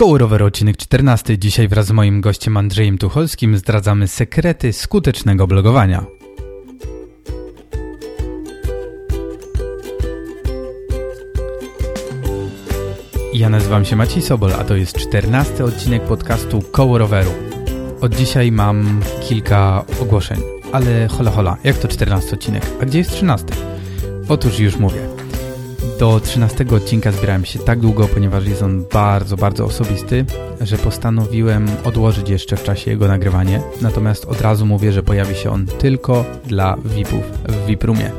Koło Rower odcinek 14. Dzisiaj wraz z moim gościem Andrzejem Tucholskim zdradzamy sekrety skutecznego blogowania. Ja nazywam się Maciej Sobol, a to jest 14 odcinek podcastu Koło Roweru. Od dzisiaj mam kilka ogłoszeń, ale hola hola, jak to 14 odcinek? A gdzie jest 13? Otóż już mówię. Do 13 odcinka zbierałem się tak długo, ponieważ jest on bardzo, bardzo osobisty, że postanowiłem odłożyć jeszcze w czasie jego nagrywanie. Natomiast od razu mówię, że pojawi się on tylko dla VIP-ów w VIP-roomie.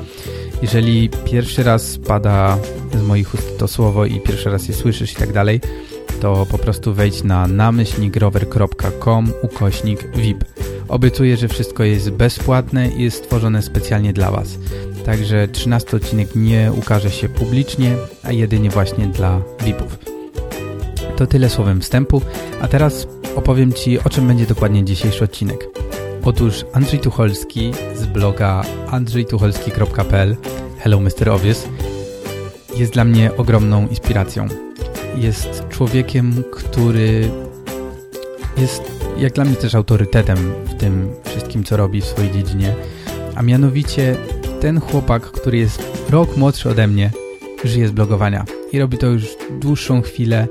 Jeżeli pierwszy raz pada z moich ust to słowo i pierwszy raz je słyszysz i tak dalej, to po prostu wejdź na namyślnikrower.com ukośnik VIP. Obiecuję, że wszystko jest bezpłatne i jest stworzone specjalnie dla Was. Także 13 odcinek nie ukaże się publicznie, a jedynie właśnie dla VIP-ów. To tyle słowem wstępu, a teraz opowiem Ci o czym będzie dokładnie dzisiejszy odcinek. Otóż Andrzej Tucholski z bloga andrzejtucholski.pl Hello Mr. Obvious jest dla mnie ogromną inspiracją. Jest człowiekiem, który jest jak dla mnie też autorytetem w tym wszystkim, co robi w swojej dziedzinie, a mianowicie ten chłopak, który jest rok młodszy ode mnie, żyje z blogowania i robi to już dłuższą chwilę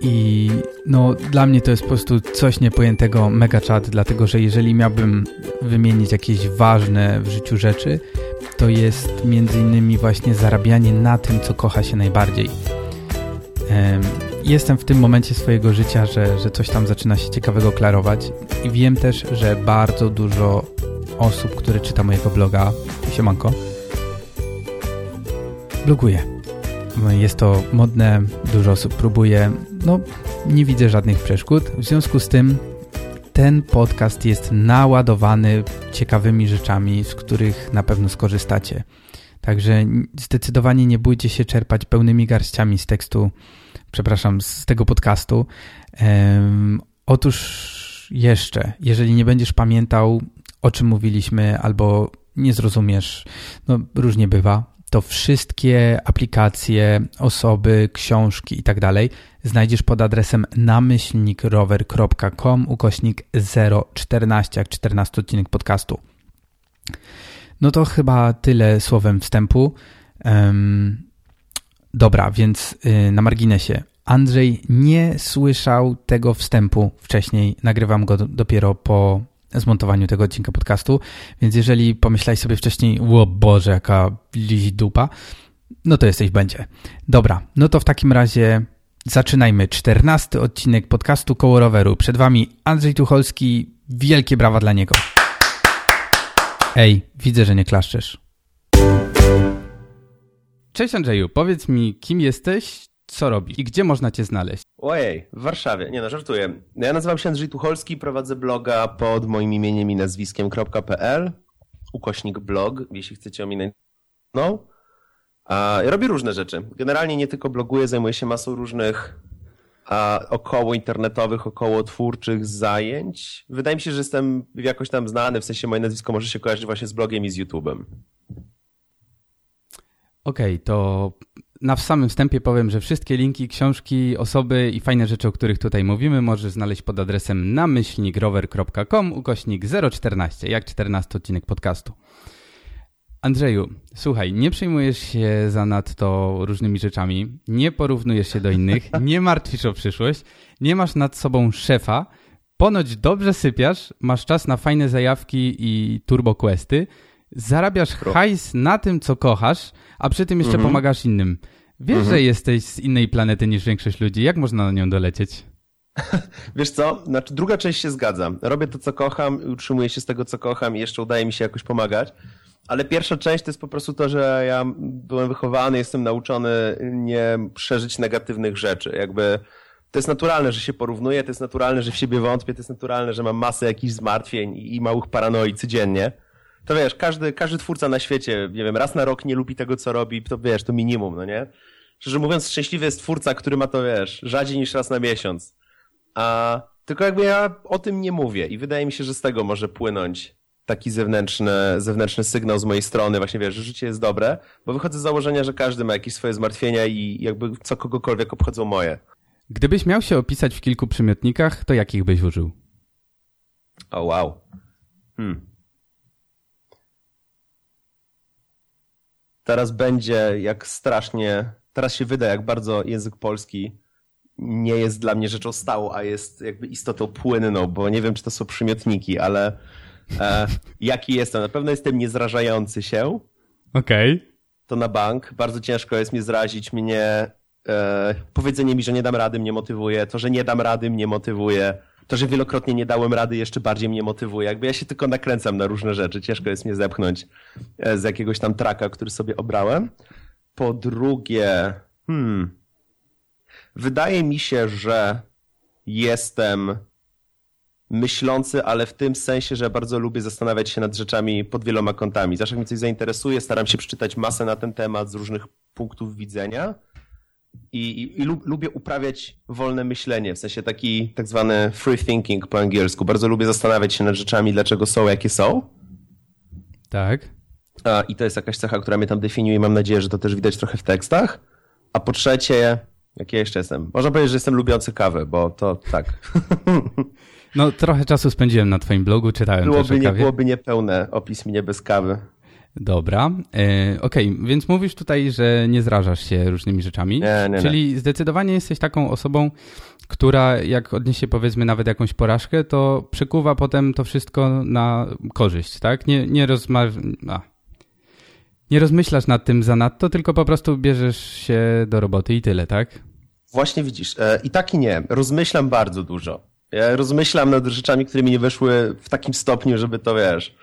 i no dla mnie to jest po prostu coś niepojętego mega chat, dlatego że jeżeli miałbym wymienić jakieś ważne w życiu rzeczy, to jest między innymi właśnie zarabianie na tym, co kocha się najbardziej. Jestem w tym momencie swojego życia, że, że coś tam zaczyna się ciekawego klarować i wiem też, że bardzo dużo osób, które czyta mojego bloga, siemanko, bloguje. Jest to modne, dużo osób próbuje, no nie widzę żadnych przeszkód. W związku z tym ten podcast jest naładowany ciekawymi rzeczami, z których na pewno skorzystacie. Także zdecydowanie nie bójcie się czerpać pełnymi garściami z tekstu, przepraszam, z tego podcastu. Um, otóż jeszcze, jeżeli nie będziesz pamiętał, o czym mówiliśmy, albo nie zrozumiesz, no różnie bywa, to wszystkie aplikacje, osoby, książki i tak dalej znajdziesz pod adresem namyślnikrower.com ukośnik 014, jak 14 odcinek podcastu. No to chyba tyle słowem wstępu. Um, dobra, więc yy, na marginesie. Andrzej nie słyszał tego wstępu wcześniej. Nagrywam go dopiero po zmontowaniu tego odcinka podcastu, więc jeżeli pomyślałeś sobie wcześniej, o Boże, jaka lizi dupa, no to jesteś będzie. Dobra, no to w takim razie zaczynajmy. 14 odcinek podcastu Koło Roweru. Przed Wami Andrzej Tucholski. Wielkie brawa dla niego. Ej, widzę, że nie klaszczesz. Cześć Andrzeju, powiedz mi, kim jesteś, co robisz i gdzie można cię znaleźć? Ojej, w Warszawie. Nie no, żartuję. Ja nazywam się Andrzej Tucholski, prowadzę bloga pod moim imieniem i nazwiskiem.pl ukośnik blog, jeśli chcecie ominąć. No, a ja robię różne rzeczy. Generalnie nie tylko bloguję, zajmuję się masą różnych a, około internetowych, około twórczych zajęć. Wydaje mi się, że jestem jakoś tam znany, w sensie moje nazwisko może się kojarzyć właśnie z blogiem i z YouTube'em. Okej, okay, to na samym wstępie powiem, że wszystkie linki, książki, osoby i fajne rzeczy, o których tutaj mówimy, możesz znaleźć pod adresem namyślnikrower.com ukośnik 014, jak 14 odcinek podcastu. Andrzeju, słuchaj, nie przejmujesz się zanadto różnymi rzeczami, nie porównujesz się do innych, nie martwisz o przyszłość, nie masz nad sobą szefa, ponoć dobrze sypiasz, masz czas na fajne zajawki i turbo questy, zarabiasz hajs na tym, co kochasz, a przy tym jeszcze mhm. pomagasz innym. Wiesz, mhm. że jesteś z innej planety niż większość ludzi. Jak można na nią dolecieć? Wiesz co? Znaczy, druga część się zgadza. Robię to, co kocham, utrzymuję się z tego, co kocham i jeszcze udaje mi się jakoś pomagać. Ale pierwsza część to jest po prostu to, że ja byłem wychowany, jestem nauczony nie przeżyć negatywnych rzeczy. Jakby to jest naturalne, że się porównuję, to jest naturalne, że w siebie wątpię, to jest naturalne, że mam masę jakichś zmartwień i małych paranoi codziennie to wiesz, każdy, każdy twórca na świecie, nie wiem, raz na rok nie lubi tego, co robi, to wiesz, to minimum, no nie? Szczerze mówiąc, szczęśliwy jest twórca, który ma to, wiesz, rzadziej niż raz na miesiąc. A tylko jakby ja o tym nie mówię i wydaje mi się, że z tego może płynąć taki zewnętrzny, zewnętrzny sygnał z mojej strony, właśnie wiesz, że życie jest dobre, bo wychodzę z założenia, że każdy ma jakieś swoje zmartwienia i jakby co kogokolwiek obchodzą moje. Gdybyś miał się opisać w kilku przymiotnikach, to jakich byś użył? O, wow. Hmm. Teraz będzie jak strasznie, teraz się wyda, jak bardzo język polski nie jest dla mnie rzeczą stałą, a jest jakby istotą płynną, bo nie wiem, czy to są przymiotniki, ale e, jaki jestem? Na pewno jestem niezrażający się. Okej. Okay. To na bank. Bardzo ciężko jest mnie zrazić, mnie e, powiedzenie mi, że nie dam rady mnie motywuje, to, że nie dam rady mnie motywuje, to, że wielokrotnie nie dałem rady jeszcze bardziej mnie motywuje. Jakby ja się tylko nakręcam na różne rzeczy, ciężko jest mnie zepchnąć e, z jakiegoś tam traka, który sobie obrałem. Po drugie, hmm, wydaje mi się, że jestem myślący, ale w tym sensie, że bardzo lubię zastanawiać się nad rzeczami pod wieloma kątami. Zawsze jak mnie coś zainteresuje, staram się przeczytać masę na ten temat z różnych punktów widzenia i, i, i lubię uprawiać wolne myślenie, w sensie taki tak zwany free thinking po angielsku. Bardzo lubię zastanawiać się nad rzeczami, dlaczego są, jakie są. Tak. A, I to jest jakaś cecha, która mnie tam definiuje i mam nadzieję, że to też widać trochę w tekstach. A po trzecie, jakie jeszcze jestem? Można powiedzieć, że jestem lubiący kawę, bo to tak. No trochę czasu spędziłem na twoim blogu, czytałem byłoby też o nie, Byłoby niepełne opis mnie bez kawy. Dobra, e, okej, okay. więc mówisz tutaj, że nie zrażasz się różnymi rzeczami, nie, nie, czyli nie. zdecydowanie jesteś taką osobą, która jak odniesie powiedzmy nawet jakąś porażkę, to przekuwa potem to wszystko na korzyść, tak? Nie, nie, rozma... nie rozmyślasz nad tym zanadto, tylko po prostu bierzesz się do roboty i tyle, tak? Właśnie widzisz, e, i tak i nie. Rozmyślam bardzo dużo. Ja rozmyślam nad rzeczami, które mi nie weszły w takim stopniu, żeby to, wiesz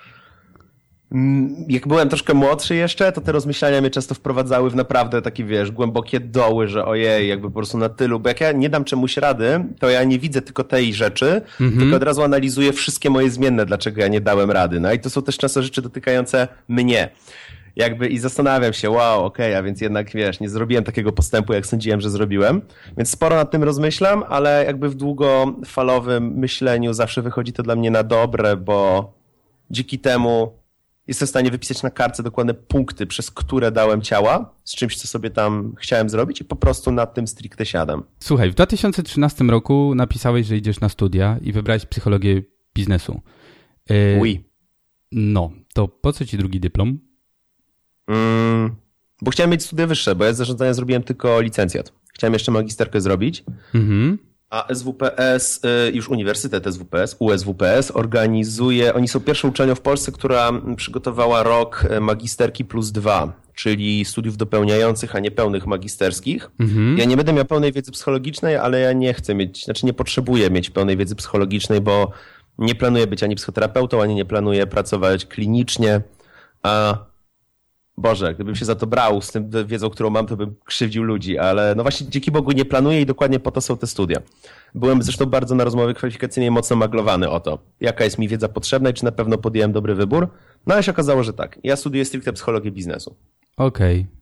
jak byłem troszkę młodszy jeszcze, to te rozmyślania mnie często wprowadzały w naprawdę takie, wiesz, głębokie doły, że ojej, jakby po prostu na tylu, bo jak ja nie dam czemuś rady, to ja nie widzę tylko tej rzeczy, mhm. tylko od razu analizuję wszystkie moje zmienne, dlaczego ja nie dałem rady. No i to są też często rzeczy dotykające mnie. Jakby i zastanawiam się, wow, okej, okay, a więc jednak, wiesz, nie zrobiłem takiego postępu, jak sądziłem, że zrobiłem. Więc sporo nad tym rozmyślam, ale jakby w długofalowym myśleniu zawsze wychodzi to dla mnie na dobre, bo dzięki temu jestem w stanie wypisać na kartce dokładne punkty, przez które dałem ciała z czymś, co sobie tam chciałem zrobić i po prostu nad tym stricte siadam. Słuchaj, w 2013 roku napisałeś, że idziesz na studia i wybrałeś psychologię biznesu. Yy, oui. No, to po co ci drugi dyplom? Mm, bo chciałem mieć studia wyższe, bo ja z zarządzania zrobiłem tylko licencjat. Chciałem jeszcze magisterkę zrobić. Mhm. A SWPS, y, już Uniwersytet SWPS, USWPS organizuje, oni są pierwszą uczelnią w Polsce, która przygotowała rok y, magisterki plus dwa, czyli studiów dopełniających, a nie pełnych magisterskich. Mhm. Ja nie będę miał pełnej wiedzy psychologicznej, ale ja nie chcę mieć, znaczy nie potrzebuję mieć pełnej wiedzy psychologicznej, bo nie planuję być ani psychoterapeutą, ani nie planuję pracować klinicznie, a Boże, gdybym się za to brał z tym wiedzą, którą mam, to bym krzywdził ludzi, ale no właśnie dzięki Bogu nie planuję i dokładnie po to są te studia. Byłem zresztą bardzo na rozmowie kwalifikacyjnej mocno maglowany o to, jaka jest mi wiedza potrzebna i czy na pewno podjąłem dobry wybór. No ale się okazało, że tak. Ja studiuję stricte psychologię biznesu. Okej. Okay.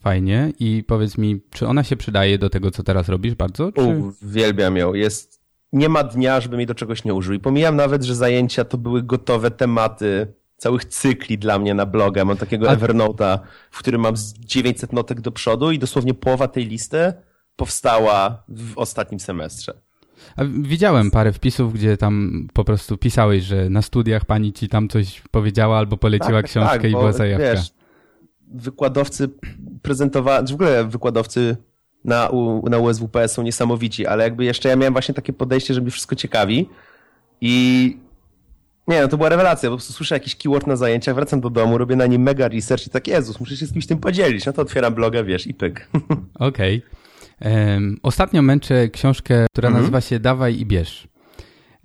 Fajnie. I powiedz mi, czy ona się przydaje do tego, co teraz robisz bardzo? Czy... Uwielbiam ją. Jest... Nie ma dnia, żeby mi do czegoś nie użył. I pomijam nawet, że zajęcia to były gotowe tematy całych cykli dla mnie na bloga. Mam takiego A... Evernote'a, w którym mam 900 notek do przodu i dosłownie połowa tej listy powstała w ostatnim semestrze. A widziałem parę wpisów, gdzie tam po prostu pisałeś, że na studiach pani ci tam coś powiedziała albo poleciła tak, książkę tak, i była zajawka. Wiesz, wykładowcy prezentowali, w ogóle wykładowcy na, na USWP są niesamowici, ale jakby jeszcze ja miałem właśnie takie podejście, że mnie wszystko ciekawi i nie, no to była rewelacja, po prostu słyszę jakiś keyword na zajęciach, wracam do domu, robię na nim mega research i tak, Jezus, muszę się z kimś tym podzielić. No to otwieram bloga, wiesz, i pyk. Okej. Okay. Um, ostatnio męczę książkę, która mhm. nazywa się Dawaj i bierz.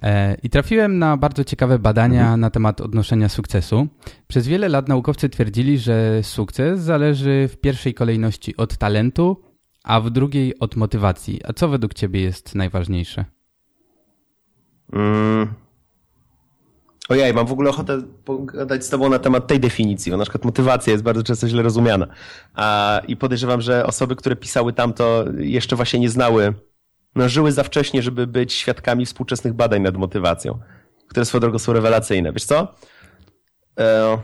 E, I trafiłem na bardzo ciekawe badania mhm. na temat odnoszenia sukcesu. Przez wiele lat naukowcy twierdzili, że sukces zależy w pierwszej kolejności od talentu, a w drugiej od motywacji. A co według Ciebie jest najważniejsze? Mm. Ojej, mam w ogóle ochotę pogadać z tobą na temat tej definicji, bo na przykład motywacja jest bardzo często źle rozumiana. A, I podejrzewam, że osoby, które pisały tamto jeszcze właśnie nie znały, no, żyły za wcześnie, żeby być świadkami współczesnych badań nad motywacją, które swoją drogą są rewelacyjne. Wiesz co? E...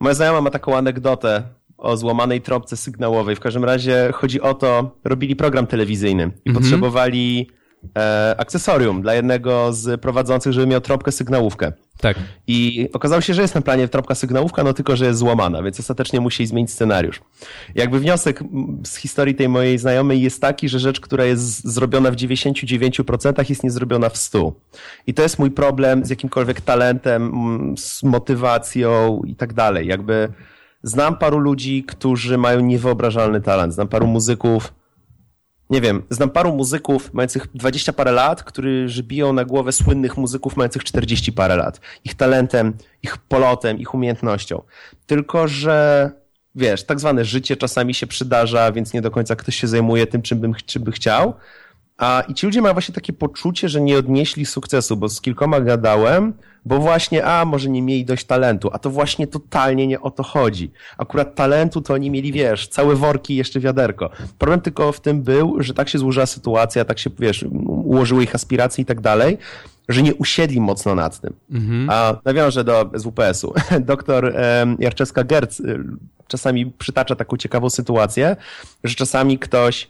Moja znajoma ma taką anegdotę, o złamanej trąbce sygnałowej. W każdym razie chodzi o to, robili program telewizyjny i mhm. potrzebowali e, akcesorium dla jednego z prowadzących, żeby miał trąbkę sygnałówkę. Tak. I okazało się, że jest na planie trąbka sygnałówka, no tylko, że jest złamana, więc ostatecznie musi zmienić scenariusz. Jakby wniosek z historii tej mojej znajomej jest taki, że rzecz, która jest zrobiona w 99% jest niezrobiona w 100%. I to jest mój problem z jakimkolwiek talentem, z motywacją i tak dalej. Jakby znam paru ludzi, którzy mają niewyobrażalny talent. Znam paru muzyków, nie wiem, znam paru muzyków mających 20 parę lat, którzy biją na głowę słynnych muzyków mających 40 parę lat. Ich talentem, ich polotem, ich umiejętnością. Tylko, że wiesz, tak zwane życie czasami się przydarza, więc nie do końca ktoś się zajmuje tym, czym, bym, czym by chciał. A i ci ludzie mają właśnie takie poczucie, że nie odnieśli sukcesu, bo z kilkoma gadałem, bo właśnie, a może nie mieli dość talentu, a to właśnie totalnie nie o to chodzi. Akurat talentu to oni mieli, wiesz, całe worki i jeszcze wiaderko. Problem tylko w tym był, że tak się złożyła sytuacja, tak się, wiesz, ułożyły ich aspiracje i tak dalej, że nie usiedli mocno nad tym. Mhm. A nawiążę do SWPS-u. Doktor Jarczewska Gerc y, czasami przytacza taką ciekawą sytuację, że czasami ktoś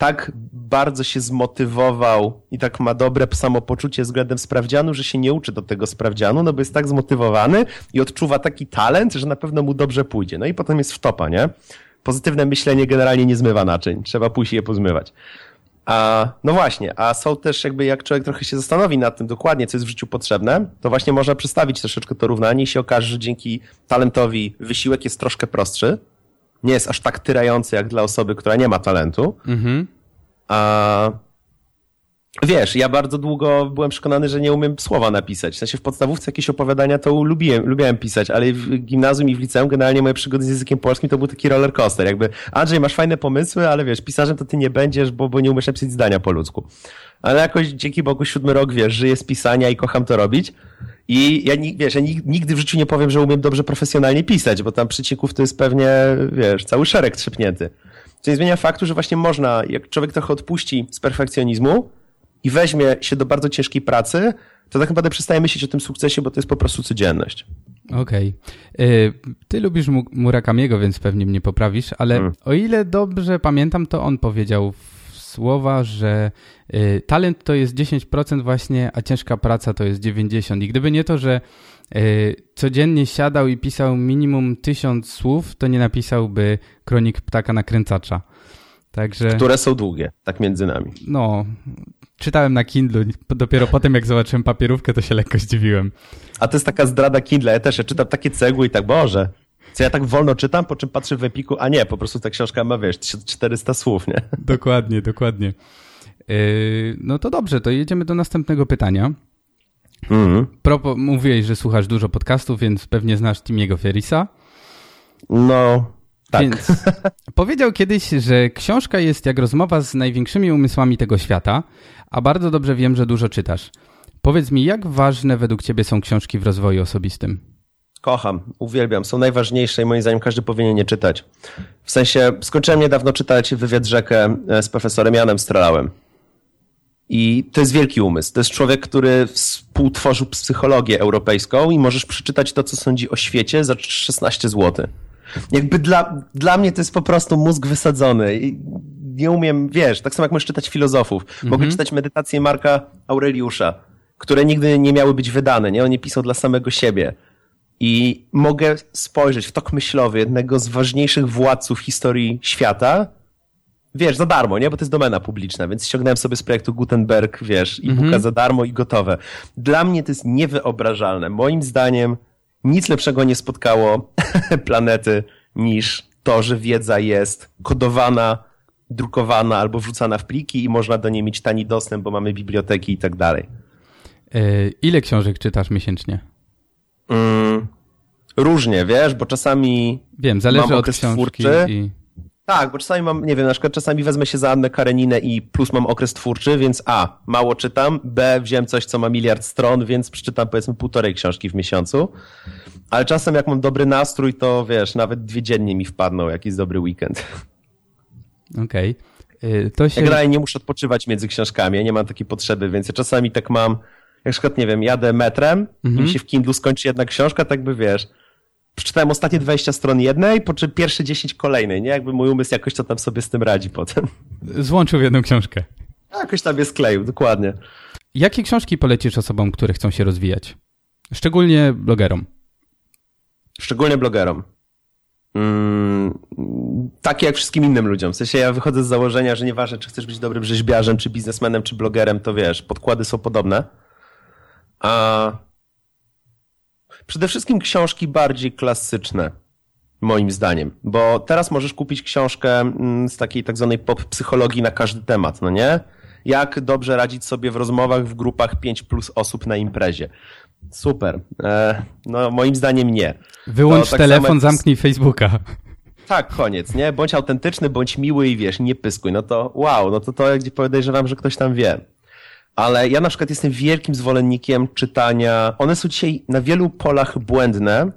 tak bardzo się zmotywował i tak ma dobre samopoczucie względem sprawdzianu, że się nie uczy do tego sprawdzianu, no bo jest tak zmotywowany i odczuwa taki talent, że na pewno mu dobrze pójdzie. No i potem jest w topa, nie? Pozytywne myślenie generalnie nie zmywa naczyń, trzeba pójść je pozmywać. A, no właśnie, a są też jakby jak człowiek trochę się zastanowi nad tym dokładnie, co jest w życiu potrzebne, to właśnie można przedstawić troszeczkę to równanie i się okaże, że dzięki talentowi wysiłek jest troszkę prostszy, nie jest aż tak tyrający jak dla osoby, która nie ma talentu. Mhm. A wiesz, ja bardzo długo byłem przekonany, że nie umiem słowa napisać. W sensie w podstawówce jakieś opowiadania to lubiłem, lubiłem pisać, ale w gimnazjum i w liceum generalnie moje przygody z językiem polskim to był taki roller coaster. Jakby Andrzej, masz fajne pomysły, ale wiesz, pisarzem to ty nie będziesz, bo, bo nie umiesz napisać zdania po ludzku. Ale jakoś dzięki Bogu siódmy rok, wiesz, żyję z pisania i kocham to robić. I ja, wiesz, ja nigdy w życiu nie powiem, że umiem dobrze profesjonalnie pisać, bo tam przycinków to jest pewnie, wiesz, cały szereg trzepnięty. Co nie zmienia faktu, że właśnie można, jak człowiek trochę odpuści z perfekcjonizmu i weźmie się do bardzo ciężkiej pracy, to tak naprawdę przestaje myśleć o tym sukcesie, bo to jest po prostu codzienność. Okej. Okay. Ty lubisz Murakamiego, więc pewnie mnie poprawisz, ale hmm. o ile dobrze pamiętam, to on powiedział słowa, że y, talent to jest 10% właśnie, a ciężka praca to jest 90%. I gdyby nie to, że y, codziennie siadał i pisał minimum tysiąc słów, to nie napisałby kronik ptaka nakręcacza. Także... Które są długie, tak między nami. No, czytałem na Kindle, dopiero potem jak zobaczyłem papierówkę, to się lekko zdziwiłem. A to jest taka zdrada Kindle, ja też ja czytam takie cegły i tak, Boże, co ja tak wolno czytam, po czym patrzę w Epiku, a nie, po prostu ta książka ma, wiesz, 1400 słów, nie? Dokładnie, dokładnie. Yy, no to dobrze, to jedziemy do następnego pytania. Mhm. Propo, mówiłeś, że słuchasz dużo podcastów, więc pewnie znasz Timiego Ferrisa. No, tak. Więc powiedział kiedyś, że książka jest jak rozmowa z największymi umysłami tego świata, a bardzo dobrze wiem, że dużo czytasz. Powiedz mi, jak ważne według ciebie są książki w rozwoju osobistym? Kocham, uwielbiam, są najważniejsze i moim zdaniem każdy powinien je czytać. W sensie, skończyłem niedawno czytać Wywiad Rzekę e, z profesorem Janem Stralałem. I to jest wielki umysł. To jest człowiek, który współtworzył psychologię europejską i możesz przeczytać to, co sądzi o świecie za 16 zł. Jakby dla, dla mnie to jest po prostu mózg wysadzony. I nie umiem, wiesz, tak samo jak możesz czytać filozofów. Mhm. Mogę czytać medytacje Marka Aureliusza, które nigdy nie miały być wydane, nie? On nie pisał dla samego siebie i mogę spojrzeć w tok myślowy jednego z ważniejszych władców historii świata, wiesz, za darmo, nie? Bo to jest domena publiczna, więc ściągnąłem sobie z projektu Gutenberg, wiesz, e-booka mm -hmm. za darmo i gotowe. Dla mnie to jest niewyobrażalne. Moim zdaniem nic lepszego nie spotkało planety niż to, że wiedza jest kodowana, drukowana albo wrzucana w pliki i można do niej mieć tani dostęp, bo mamy biblioteki i tak dalej. E, ile książek czytasz miesięcznie? Mm, różnie, wiesz, bo czasami Wiem, zależy mam okres od twórczy. I... Tak, bo czasami mam, nie wiem, na przykład czasami wezmę się za Annę Kareninę i plus mam okres twórczy, więc A, mało czytam, B, wziąłem coś, co ma miliard stron, więc przeczytam powiedzmy półtorej książki w miesiącu. Ale czasem jak mam dobry nastrój, to wiesz, nawet dwie dziennie mi wpadną, jak jest dobry weekend. Okej. Okay. To się... Ja nie muszę odpoczywać między książkami, ja nie mam takiej potrzeby, więc ja czasami tak mam, jak przykład, nie wiem, jadę metrem mhm. i mi się w Kindle skończy jedna książka, tak by wiesz, przeczytałem ostatnie 20 stron jednej, po czym pierwsze 10 kolejnej, nie? Jakby mój umysł jakoś to tam sobie z tym radzi potem. Złączył w jedną książkę. Jakoś tam je skleił, dokładnie. Jakie książki polecisz osobom, które chcą się rozwijać? Szczególnie blogerom. Szczególnie blogerom. Mm, takie jak wszystkim innym ludziom. W sensie ja wychodzę z założenia, że nieważne, czy chcesz być dobrym rzeźbiarzem, czy biznesmenem, czy blogerem, to wiesz, podkłady są podobne. A przede wszystkim książki bardziej klasyczne, moim zdaniem. Bo teraz możesz kupić książkę mm, z takiej tak zwanej pop psychologii na każdy temat, no nie? Jak dobrze radzić sobie w rozmowach w grupach 5 plus osób na imprezie. Super. E, no moim zdaniem nie. Wyłącz tak telefon, zamknij Facebooka. Tak, koniec, nie? Bądź autentyczny, bądź miły i wiesz, nie pyskuj. No to wow, no to to gdzie podejrzewam, że ktoś tam wie. Ale ja na przykład jestem wielkim zwolennikiem czytania. One są dzisiaj na wielu polach błędne,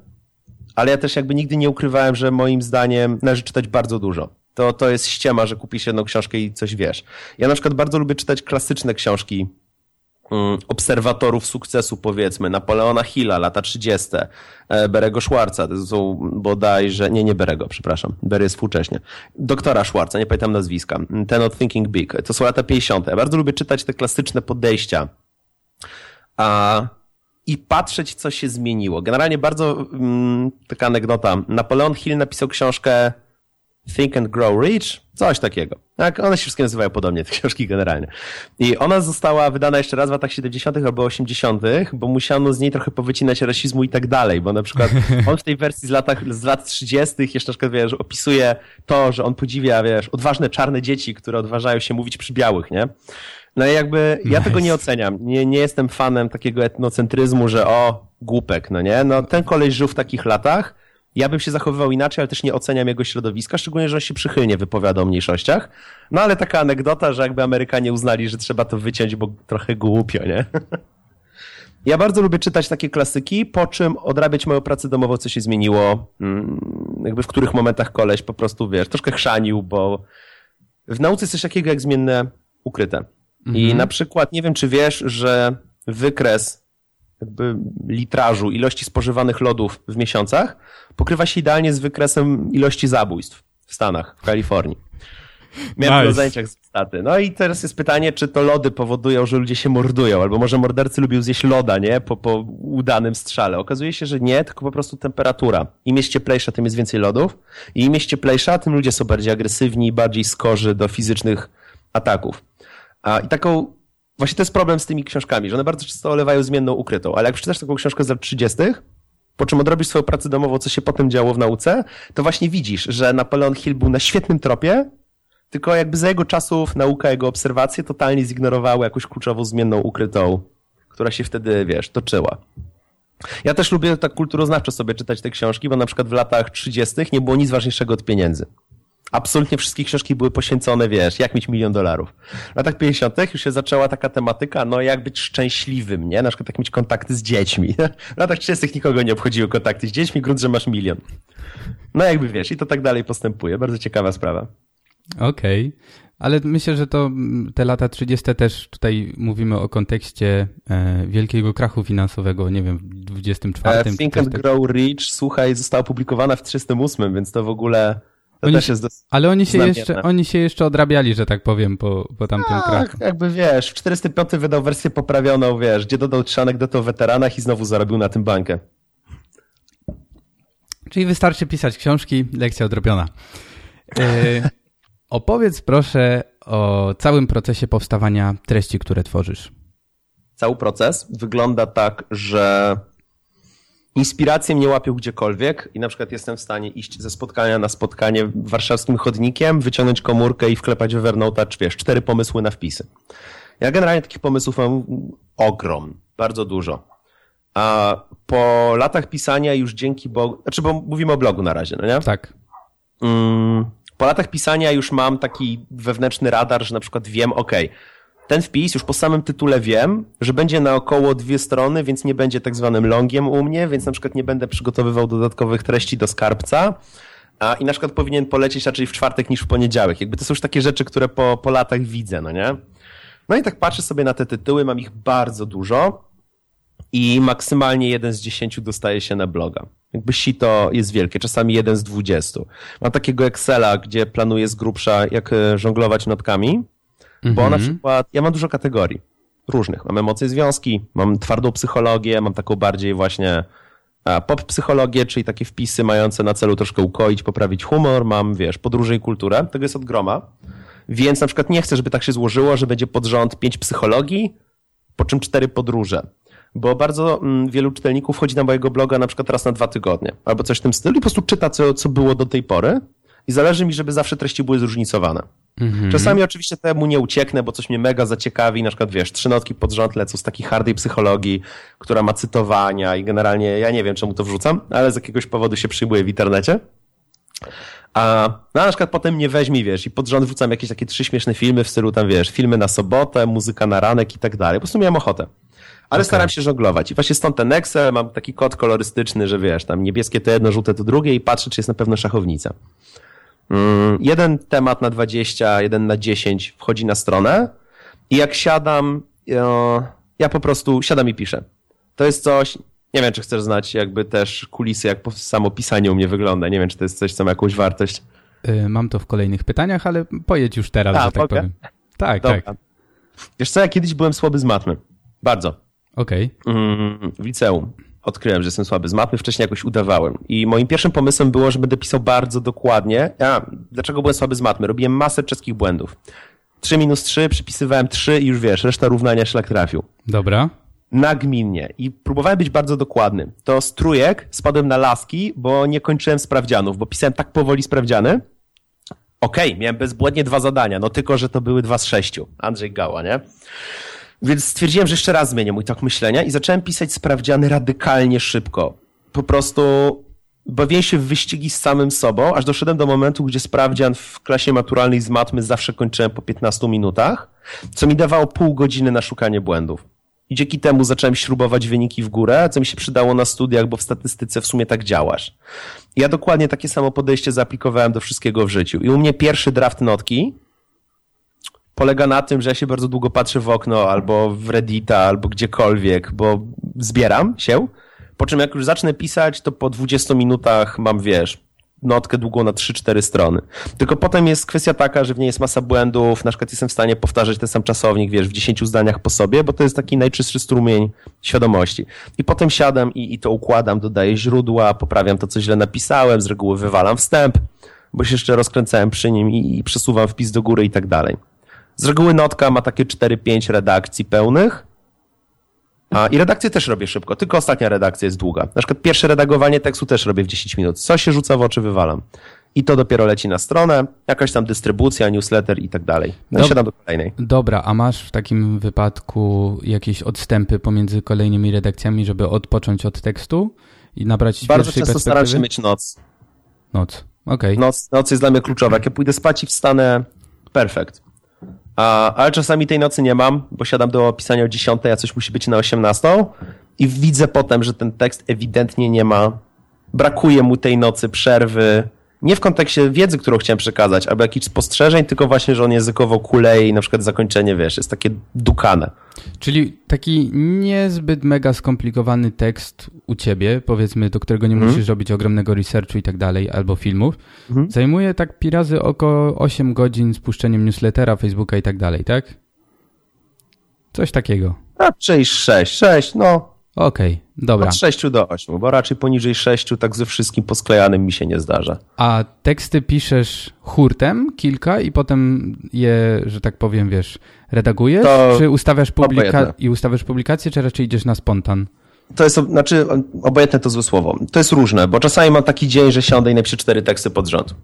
ale ja też jakby nigdy nie ukrywałem, że moim zdaniem należy czytać bardzo dużo. To, to jest ściema, że kupisz jedną książkę i coś wiesz. Ja na przykład bardzo lubię czytać klasyczne książki obserwatorów sukcesu, powiedzmy, Napoleona Hilla, lata 30., e, Berego Schwarza, to są bodajże, nie, nie Berego, przepraszam, Bery jest współcześnie, doktora Schwarza, nie pamiętam nazwiska, Ten of Thinking Big, to są lata 50. Ja bardzo lubię czytać te klasyczne podejścia a, i patrzeć, co się zmieniło. Generalnie bardzo mm, taka anegdota, Napoleon Hill napisał książkę Think and Grow Rich, coś takiego. Tak, one się wszystkie nazywają podobnie, te książki generalnie. I ona została wydana jeszcze raz w latach 70. albo 80., bo musiano z niej trochę powycinać rasizmu i tak dalej, bo na przykład on w tej wersji z, latach, z lat 30. jeszcze na przykład, wiesz, opisuje to, że on podziwia, wiesz, odważne czarne dzieci, które odważają się mówić przy białych, nie? No i jakby ja nice. tego nie oceniam. Nie, nie jestem fanem takiego etnocentryzmu, że o, głupek, no nie? No ten koleś żył w takich latach, ja bym się zachowywał inaczej, ale też nie oceniam jego środowiska, szczególnie, że on się przychylnie wypowiada o mniejszościach. No ale taka anegdota, że jakby Amerykanie uznali, że trzeba to wyciąć, bo trochę głupio, nie? Ja bardzo lubię czytać takie klasyki, po czym odrabiać moją pracę domową, co się zmieniło, mm, jakby w których momentach koleś po prostu, wiesz, troszkę chrzanił, bo w nauce jest coś takiego jak zmienne ukryte. Mhm. I na przykład, nie wiem czy wiesz, że wykres jakby litrażu, ilości spożywanych lodów w miesiącach pokrywa się idealnie z wykresem ilości zabójstw w Stanach, w Kalifornii. Miałem nice. to zajęciach z staty. No i teraz jest pytanie, czy to lody powodują, że ludzie się mordują, albo może mordercy lubią zjeść loda, nie? Po, po udanym strzale. Okazuje się, że nie, tylko po prostu temperatura. Im jest cieplejsza, tym jest więcej lodów. I im jest cieplejsza, tym ludzie są bardziej agresywni, bardziej skorzy do fizycznych ataków. A, I taką Właśnie to jest problem z tymi książkami, że one bardzo często olewają zmienną ukrytą, ale jak przeczytasz taką książkę z lat 30., po czym odrobisz swoją pracę domową, co się potem działo w nauce, to właśnie widzisz, że Napoleon Hill był na świetnym tropie, tylko jakby za jego czasów nauka, jego obserwacje totalnie zignorowały jakąś kluczową zmienną ukrytą, która się wtedy, wiesz, toczyła. Ja też lubię tak kulturoznawczo sobie czytać te książki, bo na przykład w latach 30. nie było nic ważniejszego od pieniędzy absolutnie wszystkie książki były poświęcone, wiesz, jak mieć milion dolarów. W latach 50. już się zaczęła taka tematyka, no jak być szczęśliwym, nie? Na przykład jak mieć kontakty z dziećmi. W latach 30. nikogo nie obchodziły kontakty z dziećmi, grunt, że masz milion. No jakby wiesz, i to tak dalej postępuje. Bardzo ciekawa sprawa. Okej. Okay. Ale myślę, że to te lata 30. też tutaj mówimy o kontekście e, wielkiego krachu finansowego, nie wiem, w 24. E, Think and tak... Grow Rich, słuchaj, została opublikowana w 38, więc to w ogóle to oni, też jest dosyć Ale oni się, jeszcze, oni się jeszcze odrabiali, że tak powiem, po, po tamtym tak, krachu. jakby wiesz, w 405 wydał wersję poprawioną, wiesz, gdzie dodał trzy anegdoty o weteranach i znowu zarobił na tym bankę. Czyli wystarczy pisać książki, lekcja odrobiona. E, opowiedz proszę o całym procesie powstawania treści, które tworzysz. Cały proces wygląda tak, że inspiracje mnie łapią gdziekolwiek i na przykład jestem w stanie iść ze spotkania na spotkanie warszawskim chodnikiem, wyciągnąć komórkę i wklepać w Evernote, czy wiesz, cztery pomysły na wpisy. Ja generalnie takich pomysłów mam ogrom, bardzo dużo. A po latach pisania już dzięki Bogu, znaczy bo mówimy o blogu na razie, no nie? Tak. Mm, po latach pisania już mam taki wewnętrzny radar, że na przykład wiem, ok, ten wpis już po samym tytule wiem, że będzie na około dwie strony, więc nie będzie tak zwanym longiem u mnie, więc na przykład nie będę przygotowywał dodatkowych treści do skarbca. A, I na przykład powinien polecieć raczej w czwartek niż w poniedziałek. Jakby to są już takie rzeczy, które po, po latach widzę, no nie? No i tak patrzę sobie na te tytuły, mam ich bardzo dużo i maksymalnie jeden z dziesięciu dostaje się na bloga. Jakby sito jest wielkie, czasami jeden z dwudziestu. Mam takiego Excela, gdzie planuję z grubsza, jak e, żonglować notkami, bo na Mhm. przykład ja mam dużo kategorii różnych. Mam emocje, związki, mam twardą psychologię, mam taką bardziej właśnie pop psychologię, czyli takie wpisy mające na celu troszkę ukoić, poprawić humor, mam, wiesz, podróże i kulturę. Tego jest od groma. Więc na przykład nie chcę, żeby tak się złożyło, że będzie pod rząd pięć psychologii, po czym cztery podróże. Bo bardzo mm, wielu czytelników wchodzi na mojego bloga na przykład raz na dwa tygodnie, albo coś w tym stylu i po prostu czyta, co, co było do tej pory. I zależy mi, żeby zawsze treści były zróżnicowane. Mhm. Czasami oczywiście temu nie ucieknę, bo coś mnie mega zaciekawi, na przykład wiesz, trzy notki pod rząd lecą z takiej hardej psychologii, która ma cytowania i generalnie ja nie wiem czemu to wrzucam, ale z jakiegoś powodu się przyjmuje w internecie. A no, na przykład potem mnie weźmie, wiesz, i pod rząd wrzucam jakieś takie trzy śmieszne filmy w stylu tam, wiesz, filmy na sobotę, muzyka na ranek i tak dalej. Po prostu miałem ochotę. Ale Okej. staram się żonglować. I właśnie stąd ten Excel, mam taki kod kolorystyczny, że wiesz, tam niebieskie to jedno, żółte to drugie i patrzę, czy jest na pewno szachownica. Mm, jeden temat na 20, jeden na 10 wchodzi na stronę i jak siadam, ja, ja po prostu siadam i piszę. To jest coś, nie wiem, czy chcesz znać jakby też kulisy, jak samo pisanie u mnie wygląda. Nie wiem, czy to jest coś, co ma jakąś wartość. Y, Mam to w kolejnych pytaniach, ale pojedź już teraz, A, że tak mogę? powiem. Tak, Dobra. tak. Wiesz co, ja kiedyś byłem słaby z matmy. Bardzo. Okej. Mm, w liceum odkryłem, że jestem słaby z matmy, wcześniej jakoś udawałem. I moim pierwszym pomysłem było, że będę pisał bardzo dokładnie. A, dlaczego byłem słaby z matmy? Robiłem masę czeskich błędów. 3 minus 3, przypisywałem 3 i już wiesz, reszta równania szlak trafił. Dobra. Nagminnie. I próbowałem być bardzo dokładny. To z trójek spadłem na laski, bo nie kończyłem sprawdzianów, bo pisałem tak powoli sprawdziany. Okej, miałem bezbłędnie dwa zadania, no tylko, że to były dwa z sześciu. Andrzej Gała, nie? Więc stwierdziłem, że jeszcze raz zmienię mój tok myślenia i zacząłem pisać sprawdziany radykalnie szybko. Po prostu bawiłem się w wyścigi z samym sobą, aż doszedłem do momentu, gdzie sprawdzian w klasie maturalnej z matmy zawsze kończyłem po 15 minutach, co mi dawało pół godziny na szukanie błędów. I dzięki temu zacząłem śrubować wyniki w górę, co mi się przydało na studiach, bo w statystyce w sumie tak działasz. Ja dokładnie takie samo podejście zaaplikowałem do wszystkiego w życiu. I u mnie pierwszy draft notki polega na tym, że ja się bardzo długo patrzę w okno albo w Reddita, albo gdziekolwiek, bo zbieram się. Po czym jak już zacznę pisać, to po 20 minutach mam, wiesz, notkę długą na 3-4 strony. Tylko potem jest kwestia taka, że w niej jest masa błędów, na przykład jestem w stanie powtarzać ten sam czasownik, wiesz, w 10 zdaniach po sobie, bo to jest taki najczystszy strumień świadomości. I potem siadam i, i to układam, dodaję źródła, poprawiam to, co źle napisałem, z reguły wywalam wstęp, bo się jeszcze rozkręcałem przy nim i, i przesuwam wpis do góry i tak dalej. Z reguły notka ma takie 4-5 redakcji pełnych. A, I redakcję też robię szybko, tylko ostatnia redakcja jest długa. Na przykład pierwsze redagowanie tekstu też robię w 10 minut. Co się rzuca w oczy, wywalam. I to dopiero leci na stronę, jakaś tam dystrybucja, newsletter i tak dalej. No Dob- do kolejnej. Dobra, a masz w takim wypadku jakieś odstępy pomiędzy kolejnymi redakcjami, żeby odpocząć od tekstu i nabrać Bardzo często staram się mieć noc. Noc. Okej. Noc, noc jest dla mnie kluczowa. Jak ja pójdę spać i wstanę, perfekt. A, ale czasami tej nocy nie mam, bo siadam do pisania o 10, a coś musi być na 18 i widzę potem, że ten tekst ewidentnie nie ma, brakuje mu tej nocy przerwy, nie w kontekście wiedzy, którą chciałem przekazać, albo jakichś spostrzeżeń, tylko właśnie, że on językowo kuleje i na przykład zakończenie, wiesz, jest takie dukane. Czyli taki niezbyt mega skomplikowany tekst u ciebie, powiedzmy, do którego nie Mhm. musisz robić ogromnego researchu i tak dalej, albo filmów, zajmuje tak pi razy około 8 godzin z puszczeniem newslettera, Facebooka i tak dalej, tak? Coś takiego. Raczej 6, 6, no, Okej, dobra. od 6 do 8, bo raczej poniżej 6 tak ze wszystkim posklejanym mi się nie zdarza. A teksty piszesz hurtem, kilka i potem je, że tak powiem, wiesz, redagujesz? To czy ustawiasz publika- i ustawiasz publikację, czy raczej idziesz na spontan? To jest, znaczy, obojętne to złe słowo. To jest różne, bo czasami mam taki dzień, że siądę i napiszę cztery teksty pod rząd.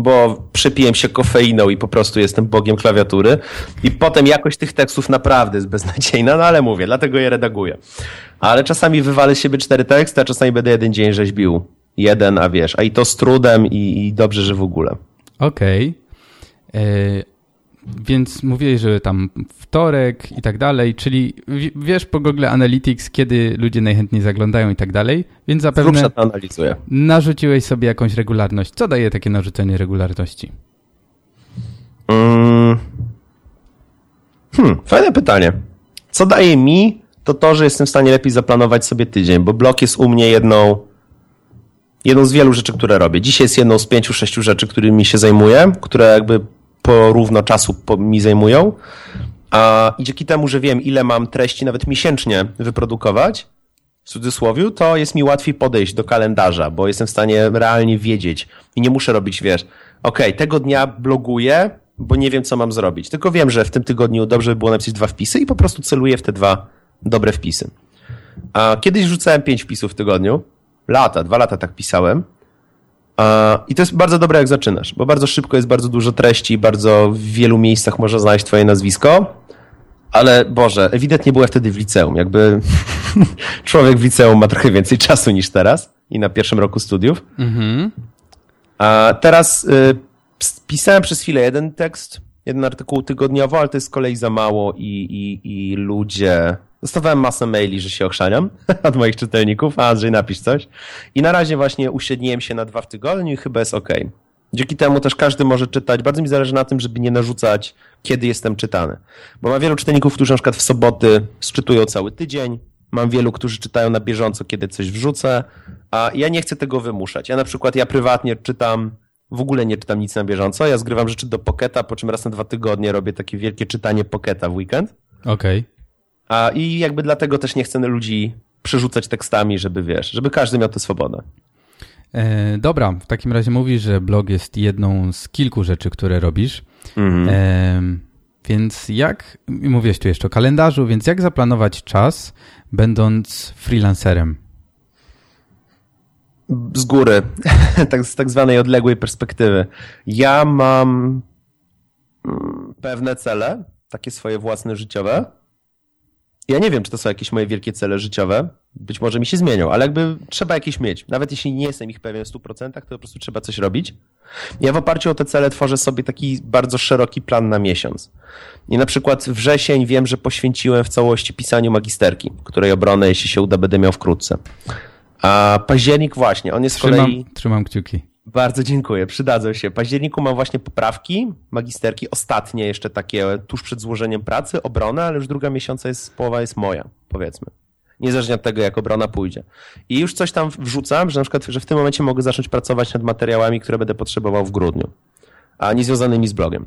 Bo przepiłem się kofeiną i po prostu jestem bogiem klawiatury. I potem jakość tych tekstów naprawdę jest beznadziejna, no ale mówię, dlatego je redaguję. Ale czasami wywalę z siebie cztery teksty, a czasami będę jeden dzień rzeźbił. Jeden, a wiesz, a i to z trudem i, i dobrze, że w ogóle. Okej. E, Więc mówiłeś, że tam wtorek i tak dalej, czyli wiesz po Google Analytics, kiedy ludzie najchętniej zaglądają i tak dalej, więc zapewne to analizuję. narzuciłeś sobie jakąś regularność. Co daje takie narzucenie regularności? Mm. Hmm, fajne pytanie. Co daje mi, to to, że jestem w stanie lepiej zaplanować sobie tydzień, bo blok jest u mnie jedną Jedną z wielu rzeczy, które robię. Dzisiaj jest jedną z pięciu, sześciu rzeczy, którymi się zajmuję, które jakby porówno czasu mi zajmują. A, I dzięki temu, że wiem, ile mam treści nawet miesięcznie wyprodukować, w cudzysłowie, to jest mi łatwiej podejść do kalendarza, bo jestem w stanie realnie wiedzieć i nie muszę robić, wiesz, ok, tego dnia bloguję, bo nie wiem, co mam zrobić. Tylko wiem, że w tym tygodniu dobrze by było napisać dwa wpisy i po prostu celuję w te dwa dobre wpisy. A kiedyś rzucałem pięć wpisów w tygodniu. Lata, dwa lata tak pisałem. I to jest bardzo dobre, jak zaczynasz, bo bardzo szybko jest bardzo dużo treści, bardzo w wielu miejscach można znaleźć twoje nazwisko. Ale Boże, ewidentnie byłem wtedy w liceum. Jakby człowiek w liceum ma trochę więcej czasu niż teraz i na pierwszym roku studiów. Mhm. A teraz y, pisałem przez chwilę jeden tekst, jeden artykuł tygodniowo, ale to jest z kolei za mało i, i, i ludzie... Dostawałem masę maili, że się ochrzaniam od moich czytelników, a Andrzej napisz coś. I na razie właśnie usiedniłem się na dwa w tygodniu i chyba jest ok. Dzięki temu też każdy może czytać. Bardzo mi zależy na tym, żeby nie narzucać, kiedy jestem czytany. Bo mam wielu czytelników, którzy na przykład w soboty sczytują cały tydzień. Mam wielu, którzy czytają na bieżąco, kiedy coś wrzucę, a ja nie chcę tego wymuszać. Ja na przykład, ja prywatnie czytam, w ogóle nie czytam nic na bieżąco. Ja zgrywam rzeczy do Pocketa, po czym raz na dwa tygodnie robię takie wielkie czytanie Pocketa w weekend. Okej. Okay. I jakby dlatego też nie chcę ludzi przerzucać tekstami, żeby wiesz, żeby każdy miał tę swobodę. E, dobra, w takim razie mówisz, że blog jest jedną z kilku rzeczy, które robisz. Mhm. E, więc jak, mówiłeś tu jeszcze o kalendarzu, więc jak zaplanować czas, będąc freelancerem? Z góry, tak, z tak zwanej odległej perspektywy. Ja mam mm, pewne cele, takie swoje własne życiowe. Ja nie wiem, czy to są jakieś moje wielkie cele życiowe. Być może mi się zmienią, ale jakby trzeba jakieś mieć. Nawet jeśli nie jestem ich pewien w 100%, to po prostu trzeba coś robić. Ja w oparciu o te cele tworzę sobie taki bardzo szeroki plan na miesiąc. I na przykład wrzesień wiem, że poświęciłem w całości pisaniu magisterki, której obronę, jeśli się uda, będę miał wkrótce. A październik właśnie, on jest trzymam, kolei... Trzymam kciuki. Bardzo dziękuję, przydadzą się. W październiku mam właśnie poprawki, magisterki, ostatnie jeszcze takie tuż przed złożeniem pracy, obronę, ale już druga miesiąca jest, połowa jest moja, powiedzmy. Niezależnie od tego, jak obrona pójdzie. I już coś tam wrzucam, że na przykład, że w tym momencie mogę zacząć pracować nad materiałami, które będę potrzebował w grudniu, a nie związanymi z blogiem.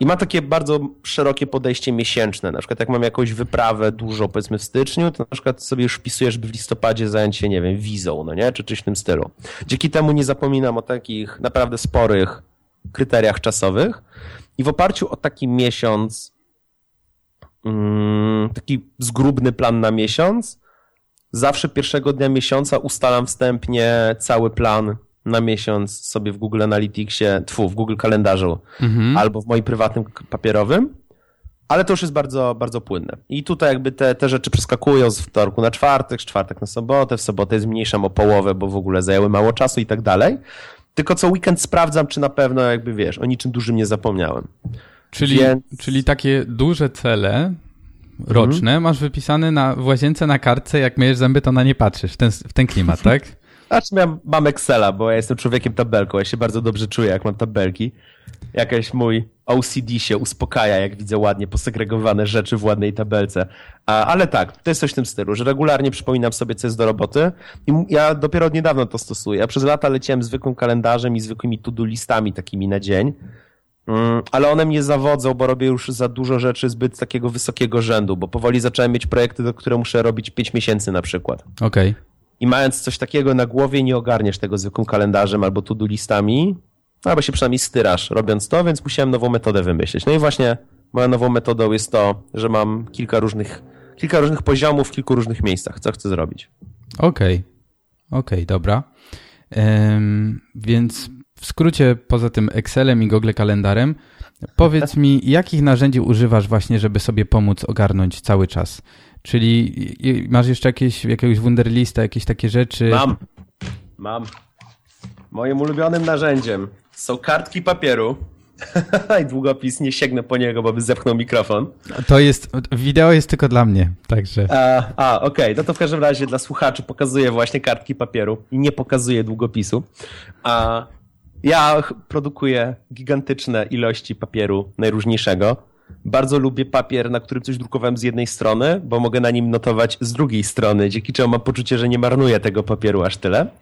I ma takie bardzo szerokie podejście miesięczne. Na przykład jak mam jakąś wyprawę dużo, powiedzmy w styczniu, to na przykład sobie już wpisuję, żeby w listopadzie zająć się, nie wiem, wizą, no nie? Czy czymś w tym stylu. Dzięki temu nie zapominam o takich naprawdę sporych kryteriach czasowych i w oparciu o taki miesiąc, mm, taki zgrubny plan na miesiąc, zawsze pierwszego dnia miesiąca ustalam wstępnie cały plan na miesiąc sobie w Google Analyticsie, tfu, w Google Kalendarzu mhm. albo w moim prywatnym papierowym, ale to już jest bardzo, bardzo płynne. I tutaj jakby te, te rzeczy przeskakują z wtorku na czwartek, z czwartek na sobotę, w sobotę zmniejszam o połowę, bo w ogóle zajęły mało czasu i tak dalej. Tylko co weekend sprawdzam, czy na pewno jakby wiesz, o niczym dużym nie zapomniałem. Czyli, Więc... czyli takie duże cele roczne mhm. masz wypisane na, w łazience na kartce, jak myjesz zęby, to na nie patrzysz, w ten, w ten klimat, tak? Znaczy mam, Excela, bo ja jestem człowiekiem tabelką. Ja się bardzo dobrze czuję, jak mam tabelki. Jakaś mój OCD się uspokaja, jak widzę ładnie posegregowane rzeczy w ładnej tabelce. A, ale tak, to jest coś w tym stylu, że regularnie przypominam sobie, co jest do roboty i ja dopiero od niedawna to stosuję. Ja przez lata leciałem zwykłym kalendarzem i zwykłymi to-do listami takimi na dzień, mm, ale one mnie zawodzą, bo robię już za dużo rzeczy zbyt takiego wysokiego rzędu, bo powoli zacząłem mieć projekty, do które muszę robić 5 miesięcy na przykład. Okej. Okay i mając coś takiego na głowie nie ogarniesz tego zwykłym kalendarzem albo to-do listami, albo się przynajmniej styrasz robiąc to, więc musiałem nową metodę wymyślić. No i właśnie moją nową metodą jest to, że mam kilka różnych, kilka różnych poziomów w kilku różnych miejscach, co chcę zrobić. Okej, okay. okej, okay, dobra. Um, więc w skrócie, poza tym Excelem i Google Kalendarem, powiedz mi, jakich narzędzi używasz właśnie, żeby sobie pomóc ogarnąć cały czas? Czyli masz jeszcze jakieś, jakiegoś Wunderlista, jakieś takie rzeczy? Mam. Mam. Moim ulubionym narzędziem są kartki papieru. I długopis, nie sięgnę po niego, bo by zepchnął mikrofon. To jest, wideo jest tylko dla mnie, także. A, a okej, okay. no to w każdym razie dla słuchaczy pokazuję właśnie kartki papieru i nie pokazuję długopisu. A ja produkuję gigantyczne ilości papieru najróżniejszego Bardzo lubię papier, na którym coś drukowałem z jednej strony, bo mogę na nim notować z drugiej strony, dzięki czemu mam poczucie, że nie marnuję tego papieru aż tyle.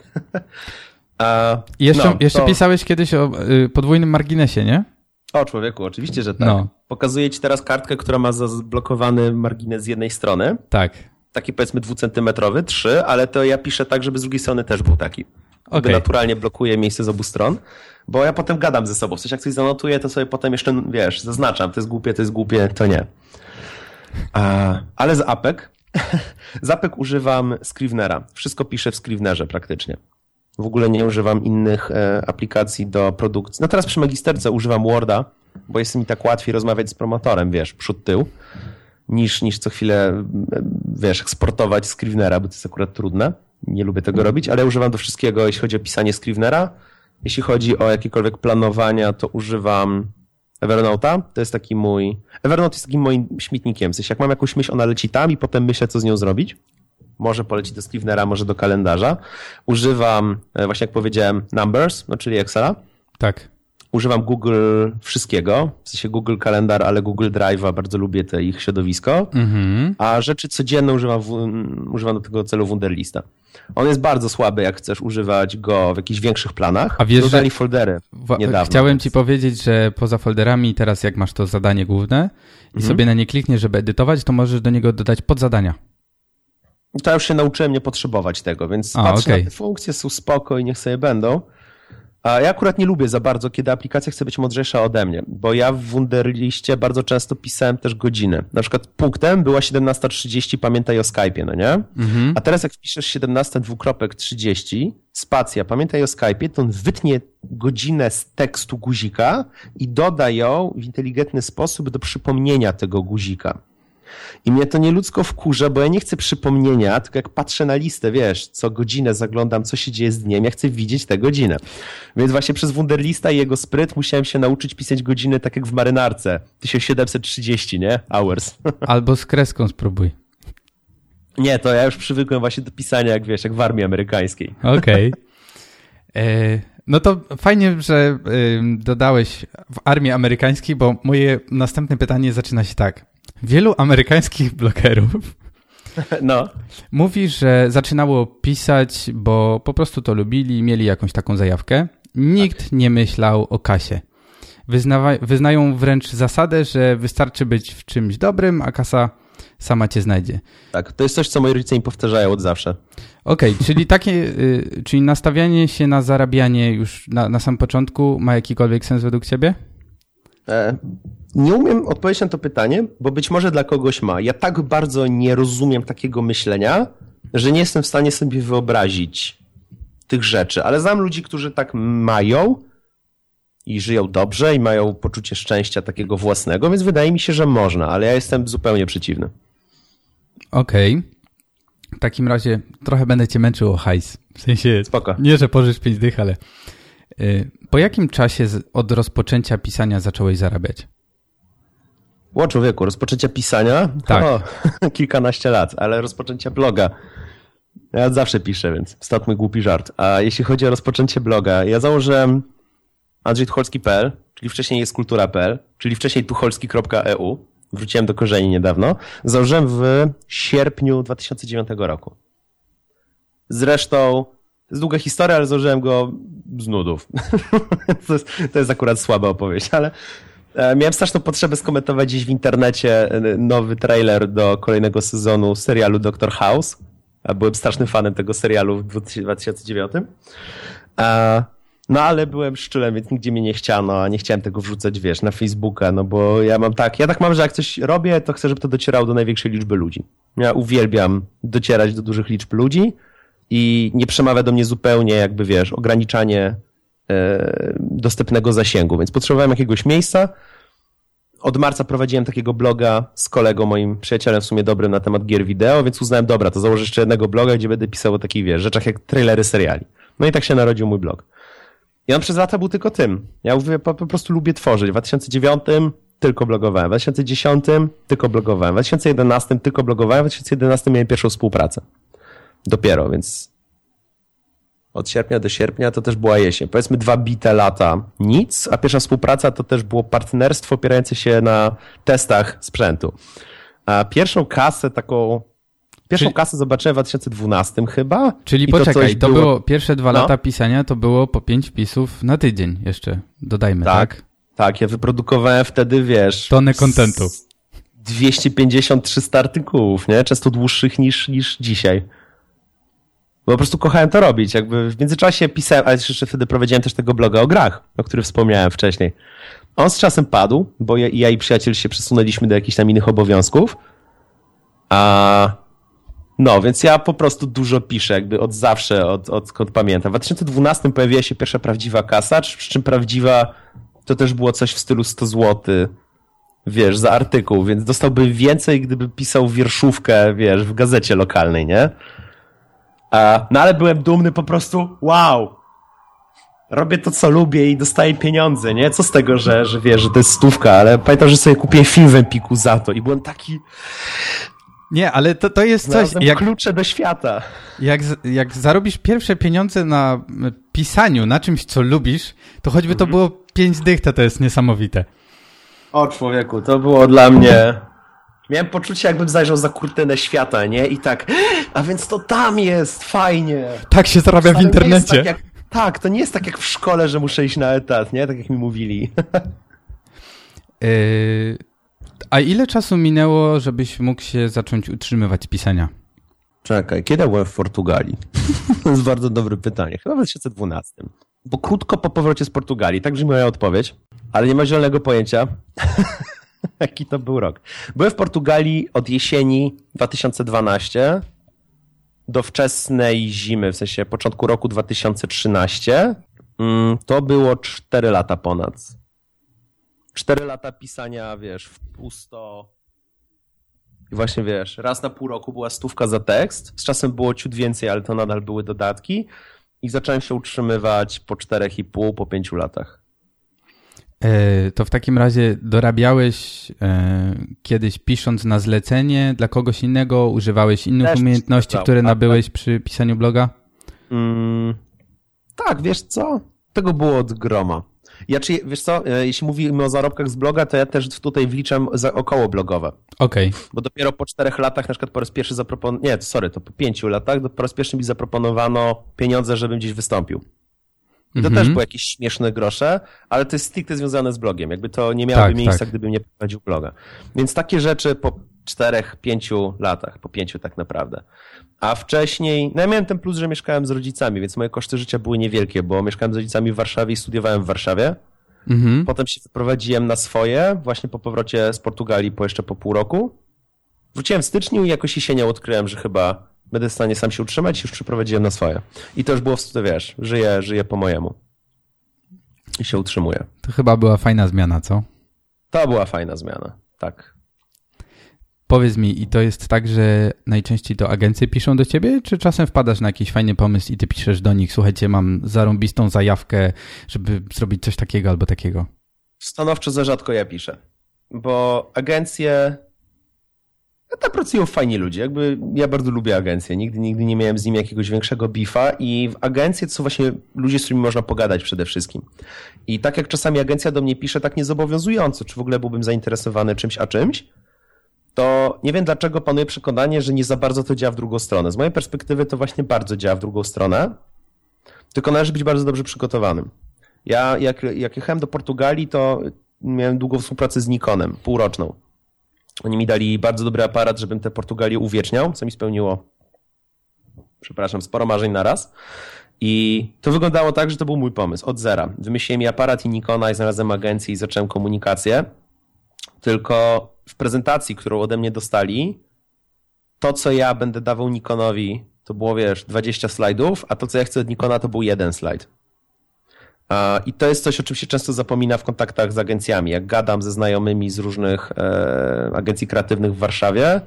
A, jeszcze no, jeszcze to... pisałeś kiedyś o y, podwójnym marginesie, nie? O człowieku, oczywiście, że tak. No. Pokazuję ci teraz kartkę, która ma zablokowany margines z jednej strony. Tak. Taki powiedzmy dwucentymetrowy, trzy, ale to ja piszę tak, żeby z drugiej strony też był taki. Okay. Naturalnie blokuje miejsce z obu stron, bo ja potem gadam ze sobą. Coś jak coś zanotuję, to sobie potem jeszcze, wiesz, zaznaczam, to jest głupie, to jest głupie, to nie. A, ale z apek, z apek używam Scrivenera. Wszystko piszę w Scrivenerze praktycznie. W ogóle nie używam innych e, aplikacji do produkcji. No teraz przy Magisterce używam Worda, bo jest mi tak łatwiej rozmawiać z promotorem, wiesz, przód, tył, niż, niż co chwilę, wiesz, eksportować Scrivenera, bo to jest akurat trudne. Nie lubię tego robić, ale używam do wszystkiego, jeśli chodzi o pisanie Scrivenera. Jeśli chodzi o jakiekolwiek planowania, to używam Evernote'a. To jest taki mój... Evernote jest takim moim śmietnikiem. W sensie, jak mam jakąś myśl, ona leci tam i potem myślę, co z nią zrobić. Może poleci do Scrivenera, może do kalendarza. Używam, e, właśnie jak powiedziałem, Numbers, no czyli Excela. Tak. Używam Google wszystkiego, w sensie Google Kalendar, ale Google Drive'a, bardzo lubię te ich środowisko. Mhm. A rzeczy codzienne używam, w, używam do tego celu Wunderlista. On jest bardzo słaby, jak chcesz używać go w jakichś większych planach. A wiesz, Dodali że... foldery niedawno. Chciałem więc... ci powiedzieć, że poza folderami teraz jak masz to zadanie główne i mhm. sobie na nie klikniesz, żeby edytować, to możesz do niego dodać podzadania to ja już się nauczyłem nie potrzebować tego, więc A, patrzę okay. na te funkcje, są spoko i niech sobie będą. A ja akurat nie lubię za bardzo, kiedy aplikacja chce być mądrzejsza ode mnie, bo ja w Wunderliście bardzo często pisałem też godziny. Na przykład punktem była 17.30, pamiętaj o Skype'ie, no nie? Mhm. A teraz jak wpiszesz 17 dwukropek 30, spacja, pamiętaj o Skype'ie, to on wytnie godzinę z tekstu guzika i doda ją w inteligentny sposób do przypomnienia tego guzika. I mnie to nieludzko wkurza, bo ja nie chcę przypomnienia, tylko jak patrzę na listę, wiesz, co godzinę zaglądam, co się dzieje z dniem, ja chcę widzieć tę godzinę. Więc właśnie przez Wunderlista i jego spryt musiałem się nauczyć pisać godziny tak jak w marynarce. 1730, nie? Hours. Albo z kreską spróbuj. Nie, to ja już przywykłem właśnie do pisania, jak wiesz, jak w armii amerykańskiej. Okej. Okay. E, no to fajnie, że dodałeś w armii amerykańskiej, bo moje następne pytanie zaczyna się tak. Wielu amerykańskich blogerów no. mówi, że zaczynało pisać, bo po prostu to lubili, mieli jakąś taką zajawkę. Nikt tak. nie myślał o kasie. Wyznawa- wyznają wręcz zasadę, że wystarczy być w czymś dobrym, a kasa sama cię znajdzie. Tak, to jest coś, co moi rodzice im powtarzają od zawsze. Okej, okay, czyli takie, y, czyli nastawianie się na zarabianie już na, na samym początku ma jakikolwiek sens według ciebie? E, nie umiem odpowiedzieć na to pytanie, bo być może dla kogoś ma. Ja tak bardzo nie rozumiem takiego myślenia, że nie jestem w stanie sobie wyobrazić tych rzeczy, ale znam ludzi, którzy tak mają i żyją dobrze i mają poczucie szczęścia takiego własnego, więc wydaje mi się, że można, ale ja jestem zupełnie przeciwny. Okej. Okay. W takim razie trochę będę cię męczył o hajs. W sensie, Spoko. nie, że pożysz pięć dych, ale po jakim czasie od rozpoczęcia pisania zacząłeś zarabiać? O człowieku, rozpoczęcia pisania? Tak. O, kilkanaście lat, ale rozpoczęcia bloga. Ja zawsze piszę, więc stąd mój głupi żart. A jeśli chodzi o rozpoczęcie bloga, ja założyłem andrzejtucholski.pl, czyli wcześniej jest kultura.pl, czyli wcześniej tucholski.eu. Wróciłem do korzeni niedawno. Założyłem w sierpniu 2009 roku. Zresztą, to jest długa historia, ale założyłem go z nudów. to, jest, to jest akurat słaba opowieść, ale E, miałem straszną potrzebę skomentować gdzieś w internecie e, nowy trailer do kolejnego sezonu serialu Doctor House. Byłem strasznym fanem tego serialu w 2009. E, no ale byłem szczylem, więc nigdzie mnie nie chciano, a nie chciałem tego wrzucać, wiesz, na Facebooka, no bo ja mam tak, ja tak mam, że jak coś robię, to chcę, żeby to docierało do największej liczby ludzi. Ja uwielbiam docierać do dużych liczb ludzi i nie przemawia do mnie zupełnie jakby, wiesz, ograniczanie dostępnego zasięgu, więc potrzebowałem jakiegoś miejsca. Od marca prowadziłem takiego bloga z kolegą, moim przyjacielem w sumie dobrym na temat gier wideo, więc uznałem, dobra, to założę jeszcze jednego bloga, gdzie będę pisał o takich, wiesz, rzeczach jak trailery seriali. No i tak się narodził mój blog. I on przez lata był tylko tym. Ja mówię, po, po prostu lubię tworzyć. W 2009 tylko blogowałem, w 2010 tylko blogowałem, w 2011 tylko blogowałem, w 2011 miałem pierwszą współpracę. Dopiero, więc od sierpnia do sierpnia to też była jesień. Powiedzmy dwa bite lata nic, a pierwsza współpraca to też było partnerstwo opierające się na testach sprzętu. A pierwszą kasę taką Pierwszą Czyli... kasę zobaczyłem w 2012 chyba. Czyli poczekaj, to, było... było... pierwsze dwa no. lata pisania, to było po pięć pisów na tydzień jeszcze, dodajmy, tak? Tak, tak ja wyprodukowałem wtedy, wiesz... Tonę kontentu. 250-300 artykułów, nie? Często dłuższych niż, niż dzisiaj. Bo po prostu kochałem to robić. Jakby w międzyczasie pisałem, ale jeszcze wtedy prowadziłem też tego bloga o grach, o którym wspomniałem wcześniej. On z czasem padł, bo ja, ja i przyjaciel się przesunęliśmy do jakichś tam innych obowiązków. A no, więc ja po prostu dużo piszę, jakby od zawsze, od, odkąd pamiętam. W 2012 pojawiła się pierwsza prawdziwa kasa, przy czym prawdziwa to też było coś w stylu 100 zł, wiesz, za artykuł, więc dostałbym więcej, gdyby pisał wierszówkę, wiesz, w gazecie lokalnej, nie? A, no ale byłem dumny po prostu, wow, robię to, co lubię i dostaję pieniądze, nie? Co z tego, że, że wiesz, że to jest stówka, ale pamiętam, że sobie kupiłem film w Empiku za to i byłem taki, nie, ale to, to jest coś... Jak, klucze do świata. Jak, jak zarobisz pierwsze pieniądze na pisaniu, na czymś, co lubisz, to choćby to mhm. było pięć dych, to to jest niesamowite. O człowieku, to było dla mnie... Miałem poczucie, jakbym zajrzał za kurtynę świata, nie? I tak, a więc to tam jest, fajnie. Tak się zarabia w internecie. Tak, jak, tak, to nie jest tak jak w szkole, że muszę iść na etat, nie? Tak jak mi mówili. Yy, a ile czasu minęło, żebyś mógł się zacząć utrzymywać pisania? Czekaj, kiedy byłem w Portugalii? to jest bardzo dobre pytanie. Chyba w 2012. Bo krótko po powrocie z Portugalii, tak brzmi moja odpowiedź, ale nie ma zielonego pojęcia, jaki to był rok. Byłem w Portugalii od jesieni 2012 do wczesnej zimy, w sensie początku roku 2013. Mm, to było 4 lata ponad. Cztery lata pisania, wiesz, w pusto. I właśnie wiesz, raz na pół roku była stówka za tekst. Z czasem było ciut więcej, ale to nadal były dodatki. I zacząłem się utrzymywać po czterech i pół, po pięciu latach. E, to w takim razie dorabiałeś e, kiedyś pisząc na zlecenie dla kogoś innego? Używałeś innych Też umiejętności, które nabyłeś tak. przy pisaniu bloga? Mm, tak, wiesz co? Tego było od groma. Ja czy, wiesz co, e, jeśli mówimy o zarobkach z bloga, to ja też tutaj wliczam za około blogowe. Okej. Okay. Bo dopiero po czterech latach, na przykład po raz pierwszy zaproponowano, nie, sorry, to po pięciu latach, po raz pierwszy mi zaproponowano pieniądze, żebym gdzieś wystąpił. I to mm -hmm. też były jakieś śmieszne grosze, ale to jest stricte związane z blogiem. Jakby to nie miałoby tak, miejsca, tak. gdybym nie prowadził bloga. Więc takie rzeczy po czterech, pięciu latach, po pięciu tak naprawdę. A wcześniej, no ja miałem ten plus, że mieszkałem z rodzicami, więc moje koszty życia były niewielkie, bo mieszkałem z rodzicami w Warszawie i studiowałem w Warszawie. Mhm. Potem się wyprowadziłem na swoje, właśnie po powrocie z Portugalii po jeszcze po pół roku. Wróciłem w styczniu i jakoś jesienią odkryłem, że chyba będę w stanie sam się utrzymać już przeprowadziłem na swoje. I to już było, to wiesz, żyję, żyję po mojemu. I się utrzymuję. To chyba była fajna zmiana, co? To była fajna zmiana, tak. Powiedz mi, i to jest tak, że najczęściej to agencje piszą do ciebie, czy czasem wpadasz na jakiś fajny pomysł i ty piszesz do nich, słuchajcie, mam zarąbistą zajawkę, żeby zrobić coś takiego albo takiego? Stanowczo za rzadko ja piszę, bo agencje tam pracują fajni ludzie. Jakby ja bardzo lubię agencje. Nigdy, nigdy nie miałem z nimi jakiegoś większego bifa i w agencje to są właśnie ludzie, z którymi można pogadać przede wszystkim. I tak jak czasami agencja do mnie pisze tak niezobowiązująco, czy w ogóle byłbym zainteresowany czymś a czymś, to nie wiem dlaczego panuje przekonanie, że nie za bardzo to działa w drugą stronę. Z mojej perspektywy to właśnie bardzo działa w drugą stronę, tylko należy być bardzo dobrze przygotowanym. Ja jak, jak jechałem do Portugalii, to miałem długą współpracę z Nikonem, półroczną. Oni mi dali bardzo dobry aparat, żebym tę Portugalię uwieczniał, co mi spełniło, przepraszam, sporo marzeń na raz. I to wyglądało tak, że to był mój pomysł, od zera. Wymyśliłem mi aparat i Nikona i znalazłem agencję i zacząłem komunikację. Tylko w prezentacji, którą ode mnie dostali, to co ja będę dawał Nikonowi, to było wiesz 20 slajdów, a to co ja chcę od Nikona to był jeden slajd. I to jest coś, o czym się często zapomina w kontaktach z agencjami. Jak gadam ze znajomymi z różnych e, agencji kreatywnych w Warszawie,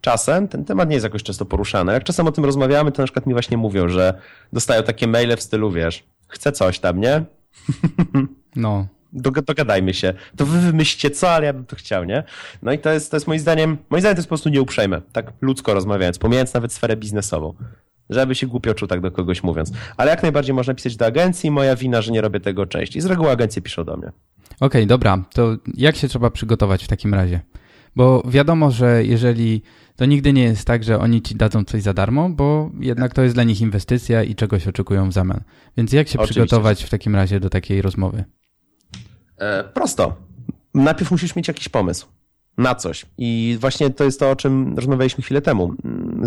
czasem ten temat nie jest jakoś często poruszany. Jak czasem o tym rozmawiamy, to na przykład mi właśnie mówią, że dostają takie maile w stylu, wiesz, chcę coś tam, nie? No dogadajmy się. To wy wymyślcie co, ale ja bym to chciał, nie? No i to jest, to jest moim zdaniem, moim zdaniem to jest po prostu nieuprzejme, tak ludzko rozmawiając, pomijając nawet sferę biznesową. Żeby się głupio czuł tak do kogoś mówiąc. Ale jak najbardziej można pisać do agencji, moja wina, że nie robię tego częściej. Z reguły agencje piszą do mnie. Okej, okay, dobra, to jak się trzeba przygotować w takim razie? Bo wiadomo, że jeżeli to nigdy nie jest tak, że oni ci dadzą coś za darmo, bo jednak to jest dla nich inwestycja i czegoś oczekują w zamian. Więc jak się Oczywiście. przygotować w takim razie do takiej rozmowy? E, prosto. Najpierw musisz mieć jakiś pomysł na coś. I właśnie to jest to, o czym rozmawialiśmy chwilę temu.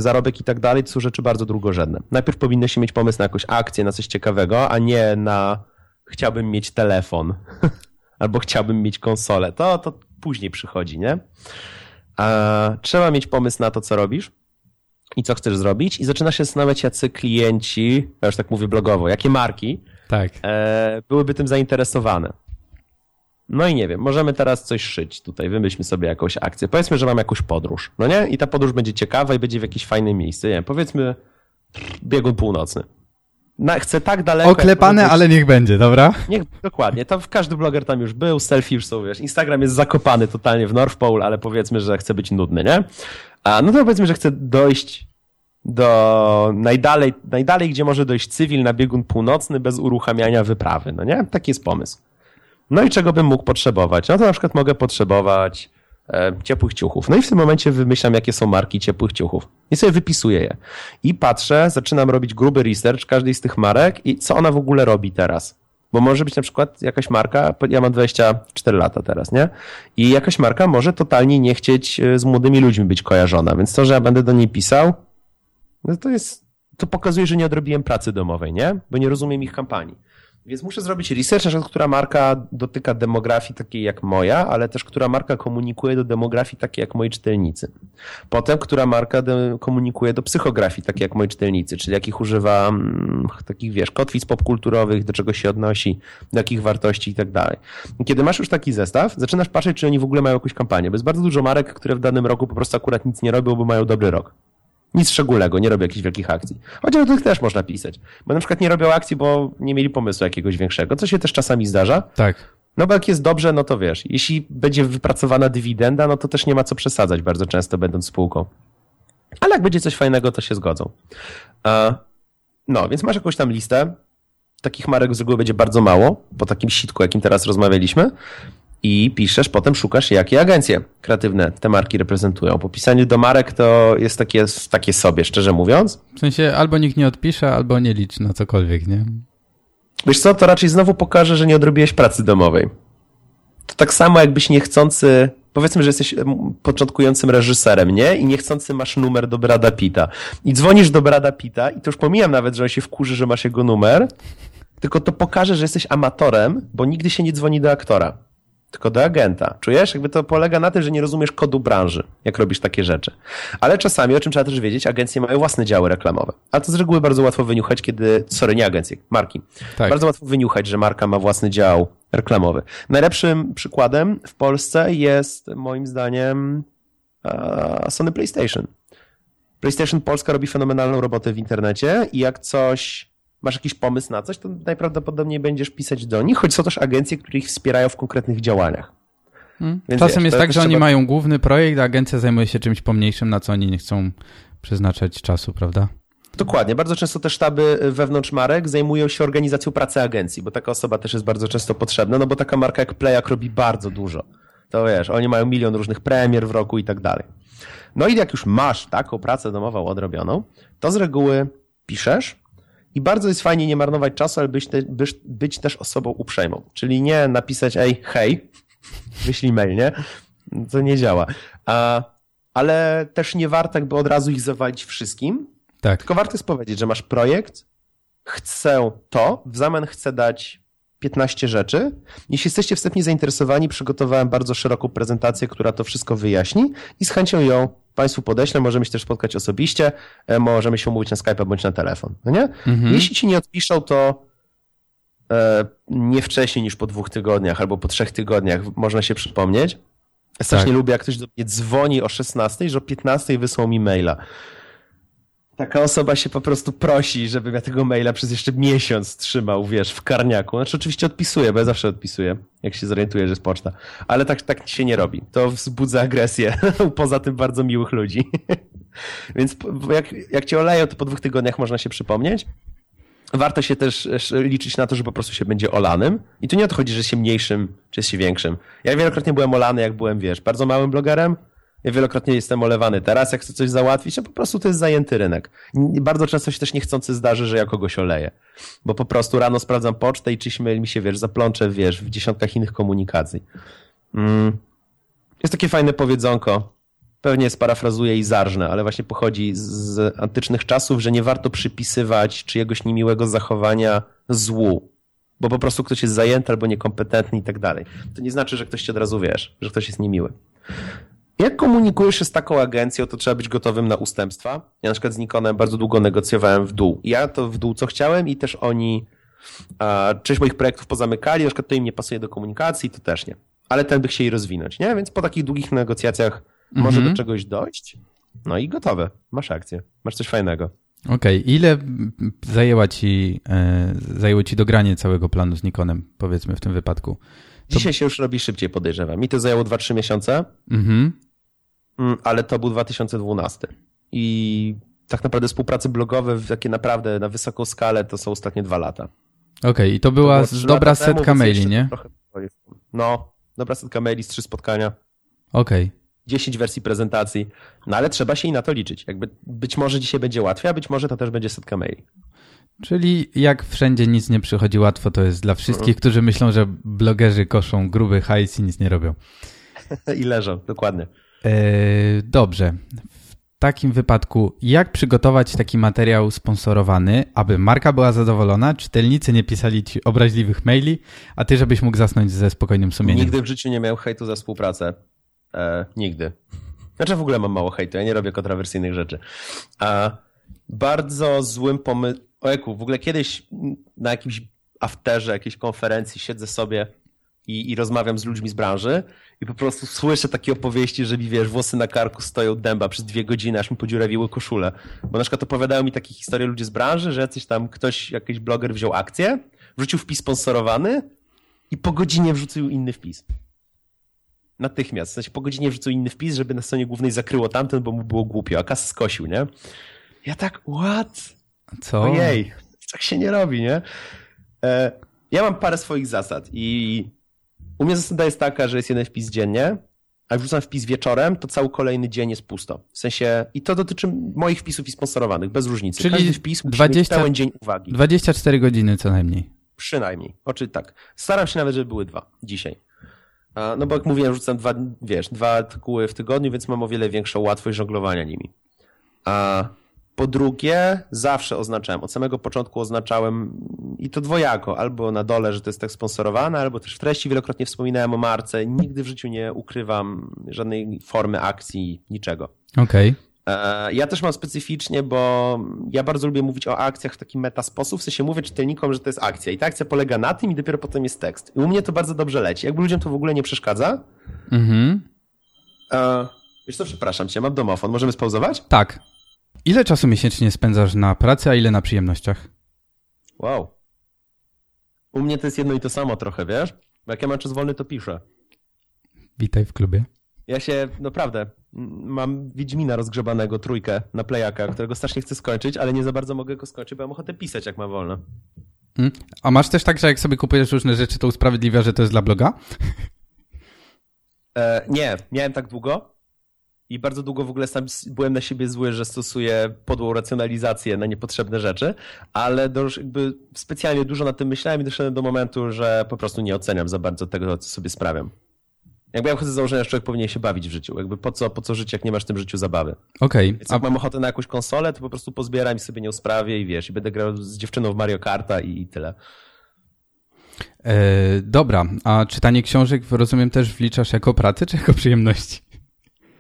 Zarobek i tak dalej to są rzeczy bardzo drugorzędne. Najpierw powinno się mieć pomysł na jakąś akcję, na coś ciekawego, a nie na chciałbym mieć telefon albo chciałbym mieć konsolę. To, to później przychodzi, nie? A trzeba mieć pomysł na to, co robisz i co chcesz zrobić i zaczyna się zastanawiać, jacy klienci, ja już tak mówię blogowo, jakie marki tak. e, byłyby tym zainteresowane. No i nie wiem, możemy teraz coś szyć tutaj, wymyślmy sobie jakąś akcję. Powiedzmy, że mam jakąś podróż, no nie? I ta podróż będzie ciekawa i będzie w jakieś fajne miejsce. Nie wiem, powiedzmy biegun północny. Na, chcę tak daleko. Oklepane, ale niech będzie, dobra? Niech, dokładnie. To każdy bloger tam już był, selfie już są, wiesz. Instagram jest zakopany totalnie w North Pole, ale powiedzmy, że chce być nudny, nie? A no to powiedzmy, że chcę dojść do najdalej, najdalej, gdzie może dojść cywil na biegun północny bez uruchamiania wyprawy, no nie? Taki jest pomysł. No i czego bym mógł potrzebować? No to na przykład mogę potrzebować e, ciepłych ciuchów. No i w tym momencie wymyślam, jakie są marki ciepłych ciuchów. I sobie wypisuję je. I patrzę, zaczynam robić gruby research każdej z tych marek i co ona w ogóle robi teraz. Bo może być na przykład jakaś marka, ja mam 24 lata teraz, nie? I jakaś marka może totalnie nie chcieć e, z młodymi ludźmi być kojarzona, więc to, że ja będę do niej pisał, no to jest, to pokazuje, że nie odrobiłem pracy domowej, nie? Bo nie rozumiem ich kampanii. Więc muszę zrobić research, na przykład, która marka dotyka demografii takiej jak moja, ale też która marka komunikuje do demografii takiej jak moi czytelnicy. Potem, która marka komunikuje do psychografii takiej jak moi czytelnicy, czyli jakich używa mm, takich, wiesz, kotwic popkulturowych, do czego się odnosi, do jakich wartości i tak dalej. Kiedy masz już taki zestaw, zaczynasz patrzeć, czy oni w ogóle mają jakąś kampanię, bo jest bardzo dużo marek, które w danym roku po prostu akurat nic nie robią, bo mają dobry rok. Nic szczególnego, nie robią jakichś wielkich akcji. Chociaż o tych też można pisać. Bo na przykład nie robią akcji, bo nie mieli pomysłu jakiegoś większego, co się też czasami zdarza. Tak. No bo jak jest dobrze, no to wiesz, jeśli będzie wypracowana dywidenda, no to też nie ma co przesadzać bardzo często będąc spółką. Ale jak będzie coś fajnego, to się zgodzą. No, więc masz jakąś tam listę. Takich marek z reguły będzie bardzo mało, po takim sitku, jakim teraz rozmawialiśmy i piszesz, potem szukasz, jakie agencje kreatywne te marki reprezentują. Po pisaniu do marek to jest takie, takie sobie, szczerze mówiąc. W sensie albo nikt nie odpisze, albo nie licz na cokolwiek, nie? Wiesz co, to raczej znowu pokaże, że nie odrobiłeś pracy domowej. To tak samo jakbyś niechcący, powiedzmy, że jesteś początkującym reżyserem, nie? I niechcący masz numer do Brada Pita. I dzwonisz do Brada Pita i to już pomijam nawet, że on się wkurzy, że masz jego numer, tylko to pokaże, że jesteś amatorem, bo nigdy się nie dzwoni do aktora tylko do agenta. Czujesz? Jakby to polega na tym, że nie rozumiesz kodu branży, jak robisz takie rzeczy. Ale czasami, o czym trzeba też wiedzieć, agencje mają własne działy reklamowe. A to z reguły bardzo łatwo wyniuchać, kiedy, sorry, nie agencje, marki. Tak. Bardzo łatwo wyniuchać, że marka ma własny dział reklamowy. Najlepszym przykładem w Polsce jest moim zdaniem Sony PlayStation. PlayStation Polska robi fenomenalną robotę w internecie i jak coś masz jakiś pomysł na coś, to najprawdopodobniej będziesz pisać do nich, choć są też agencje, które ich wspierają w konkretnych działaniach. Hmm. Czasem wiesz, jest tak, że oni mają główny projekt, a agencja zajmuje się czymś pomniejszym, na co oni nie chcą przeznaczać czasu, prawda? Dokładnie. Bardzo często te sztaby wewnątrz marek zajmują się organizacją pracy agencji, bo taka osoba też jest bardzo często potrzebna, no bo taka marka jak Playak robi bardzo dużo. To wiesz, oni mają milion różnych premier w roku i tak dalej. No i jak już masz taką pracę domową odrobioną, to z reguły piszesz, i bardzo jest fajnie nie marnować czasu, ale być, te, być, być też osobą uprzejmą. Czyli nie napisać, ej, hej, wyślij mail, nie? To nie działa. A, ale też nie warto jakby od razu ich zawalić wszystkim. Tak. Tylko warto jest powiedzieć, że masz projekt, chcę to, w zamian chcę dać 15 rzeczy. Jeśli jesteście wstępnie zainteresowani, przygotowałem bardzo szeroką prezentację, która to wszystko wyjaśni i z chęcią ją Państwu podeślę, możemy się też spotkać osobiście, e, możemy się umówić na Skype bądź na telefon. No nie? Mhm. Jeśli ci nie odpiszą, to e, nie wcześniej niż po dwóch tygodniach albo po trzech tygodniach można się przypomnieć. Strasznie tak. lubię, jak ktoś do mnie dzwoni o 16, że o 15 wysłał mi maila taka osoba się po prostu prosi, żebym ja tego maila przez jeszcze miesiąc trzymał, wiesz, w karniaku. Znaczy oczywiście odpisuję, bo ja zawsze odpisuję, jak się zorientuję, że jest poczta. Ale tak, tak się nie robi. To wzbudza agresję poza tym bardzo miłych ludzi. Więc jak, jak cię oleją, to po dwóch tygodniach można się przypomnieć. Warto się też liczyć na to, że po prostu się będzie olanym. I tu nie o to chodzi, że się mniejszym, czy jest się większym. Ja wielokrotnie byłem olany, jak byłem, wiesz, bardzo małym blogerem. Ja wielokrotnie jestem olewany. Teraz, jak chcę coś załatwić, a po prostu to jest zajęty rynek. Bardzo często się też niechcący zdarzy, że ja kogoś oleję. Bo po prostu rano sprawdzam pocztę i czyś mi się, wiesz, zaplączę, wiesz, w dziesiątkach innych komunikacji. Mm. Jest takie fajne powiedzonko pewnie sparafrazuję i zarżnę, ale właśnie pochodzi z antycznych czasów, że nie warto przypisywać czyjegoś niemiłego zachowania złu, bo po prostu ktoś jest zajęty albo niekompetentny i tak dalej. To nie znaczy, że ktoś ci od razu wiesz, że ktoś jest niemiły. Jak komunikujesz się z taką agencją, to trzeba być gotowym na ustępstwa. Ja na przykład z Nikonem bardzo długo negocjowałem w dół. Ja to w dół co chciałem i też oni a, część moich projektów pozamykali, na przykład to im nie pasuje do komunikacji, to też nie. Ale ten by chcieli rozwinąć, nie? Więc po takich długich negocjacjach może do mhm. czegoś dojść, no i gotowe. Masz akcję, masz coś fajnego. Okej, okay. ile zajęła ci, e, zajęło ci dogranie całego planu z Nikonem, powiedzmy w tym wypadku? To... Dzisiaj się już robi szybciej, podejrzewam. Mi to zajęło 2-3 miesiące, mhm. Mm, ale to był 2012. I tak naprawdę współpracy blogowe, takie naprawdę na wysoką skalę, to są ostatnie dwa lata. Okej, okay. i to była to dobra setka temu, maili, nie? No, dobra setka maili z trzy spotkania. Okej. Okay. 10 wersji prezentacji, no ale trzeba się i na to liczyć. Jakby być może dzisiaj będzie łatwiej, a być może to też będzie setka maili. Czyli jak wszędzie nic nie przychodzi łatwo, to jest dla wszystkich, mhm. którzy myślą, że blogerzy koszą gruby hajs i nic nie robią. I leżą, dokładnie. E, dobrze. W takim wypadku, jak przygotować taki materiał sponsorowany, aby marka była zadowolona, czytelnicy nie pisali ci obraźliwych maili, a ty żebyś mógł zasnąć ze spokojnym sumieniem? Nigdy w życiu nie miał hejtu za współpracę. E, nigdy. Znaczy w ogóle mam mało hejtu, ja nie robię kontrowersyjnych rzeczy. A bardzo złym pomysłem, ojku, w ogóle kiedyś na jakimś afterze, jakiejś konferencji siedzę sobie i, i rozmawiam z ludźmi z branży i po prostu słyszę takie opowieści, że mi, wiesz, włosy na karku stoją dęba przez dwie godziny, aż mi podziurawiły koszule. Bo na przykład opowiadają mi takie historie ludzie z branży, że jacyś tam ktoś, jakiś bloger wziął akcję, wrzucił wpis sponsorowany i po godzinie wrzucił inny wpis. Natychmiast. W sensie po godzinie wrzucił inny wpis, żeby na stronie głównej zakryło tamten, bo mu było głupio, a kas skosił, nie? Ja tak, what? Co? Ojej, tak się nie robi, nie? E, ja mam parę swoich zasad i u mnie zasada jest taka, że jest jeden wpis dziennie, a jak wrzucam wpis wieczorem, to cały kolejny dzień jest pusto. W sensie, i to dotyczy moich wpisów i sponsorowanych, bez różnicy. Czyli Każdy wpis 20, pełen dzień uwagi. 24 godziny co najmniej. Przynajmniej. Oczy tak. Staram się nawet, żeby były dwa dzisiaj. No bo jak mówiłem, rzucam dwa, wiesz, dwa artykuły w tygodniu, więc mam o wiele większą łatwość żonglowania nimi. A po drugie, zawsze oznaczałem, od samego początku oznaczałem i to dwojako, albo na dole, że to jest tak sponsorowane, albo też w treści wielokrotnie wspominałem o marce. Nigdy w życiu nie ukrywam żadnej formy akcji, niczego. Okej. Okay. E, ja też mam specyficznie, bo ja bardzo lubię mówić o akcjach w taki meta sposób, w sensie mówię czytelnikom, że to jest akcja i ta akcja polega na tym i dopiero potem jest tekst. I u mnie to bardzo dobrze leci. Jakby ludziom to w ogóle nie przeszkadza. Mhm. E, wiesz co, przepraszam cię, mam domofon. Możemy spauzować? Tak. Ile czasu miesięcznie spędzasz na pracy, a ile na przyjemnościach? Wow. U mnie to jest jedno i to samo trochę, wiesz? Jak ja mam czas wolny, to piszę. Witaj w klubie. Ja się, naprawdę, mam Wiedźmina rozgrzebanego, trójkę na playaka, którego strasznie chcę skończyć, ale nie za bardzo mogę go skończyć, bo mam ochotę pisać, jak mam wolno. Hmm? A masz też tak, że jak sobie kupujesz różne rzeczy, to usprawiedliwia, że to jest dla bloga? E, nie, miałem tak długo i bardzo długo w ogóle sam byłem na siebie zły, że stosuję podłą racjonalizację na niepotrzebne rzeczy, ale do, jakby specjalnie dużo na tym myślałem i doszedłem do momentu, że po prostu nie oceniam za bardzo tego, co sobie sprawiam. Jakby ja chodzę z założenia, że człowiek powinien się bawić w życiu. Jakby po co, po co żyć, jak nie masz w tym życiu zabawy. Okej. Okay. jak A... mam ochotę na jakąś konsolę, to po prostu pozbieram i sobie nie usprawię i wiesz, i będę grał z dziewczyną w Mario Karta i, i tyle. E, dobra, a czytanie książek rozumiem też wliczasz jako pracę czy jako przyjemności?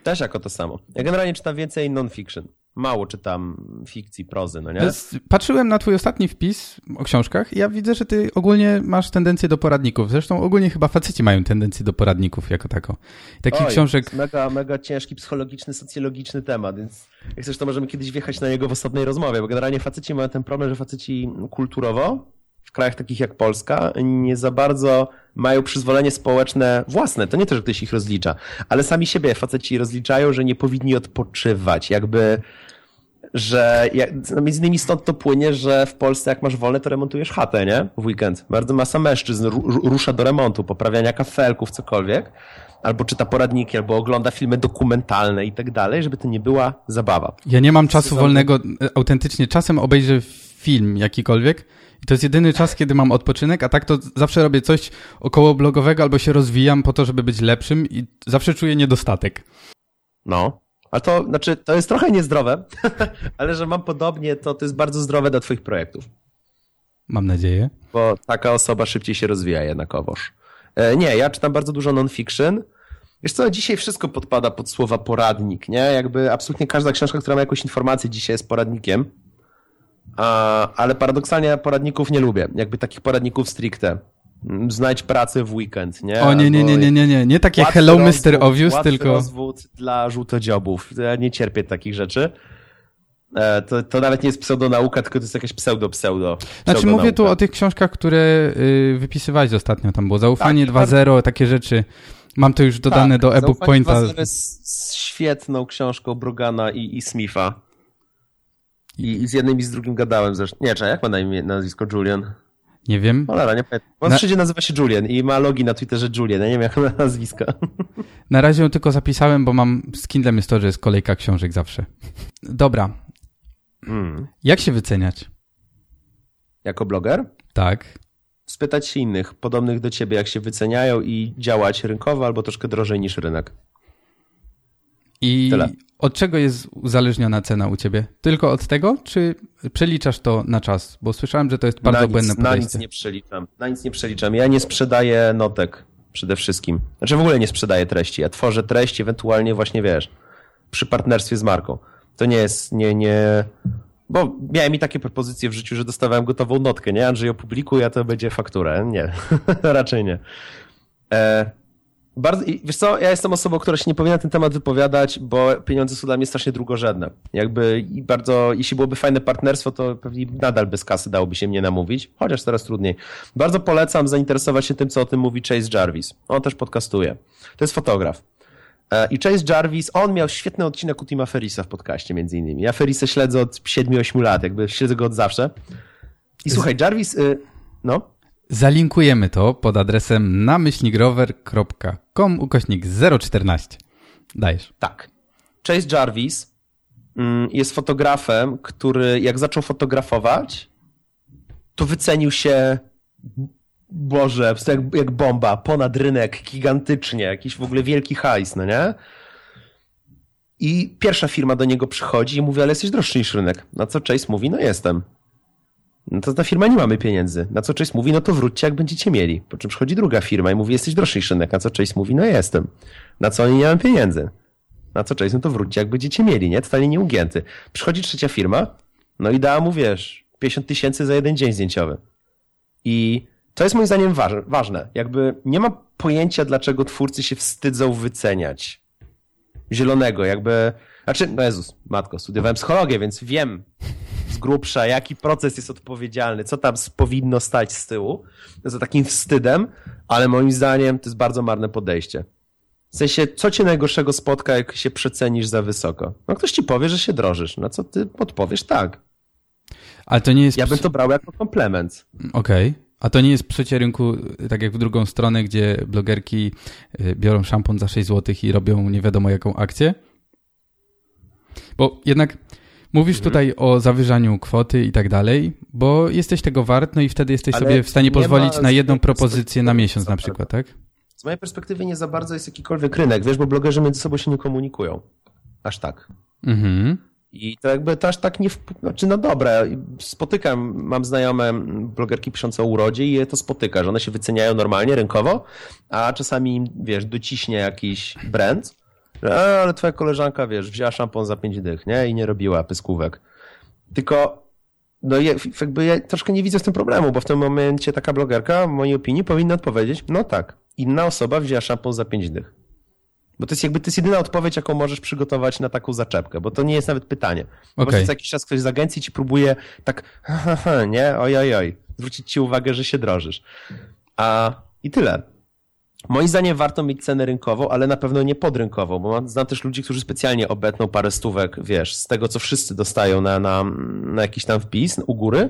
Też jako to samo. Ja generalnie czytam więcej non-fiction mało czytam fikcji, prozy, no nie? Patrzyłem na twój ostatni wpis o książkach i ja widzę, że ty ogólnie masz tendencję do poradników. Zresztą ogólnie chyba faceci mają tendencję do poradników jako tako. Takich Oj, książek... mega, mega ciężki, psychologiczny, socjologiczny temat, więc jak chcesz, to możemy kiedyś wjechać na niego w osobnej rozmowie, bo generalnie faceci mają ten problem, że faceci kulturowo w krajach takich jak Polska nie za bardzo mają przyzwolenie społeczne własne. To nie to, że ktoś ich rozlicza, ale sami siebie faceci rozliczają, że nie powinni odpoczywać. Jakby że no między innymi stąd to płynie, że w Polsce jak masz wolne, to remontujesz chatę, nie? W weekend. Bardzo masa mężczyzn rusza do remontu, poprawiania kafelków, cokolwiek. Albo czyta poradniki, albo ogląda filmy dokumentalne i tak dalej, żeby to nie była zabawa. Ja nie mam czasu wolnego, e, autentycznie. Czasem obejrzę film jakikolwiek i to jest jedyny czas, kiedy mam odpoczynek, a tak to zawsze robię coś około blogowego albo się rozwijam po to, żeby być lepszym i zawsze czuję niedostatek. No, ale to, znaczy, to jest trochę niezdrowe, ale że mam podobnie, to to jest bardzo zdrowe dla twoich projektów. Mam nadzieję. Bo taka osoba szybciej się rozwija jednakowoż. E, nie, ja czytam bardzo dużo non-fiction. Wiesz co, dzisiaj wszystko podpada pod słowa poradnik, nie? Jakby absolutnie każda książka, która ma jakąś informację dzisiaj jest poradnikiem. Ale paradoksalnie poradników nie lubię. Jakby takich poradników stricte. Mm, znajdź pracę w weekend, nie? O nie, nie, nie, nie, nie, nie, nie takie Hello rozwód, Mr. Obvious, tylko... rozwód dla żółtodziobów. Ja nie cierpię takich rzeczy. E, to, to nawet nie jest pseudonauka, tylko to jest jakaś pseudo-pseudo. Znaczy mówię tu o tych książkach, które y, wypisywałeś ostatnio. Tam było Zaufanie tak, 2.0, takie rzeczy. Mam to już dodane tak, do e-book pointa. Zaufanie 2.0 jest świetną książką Brogana i, i Smitha. I, I, z jednym i z drugim gadałem zresztą. Nie, czy jak ma na imię, nazwisko Julian? Nie wiem. Cholera, nie pamiętam. On na... wszędzie nazywa się Julian i ma logi na Twitterze Julian. Ja nie wiem, jak ma nazwiska. Na razie ją tylko zapisałem, bo mam z Kindlem jest to, że jest kolejka książek zawsze. Dobra. Hmm. Jak się wyceniać? Jako bloger? Tak. Spytać się innych, podobnych do ciebie, jak się wyceniają i działać rynkowo albo troszkę drożej niż rynek. I Tyle. od czego jest uzależniona cena u ciebie? Tylko od tego, czy przeliczasz to na czas? Bo słyszałem, że to jest bardzo na błędne podejście. Na nic nie przeliczam. Na nic nie przeliczam. Ja nie sprzedaję notek przede wszystkim. Znaczy w ogóle nie sprzedaję treści. Ja tworzę treści ewentualnie właśnie, wiesz, przy partnerstwie z marką. To nie jest, nie, nie... Bo miałem i takie propozycje w życiu, że dostawałem gotową notkę, nie? Andrzej opublikuj, a to będzie faktura. Nie, raczej nie. E, bardzo, wiesz co, ja jestem osobą, która się nie powinna na ten temat wypowiadać, bo pieniądze są dla mnie strasznie drugorzędne. Jakby i bardzo, jeśli byłoby fajne partnerstwo, to pewnie nadal bez kasy dałoby się mnie namówić, chociaż teraz trudniej. Bardzo polecam zainteresować się tym, co o tym mówi Chase Jarvis. On też podcastuje. To jest fotograf. E, I Chase Jarvis, on miał świetny odcinek u Tima Ferisa w podcaście między innymi. Ja Ferisa śledzę od 7-8 lat, jakby śledzę go od zawsze. I słuchaj, Jarvis, y, no... Zalinkujemy to pod adresem namyślnikrower.com ukośnik 014. Dajesz. Tak. Chase Jarvis mm, jest fotografem, który jak zaczął fotografować, to wycenił się Boże, jak, jak bomba, ponad rynek, gigantycznie, jakiś w ogóle wielki hajs, no nie? I pierwsza firma do niego przychodzi i mówi, ale jesteś droższy niż rynek. Na co Chase mówi, no jestem. No to ta firma nie mamy pieniędzy. Na co Chase mówi, no to wróćcie jak będziecie mieli. Po czym przychodzi druga firma i mówi, jesteś droższy niż rynek. Na co Chase mówi, no jestem. Na co oni nie mam pieniędzy. Na co Chase, no to wróćcie jak będziecie mieli, nie? Totalnie nieugięty. Przychodzi trzecia firma, no i dała mu, wiesz, 50 tysięcy za jeden dzień zdjęciowy. I to jest moim zdaniem ważne. Jakby nie ma pojęcia, dlaczego twórcy się wstydzą wyceniać zielonego, jakby... Znaczy, no Jezus, matko, studiowałem psychologię, więc wiem z grubsza, jaki proces jest odpowiedzialny, co tam powinno stać z tyłu, za takim wstydem, ale moim zdaniem to jest bardzo marne podejście. W sensie, co cię najgorszego spotka, jak się przecenisz za wysoko? No ktoś ci powie, że się drożysz, no co ty odpowiesz tak. Ale to nie jest... Ja bym to brał jako komplement. Okej. Okay. A to nie jest przecie rynku, tak jak w drugą stronę, gdzie blogerki y, biorą szampon za 6 zł i robią nie wiadomo jaką akcję? Bo jednak mówisz mhm. tutaj o zawyżaniu kwoty i tak dalej, bo jesteś tego wart, no i wtedy jesteś Ale sobie w stanie pozwolić na jedną propozycję na miesiąc na przykład, tak? Z mojej perspektywy nie za bardzo jest jakikolwiek rynek, wiesz, bo blogerzy między sobą się nie komunikują. Aż tak. Mhm. I to jakby też tak nie, znaczy no dobra, spotykam, mam znajome blogerki piszące o urodzie i je to spotyka, że one się wyceniają normalnie, rynkowo, a czasami, wiesz, dociśnie jakiś brand, że ale twoja koleżanka, wiesz, wzięła szampon za pięć dych, nie? I nie robiła pyskówek. Tylko, no jakby ja troszkę nie widzę w tym problemu, bo w tym momencie taka blogerka, w mojej opinii, powinna odpowiedzieć, no tak, inna osoba wzięła szampon za pięć dych. Bo to jest jakby to jest jedyna odpowiedź, jaką możesz przygotować na taką zaczepkę, bo to nie jest nawet pytanie. Po prostu co jakiś czas ktoś z agencji ci próbuje tak, nie, oj, oj, oj, zwrócić ci uwagę, że się drożysz. A i tyle. Moim zdaniem warto mieć cenę rynkową, ale na pewno nie podrynkową, bo znam też ludzi, którzy specjalnie obetną parę stówek, wiesz, z tego, co wszyscy dostają na, na, na jakiś tam wpis u góry,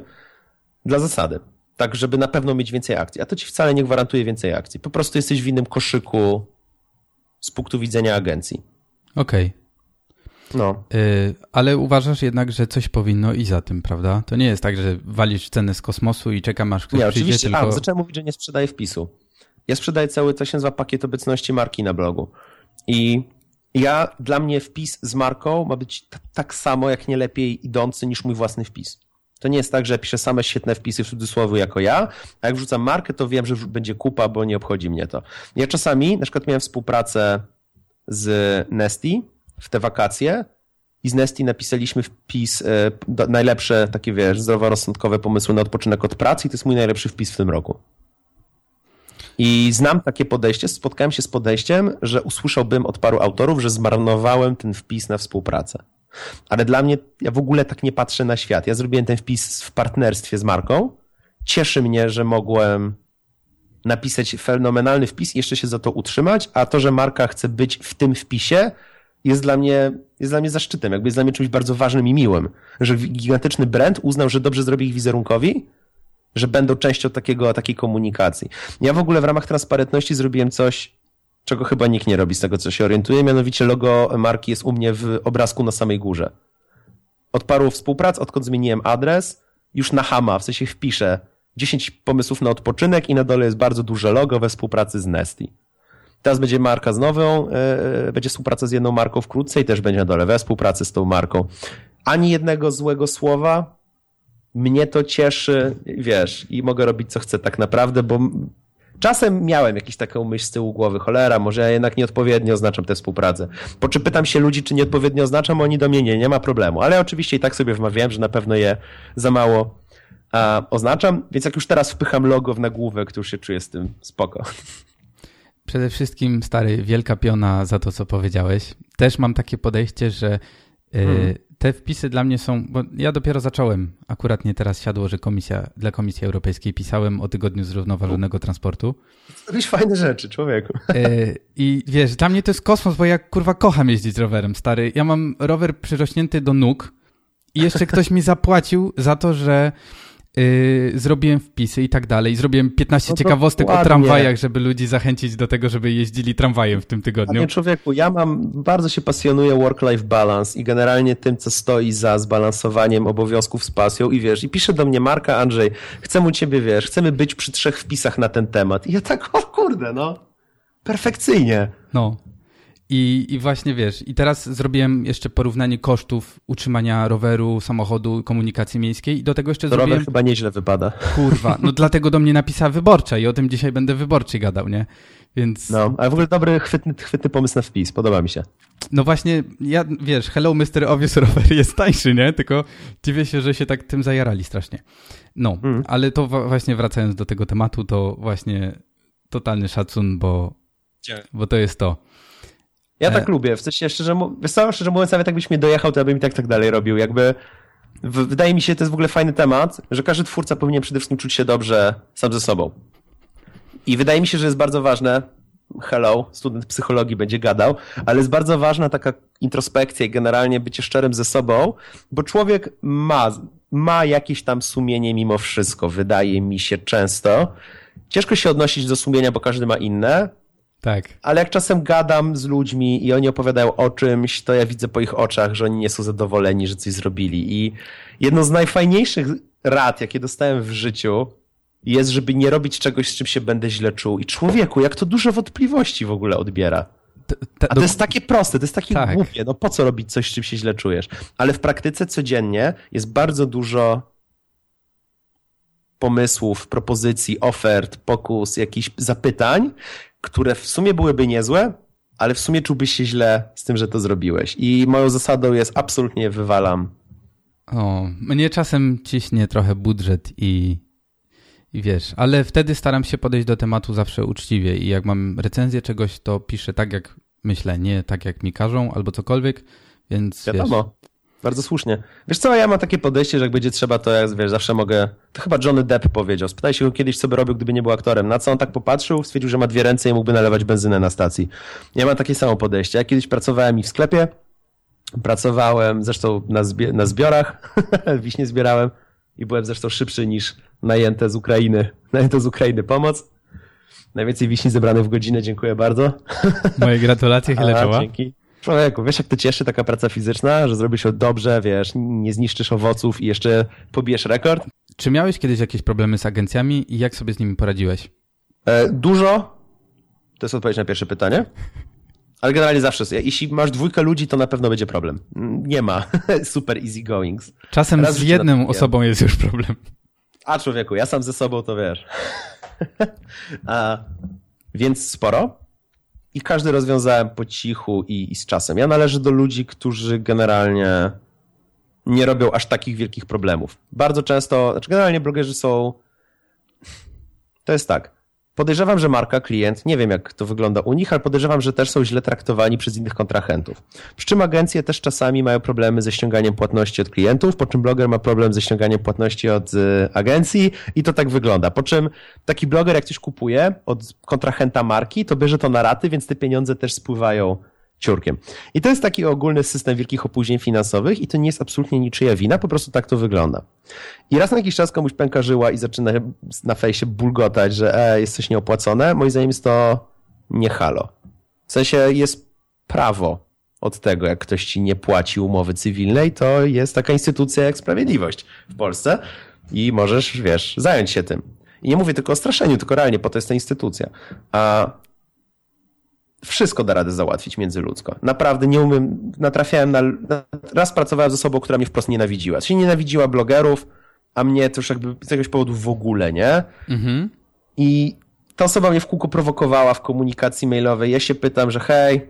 dla zasady. Tak, żeby na pewno mieć więcej akcji. A to ci wcale nie gwarantuje więcej akcji. Po prostu jesteś w innym koszyku z punktu widzenia agencji. Okej. No. Y, Ale uważasz jednak, że coś powinno iść za tym, prawda? To nie jest tak, że walisz cenę z kosmosu i czekam aż ktoś Nie, przyjdzie, oczywiście. tylko... A, zacząłem mówić, że nie sprzedaję wpisu. Ja sprzedaję cały, co się nazywa pakiet obecności marki na blogu. I ja, dla mnie wpis z marką ma być tak samo, jak nie lepiej idący niż mój własny wpis. To nie jest tak, że piszę same świetne wpisy w cudzysłowie jako ja, a jak wrzucam markę, to wiem, że będzie kupa, bo nie obchodzi mnie to. Ja czasami, na przykład miałem współpracę z Nesty w te wakacje i z Nesty napisaliśmy wpis, e, najlepsze takie, wiesz, zdroworozsądkowe pomysły na odpoczynek od pracy i to jest mój najlepszy wpis w tym roku. I znam takie podejście, spotkałem się z podejściem, że usłyszałbym od paru autorów, że zmarnowałem ten wpis na współpracę. Ale dla mnie, ja w ogóle tak nie patrzę na świat. Ja zrobiłem ten wpis w partnerstwie z marką. Cieszy mnie, że mogłem napisać fenomenalny wpis i jeszcze się za to utrzymać, a to, że marka chce być w tym wpisie, jest dla mnie, jest dla mnie zaszczytem, jakby jest dla mnie czymś bardzo ważnym i miłym, że gigantyczny brand uznał, że dobrze zrobi ich wizerunkowi, że będą częścią takiego, takiej komunikacji. Ja w ogóle w ramach transparentności zrobiłem coś, czego chyba nikt nie robi z tego, co się orientuje, mianowicie logo marki jest u mnie w obrazku na samej górze. Od paru współprac, odkąd zmieniłem adres, już na Hama, w sensie wpiszę 10 pomysłów na odpoczynek i na dole jest bardzo duże logo we współpracy z Nesty. Teraz będzie marka z nową, yy, będzie współpraca z jedną marką wkrótce i też będzie na dole we współpracy z tą marką. Ani jednego złego słowa, mnie to cieszy, wiesz, i mogę robić co chcę tak naprawdę, bo czasem miałem jakąś taką myśl z tyłu głowy, cholera, może ja jednak nieodpowiednio oznaczam tę współpracę. Po czym pytam się ludzi, czy nieodpowiednio oznaczam, oni do mnie nie, nie ma problemu, ale oczywiście i tak sobie wmawiałem, że na pewno je za mało a, oznaczam, więc jak już teraz wpycham logo w nagłówek, to już się czuję z tym spoko. Przede wszystkim, stary, wielka piona za to, co powiedziałeś. Też mam takie podejście, że y, Hmm. Te wpisy dla mnie są, bo ja dopiero zacząłem, akurat nie teraz siadło, że komisja, dla Komisji Europejskiej pisałem o tygodniu zrównoważonego transportu. Robisz fajne rzeczy, człowieku. Y, I wiesz, dla mnie to jest kosmos, bo ja kurwa kocham jeździć rowerem, stary. Ja mam rower przyrośnięty do nóg i jeszcze ktoś mi zapłacił za to, że y, zrobiłem wpisy i tak dalej. Zrobiłem 15 No ciekawostek o ładnie. tramwajach, żeby ludzi zachęcić do tego, żeby jeździli tramwajem w tym tygodniu. Panie człowieku, ja mam, bardzo się pasjonuję work-life balance i generalnie tym, co stoi za zbalansowaniem obowiązków z pasją i wiesz, i pisze do mnie Marka, Andrzej, chcę u ciebie, wiesz, chcemy być przy trzech wpisach na ten temat. I ja tak, o kurde, no, perfekcyjnie. No. I, I właśnie wiesz, i teraz zrobiłem jeszcze porównanie kosztów utrzymania roweru, samochodu, komunikacji miejskiej i do tego jeszcze To zrobiłem... rower chyba nieźle wypada. Kurwa, no dlatego do mnie napisała wyborcza i o tym dzisiaj będę wyborczy gadał, nie? Więc no, ale w ogóle dobry, chwytny, chwytny pomysł na wpis, podoba mi się. no właśnie, ja wiesz, Hello Mr. Obvious rower jest tańszy, nie? Tylko dziwię się, że się tak tym zajarali strasznie. No, Mm. ale to właśnie wracając do tego tematu, to właśnie totalny szacun, bo, bo to jest to. Ja E. tak lubię, w sensie szczerze, co, szczerze mówiąc, nawet jakbyś mnie dojechał, to ja bym i tak tak dalej robił, jakby wydaje mi się, to jest w ogóle fajny temat, że każdy twórca powinien przede wszystkim czuć się dobrze sam ze sobą. I wydaje mi się, że jest bardzo ważne, hello, student psychologii będzie gadał, ale jest bardzo ważna taka introspekcja i generalnie bycie szczerym ze sobą, bo człowiek ma, ma jakieś tam sumienie mimo wszystko, wydaje mi się często. Ciężko się odnosić do sumienia, bo każdy ma inne, Tak. ale jak czasem gadam z ludźmi i oni opowiadają o czymś, to ja widzę po ich oczach, że oni nie są zadowoleni, że coś zrobili. I jedno z najfajniejszych rad, jakie dostałem w życiu, jest, żeby nie robić czegoś, z czym się będę źle czuł. I człowieku, jak to dużo wątpliwości w ogóle odbiera. A to jest takie proste, to jest takie Tak. głupie. No po co robić coś, z czym się źle czujesz? Ale w praktyce codziennie jest bardzo dużo pomysłów, propozycji, ofert, pokus, jakichś zapytań, które w sumie byłyby niezłe, ale w sumie czułbyś się źle z tym, że to zrobiłeś. I moją zasadą jest absolutnie wywalam. O, mnie czasem ciśnie trochę budżet i, i wiesz, ale wtedy staram się podejść do tematu zawsze uczciwie i jak mam recenzję czegoś, to piszę tak, jak myślę, nie tak jak mi każą albo cokolwiek, więc Wiadomo. Wiesz, bardzo słusznie. Wiesz co, ja mam takie podejście, że jak będzie trzeba, to ja wiesz, zawsze mogę. To chyba Johnny Depp powiedział. Spytaj się go kiedyś, co by robił, gdyby nie był aktorem. Na co on tak popatrzył, stwierdził, że ma dwie ręce i mógłby nalewać benzynę na stacji. Ja mam takie samo podejście. Ja kiedyś pracowałem i w sklepie, pracowałem zresztą na, zbi na zbiorach, wiśnie zbierałem i byłem zresztą szybszy niż najęte z Ukrainy, najęte z Ukrainy pomoc. Najwięcej wiśni zebranych w godzinę, dziękuję bardzo. Moje gratulacje, chylę czoła. Dzięki. Człowieku, wiesz jak to cieszy taka praca fizyczna, że zrobisz ją dobrze, wiesz, nie zniszczysz owoców i jeszcze pobijesz rekord? Czy miałeś kiedyś jakieś problemy z agencjami i jak sobie z nimi poradziłeś? E, dużo. To jest odpowiedź na pierwsze pytanie. Ale generalnie zawsze, jeśli masz dwójkę ludzi, to na pewno będzie problem. Nie ma super easy goings. Czasem Raz z jedną osobą jest już problem. A człowieku, ja sam ze sobą to wiesz. A, więc sporo i każdy rozwiązałem po cichu i, i z czasem. Ja należę do ludzi, którzy generalnie nie robią aż takich wielkich problemów. Bardzo często, znaczy generalnie blogerzy są. To jest tak. Podejrzewam, że marka, klient, nie wiem jak to wygląda u nich, ale podejrzewam, że też są źle traktowani przez innych kontrahentów. Przy czym agencje też czasami mają problemy ze ściąganiem płatności od klientów, po czym bloger ma problem ze ściąganiem płatności od y, agencji i to tak wygląda. Po czym taki bloger jak coś kupuje od kontrahenta marki, to bierze to na raty, więc te pieniądze też spływają ciurkiem. I to jest taki ogólny system wielkich opóźnień finansowych i to nie jest absolutnie niczyja wina, po prostu tak to wygląda. I raz na jakiś czas komuś pęka żyła i zaczyna na fejsie bulgotać, że e, jest coś nieopłacone, moim zdaniem jest to nie halo. W sensie jest prawo od tego, jak ktoś ci nie płaci umowy cywilnej, to jest taka instytucja jak Sprawiedliwość w Polsce i możesz, wiesz, zająć się tym. I nie mówię tylko o straszeniu, tylko realnie po to jest ta instytucja. A wszystko da radę załatwić międzyludzko. Naprawdę nie umiem, natrafiałem na, raz pracowałem z osobą, która mnie wprost nienawidziła. Się nienawidziła blogerów, a mnie to już jakby z jakiegoś powodu w ogóle, nie? Mhm. I ta osoba mnie w kółko prowokowała w komunikacji mailowej. Ja się pytam, że hej,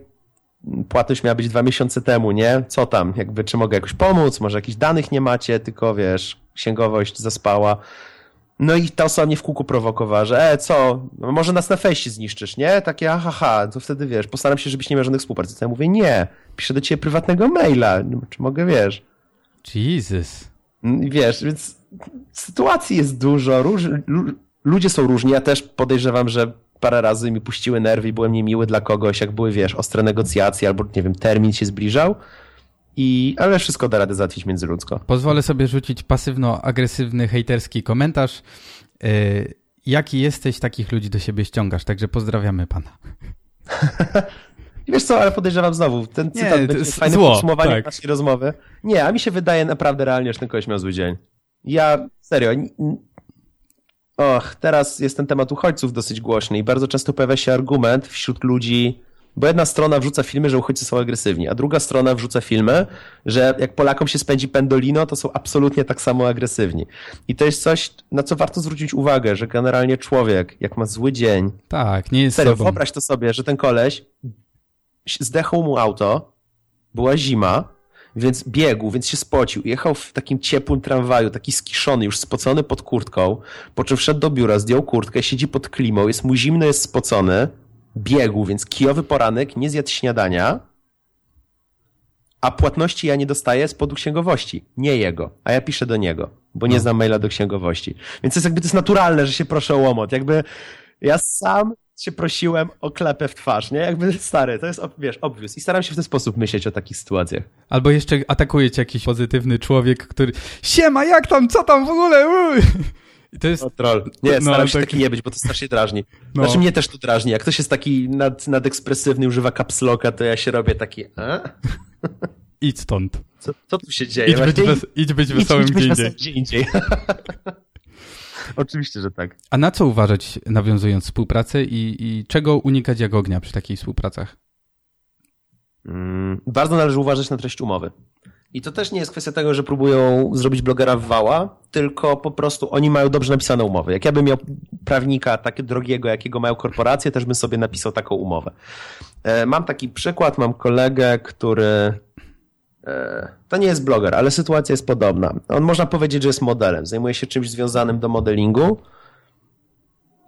płatność miała być dwa miesiące temu, nie? Co tam? Jakby, czy mogę jakoś pomóc? Może jakichś danych nie macie, tylko wiesz, księgowość zaspała. No i ta osoba mnie w kółku prowokowała, że e, co, no może nas na fejście zniszczysz, nie? Takie, aha, to wtedy wiesz, postaram się, żebyś nie miał żadnych współpracy. Ja mówię, nie, piszę do ciebie prywatnego maila, czy mogę, wiesz. Jesus. Mm, wiesz, więc sytuacji jest dużo, róż, ludzie są różni, ja też podejrzewam, że parę razy mi puściły nerwy i byłem niemiły dla kogoś, jak były, wiesz, ostre negocjacje albo, nie wiem, termin się zbliżał, i, ale wszystko da radę załatwić międzyludzko. Pozwolę sobie rzucić pasywno-agresywny, hejterski komentarz. Yy, jaki jesteś, takich ludzi do siebie ściągasz, także pozdrawiamy pana. Wiesz co, ale podejrzewam znowu, ten cytat nie, będzie fajne zło, podsumowanie tak. naszej rozmowy. Nie, a mi się wydaje naprawdę realnie, że ten koleś miał zły dzień. Ja, serio, och, teraz jest ten temat uchodźców dosyć głośny i bardzo często pojawia się argument wśród ludzi, bo jedna strona wrzuca filmy, że uchodźcy są agresywni, a druga strona wrzuca filmy, że jak Polakom się spędzi pendolino, to są absolutnie tak samo agresywni. I to jest coś, na co warto zwrócić uwagę, że generalnie człowiek, jak ma zły dzień... Tak, nie jest Serio, sobą. wyobraź to sobie, że ten koleś zdechł mu auto, była zima, więc biegł, więc się spocił. Jechał w takim ciepłym tramwaju, taki skiszony, już spocony pod kurtką, po czym wszedł do biura, zdjął kurtkę, siedzi pod klimą, jest mu zimno, jest spocony, biegł, więc kijowy poranek, nie zjadł śniadania, a płatności ja nie dostaję z podu księgowości, nie jego, a ja piszę do niego, bo nie no. znam maila do księgowości. Więc to jest jakby to jest naturalne, że się proszę o łomot. Jakby ja sam się prosiłem o klepę w twarz, nie? Jakby stary, to jest, wiesz, obvious. I staram się w ten sposób myśleć o takich sytuacjach. Albo jeszcze atakuje cię jakiś pozytywny człowiek, który siema, jak tam, co tam w ogóle? I to jest... No, troll. Nie, no, staram się taki... taki nie być, bo to strasznie drażni. No. Znaczy mnie też to drażni. Jak ktoś jest taki nad, nadekspresywny, używa kapsloka, to ja się robię taki... A? Idź stąd. Co, co tu się dzieje? Idź być, wes idź być wesołym idź, idź gdzie, indziej. gdzie indziej. Oczywiście, że tak. A na co uważać, nawiązując współpracę i, i czego unikać jak ognia przy takich współpracach? Mm, bardzo należy uważać na treść umowy. I to też nie jest kwestia tego, że próbują zrobić blogera w wała, tylko po prostu oni mają dobrze napisane umowy. Jak ja bym miał prawnika takiego drogiego, jakiego mają korporacje, też bym sobie napisał taką umowę. E, mam taki przykład, mam kolegę, który e, to nie jest bloger, ale sytuacja jest podobna. On można powiedzieć, że jest modelem. Zajmuje się czymś związanym do modelingu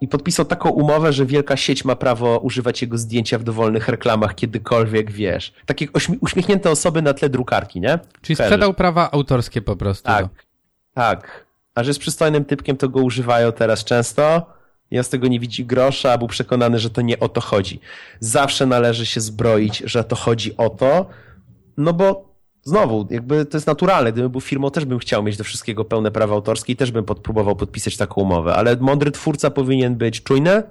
i podpisał taką umowę, że wielka sieć ma prawo używać jego zdjęcia w dowolnych reklamach kiedykolwiek, wiesz. Takie uśmiechnięte osoby na tle drukarki, nie? Czyli sprzedał prawa autorskie po prostu. Tak, tak. A że jest przystojnym typkiem, to go używają teraz często. Ja z tego nie widzi grosza, był przekonany, że to nie o to chodzi. Zawsze należy się zbroić, że to chodzi o to, no bo znowu, jakby to jest naturalne. Gdybym był firmą, też bym chciał mieć do wszystkiego pełne prawa autorskie i też bym próbował podpisać taką umowę, ale mądry twórca powinien być czujny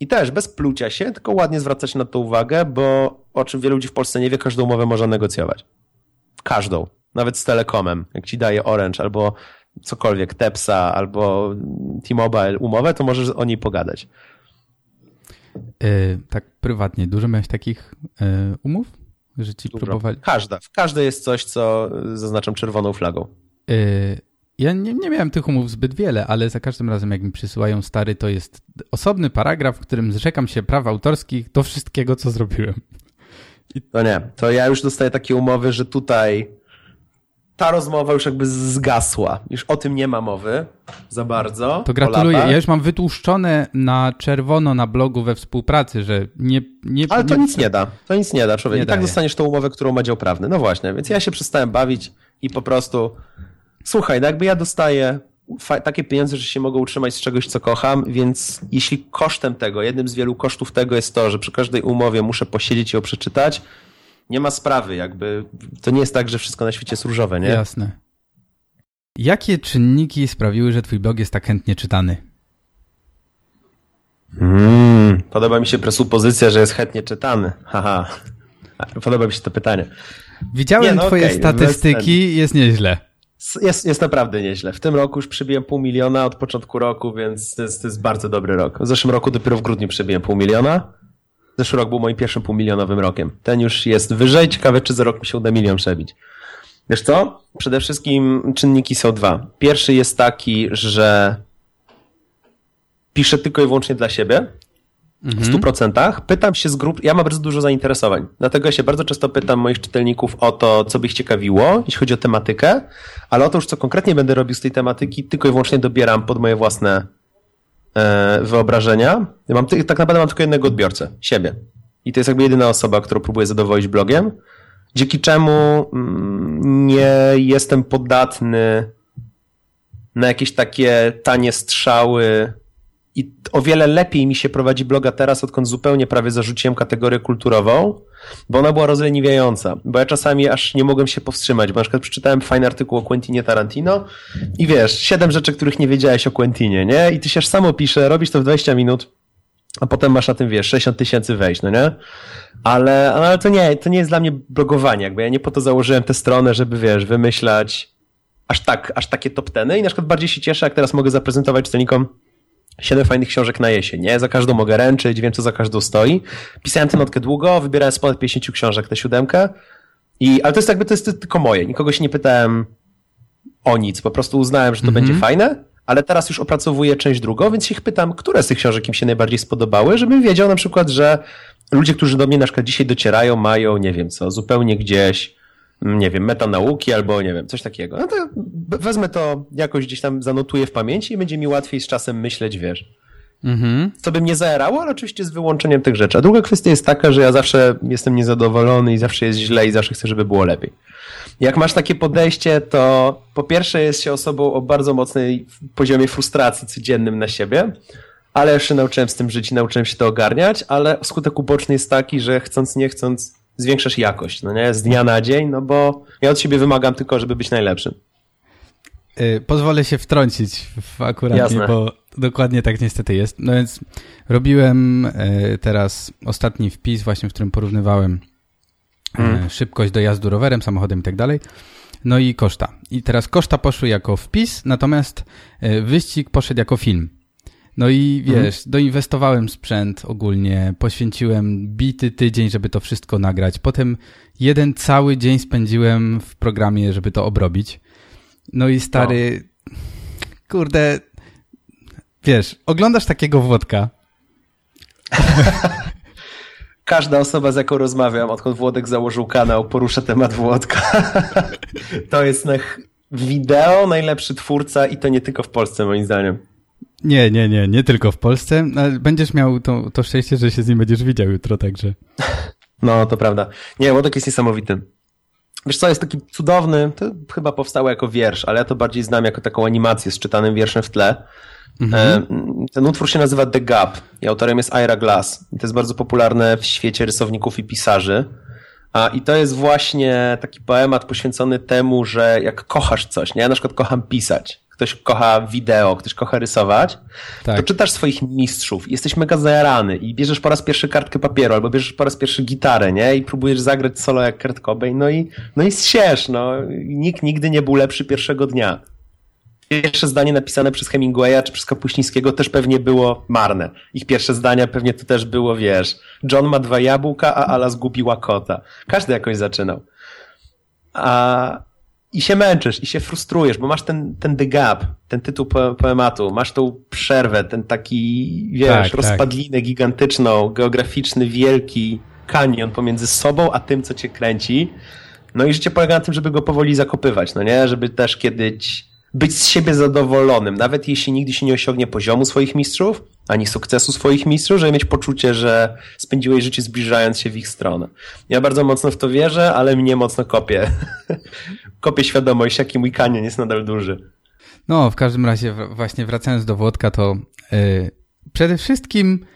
i też bez plucia się, tylko ładnie zwracać na to uwagę, bo o czym wielu ludzi w Polsce nie wie, każdą umowę można negocjować. Każdą. Nawet z Telekomem. Jak ci daje Orange albo cokolwiek, Tepsa albo T-Mobile umowę, to możesz o niej pogadać. Yy, tak prywatnie, dużo miałeś takich yy, umów? Że ci Dużo. próbowali? Każda. W każdej jest coś, co zaznaczam czerwoną flagą. Yy, ja nie, nie miałem tych umów zbyt wiele, ale za każdym razem, jak mi przysyłają stary, to jest osobny paragraf, w którym zrzekam się praw autorskich do wszystkiego, co zrobiłem. To nie. To ja już dostaję takie umowy, że tutaj ta rozmowa już jakby zgasła. Już o tym nie ma mowy za bardzo. To gratuluję. Ja już mam wytłuszczone na czerwono na blogu we współpracy, że nie... nie Ale to nie... nic nie da. To nic nie da, człowiek. Nie I tak daje. dostaniesz tą umowę, którą ma dział prawny. No właśnie, więc ja się przestałem bawić i po prostu słuchaj, no jakby ja dostaję takie pieniądze, że się mogą utrzymać z czegoś, co kocham, więc jeśli kosztem tego, jednym z wielu kosztów tego jest to, że przy każdej umowie muszę posiedzieć i ją przeczytać, nie ma sprawy, jakby to nie jest tak, że wszystko na świecie jest różowe, nie? Jasne. Jakie czynniki sprawiły, że twój blog jest tak chętnie czytany? Mm, podoba mi się presupozycja, że jest chętnie czytany. Haha. Podoba mi się to pytanie. Widziałem Nie, no twoje okej, statystyki, jest nieźle. Jest, jest naprawdę nieźle. W tym roku już przybiłem pół miliona od początku roku, więc to jest, to jest bardzo dobry rok. W zeszłym roku dopiero w grudniu przybiłem pół miliona. Zeszły rok był moim pierwszym półmilionowym rokiem. Ten już jest wyżej. Ciekawe, czy za rok mi się uda milion przebić. Wiesz co? Przede wszystkim czynniki są dwa. Pierwszy jest taki, że piszę tylko i wyłącznie dla siebie. W 100%. Pytam się z grup, ja mam bardzo dużo zainteresowań, dlatego ja się bardzo często pytam moich czytelników o to, co by ich ciekawiło, jeśli chodzi o tematykę, ale o to już, co konkretnie będę robił z tej tematyki, tylko i wyłącznie dobieram pod moje własne wyobrażenia. Ja mam, tak naprawdę mam tylko jednego odbiorcę, siebie. I to jest jakby jedyna osoba, którą próbuję zadowolić blogiem, dzięki czemu mm, nie jestem podatny na jakieś takie tanie strzały i o wiele lepiej mi się prowadzi bloga teraz, odkąd zupełnie prawie zarzuciłem kategorię kulturową, bo ona była rozleniwiająca. Bo ja czasami aż nie mogłem się powstrzymać, bo na przykład przeczytałem fajny artykuł o Quentinie Tarantino i wiesz, siedem rzeczy, których nie wiedziałeś o Quentinie, nie? I ty się aż samo pisze, robisz to w 20 minut, a potem masz na tym, wiesz, 60 tysięcy wejść, no nie? Ale, ale to nie, to nie jest dla mnie blogowanie, jakby ja nie po to założyłem tę stronę, żeby, wiesz, wymyślać aż tak, aż takie top teny i na przykład bardziej się cieszę, jak teraz mogę zaprezentować czytelnikom siedem fajnych książek na jesień, nie? Za każdą mogę ręczyć, wiem, co za każdą stoi. Pisałem tę notkę długo, wybierałem z ponad 50 książek tę siódemkę, i, ale to jest jakby, to jest tylko moje. Nikogo się nie pytałem o nic, po prostu uznałem, że to będzie fajne, ale teraz już opracowuję część drugą, więc ich pytam, które z tych książek im się najbardziej spodobały, żebym wiedział na przykład, że ludzie, którzy do mnie na przykład dzisiaj docierają, mają, nie wiem co, zupełnie gdzieś, mm, nie wiem, metanauki albo nie wiem, coś takiego. No to wezmę to jakoś gdzieś tam zanotuję w pamięci i będzie mi łatwiej z czasem myśleć, wiesz, Mhm. co by mnie zaerało, ale oczywiście z wyłączeniem tych rzeczy. A druga kwestia jest taka, że ja zawsze jestem niezadowolony i zawsze jest źle i zawsze chcę, żeby było lepiej. Jak masz takie podejście, to po pierwsze jest się osobą o bardzo mocnej poziomie frustracji codziennym na siebie, ale się nauczyłem z tym żyć i nauczyłem się to ogarniać, ale skutek uboczny jest taki, że chcąc nie chcąc zwiększasz jakość, no nie? Z dnia na dzień, no bo ja od siebie wymagam tylko, żeby być najlepszym. Y, Pozwolę się wtrącić w akurat, Jasne. bo dokładnie tak niestety jest. No więc robiłem y, teraz ostatni wpis właśnie, w którym porównywałem y, Mm. szybkość dojazdu rowerem, samochodem i tak dalej. No i koszta. I teraz koszta poszły jako wpis, natomiast wyścig poszedł jako film. No i wiesz, doinwestowałem sprzęt ogólnie, poświęciłem bity tydzień, żeby to wszystko nagrać. Potem jeden cały dzień spędziłem w programie, żeby to obrobić. No i stary, kurde, wiesz, oglądasz takiego Włodka, Każda osoba, z jaką rozmawiam, odkąd Włodek założył kanał, porusza temat Włodka. to jest na wideo najlepszy twórca i to nie tylko w Polsce, moim zdaniem. Nie, nie, nie, nie tylko w Polsce. Będziesz miał to, to szczęście, że się z nim będziesz widział jutro, także. No, to prawda. Nie, Łodek jest niesamowity. Wiesz co, jest taki cudowny, to chyba powstało jako wiersz, ale ja to bardziej znam jako taką animację z czytanym wierszem w tle. Mhm. E, ten utwór się nazywa The Gap i autorem jest Ira Glass. I to jest bardzo popularne w świecie rysowników i pisarzy. A, I to jest właśnie taki poemat poświęcony temu, że jak kochasz coś, nie? Ja na przykład kocham pisać ktoś kocha wideo, ktoś kocha rysować, tak. to czytasz swoich mistrzów, jesteś mega zajarany i bierzesz po raz pierwszy kartkę papieru albo bierzesz po raz pierwszy gitarę, nie? I próbujesz zagrać solo jak Kurt Cobain, no i, no i siesz, no. Nikt nigdy nie był lepszy pierwszego dnia. Pierwsze zdanie napisane przez Hemingwaya czy przez Kapuścińskiego też pewnie było marne. Ich pierwsze zdania pewnie to też było, wiesz, John ma dwa jabłka, a Ala zgubiła kota. Każdy jakoś zaczynał. A, i się męczysz, i się frustrujesz, bo masz ten, ten the gap, ten tytuł poematu, masz tą przerwę, ten taki, wiesz, tak, tak. rozpadlinę tak. gigantyczną, geograficzny, wielki kanion pomiędzy sobą, a tym, co cię kręci. No i życie polega na tym, żeby go powoli zakopywać, no nie? Żeby też kiedyś być z siebie zadowolonym, nawet jeśli nigdy się nie osiągnie poziomu swoich mistrzów, ani sukcesu swoich mistrzów, żeby mieć poczucie, że spędziłeś życie zbliżając się w ich stronę. Ja bardzo mocno w to wierzę, ale mnie mocno kopię. kopię świadomość, jaki mój kanion jest nadal duży. No, w każdym razie właśnie wracając do Włodka, to yy, przede wszystkim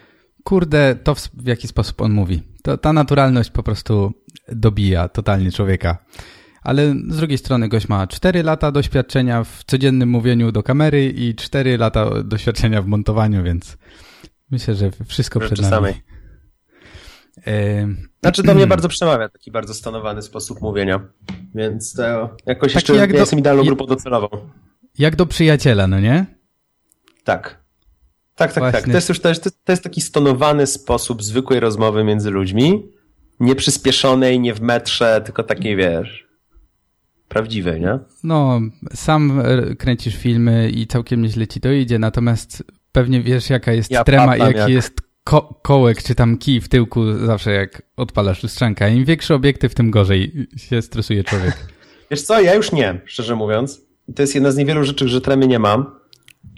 kurde, to w, w jaki sposób on mówi. To, ta naturalność po prostu dobija totalnie człowieka ale z drugiej strony gość ma 4 lata doświadczenia w codziennym mówieniu do kamery i 4 lata doświadczenia w montowaniu, więc myślę, że wszystko przed nami. Samej. Znaczy do mnie bardzo przemawia taki bardzo stanowany sposób mówienia, więc to jakoś taki jeszcze jak ja jestem idealną grupą docelową. Jak do przyjaciela, no nie? Tak. Tak, tak, Właśnie. tak. To jest już to jest, to jest taki stonowany sposób zwykłej rozmowy między ludźmi, nie przyspieszonej, nie w metrze, tylko takiej, wiesz, prawdziwej, nie? No, sam e, kręcisz filmy i całkiem nieźle ci to idzie, natomiast pewnie wiesz jaka jest ja trema, jaki jak... jest ko kołek czy tam kij w tyłku zawsze jak odpalasz lustrzanka. Im większy obiektyw, tym gorzej się stresuje człowiek. Wiesz co, ja już nie, szczerze mówiąc. To jest jedna z niewielu rzeczy, że tremy nie mam,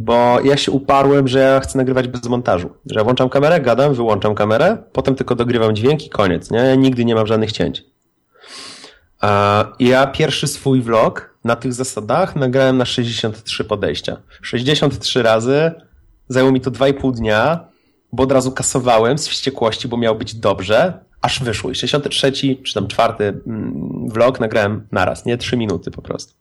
bo ja się uparłem, że ja chcę nagrywać bez montażu. Że ja włączam kamerę, gadam, wyłączam kamerę, potem tylko dogrywam dźwięk i koniec, nie? Ja nigdy nie mam żadnych cięć. Ja pierwszy swój vlog na tych zasadach nagrałem na 63 podejścia. 63 razy, zajęło mi to 2,5 dnia, bo od razu kasowałem z wściekłości, bo miał być dobrze, aż wyszło. I 63 czy tam czwarty mm, vlog nagrałem naraz, nie? 3 minuty po prostu.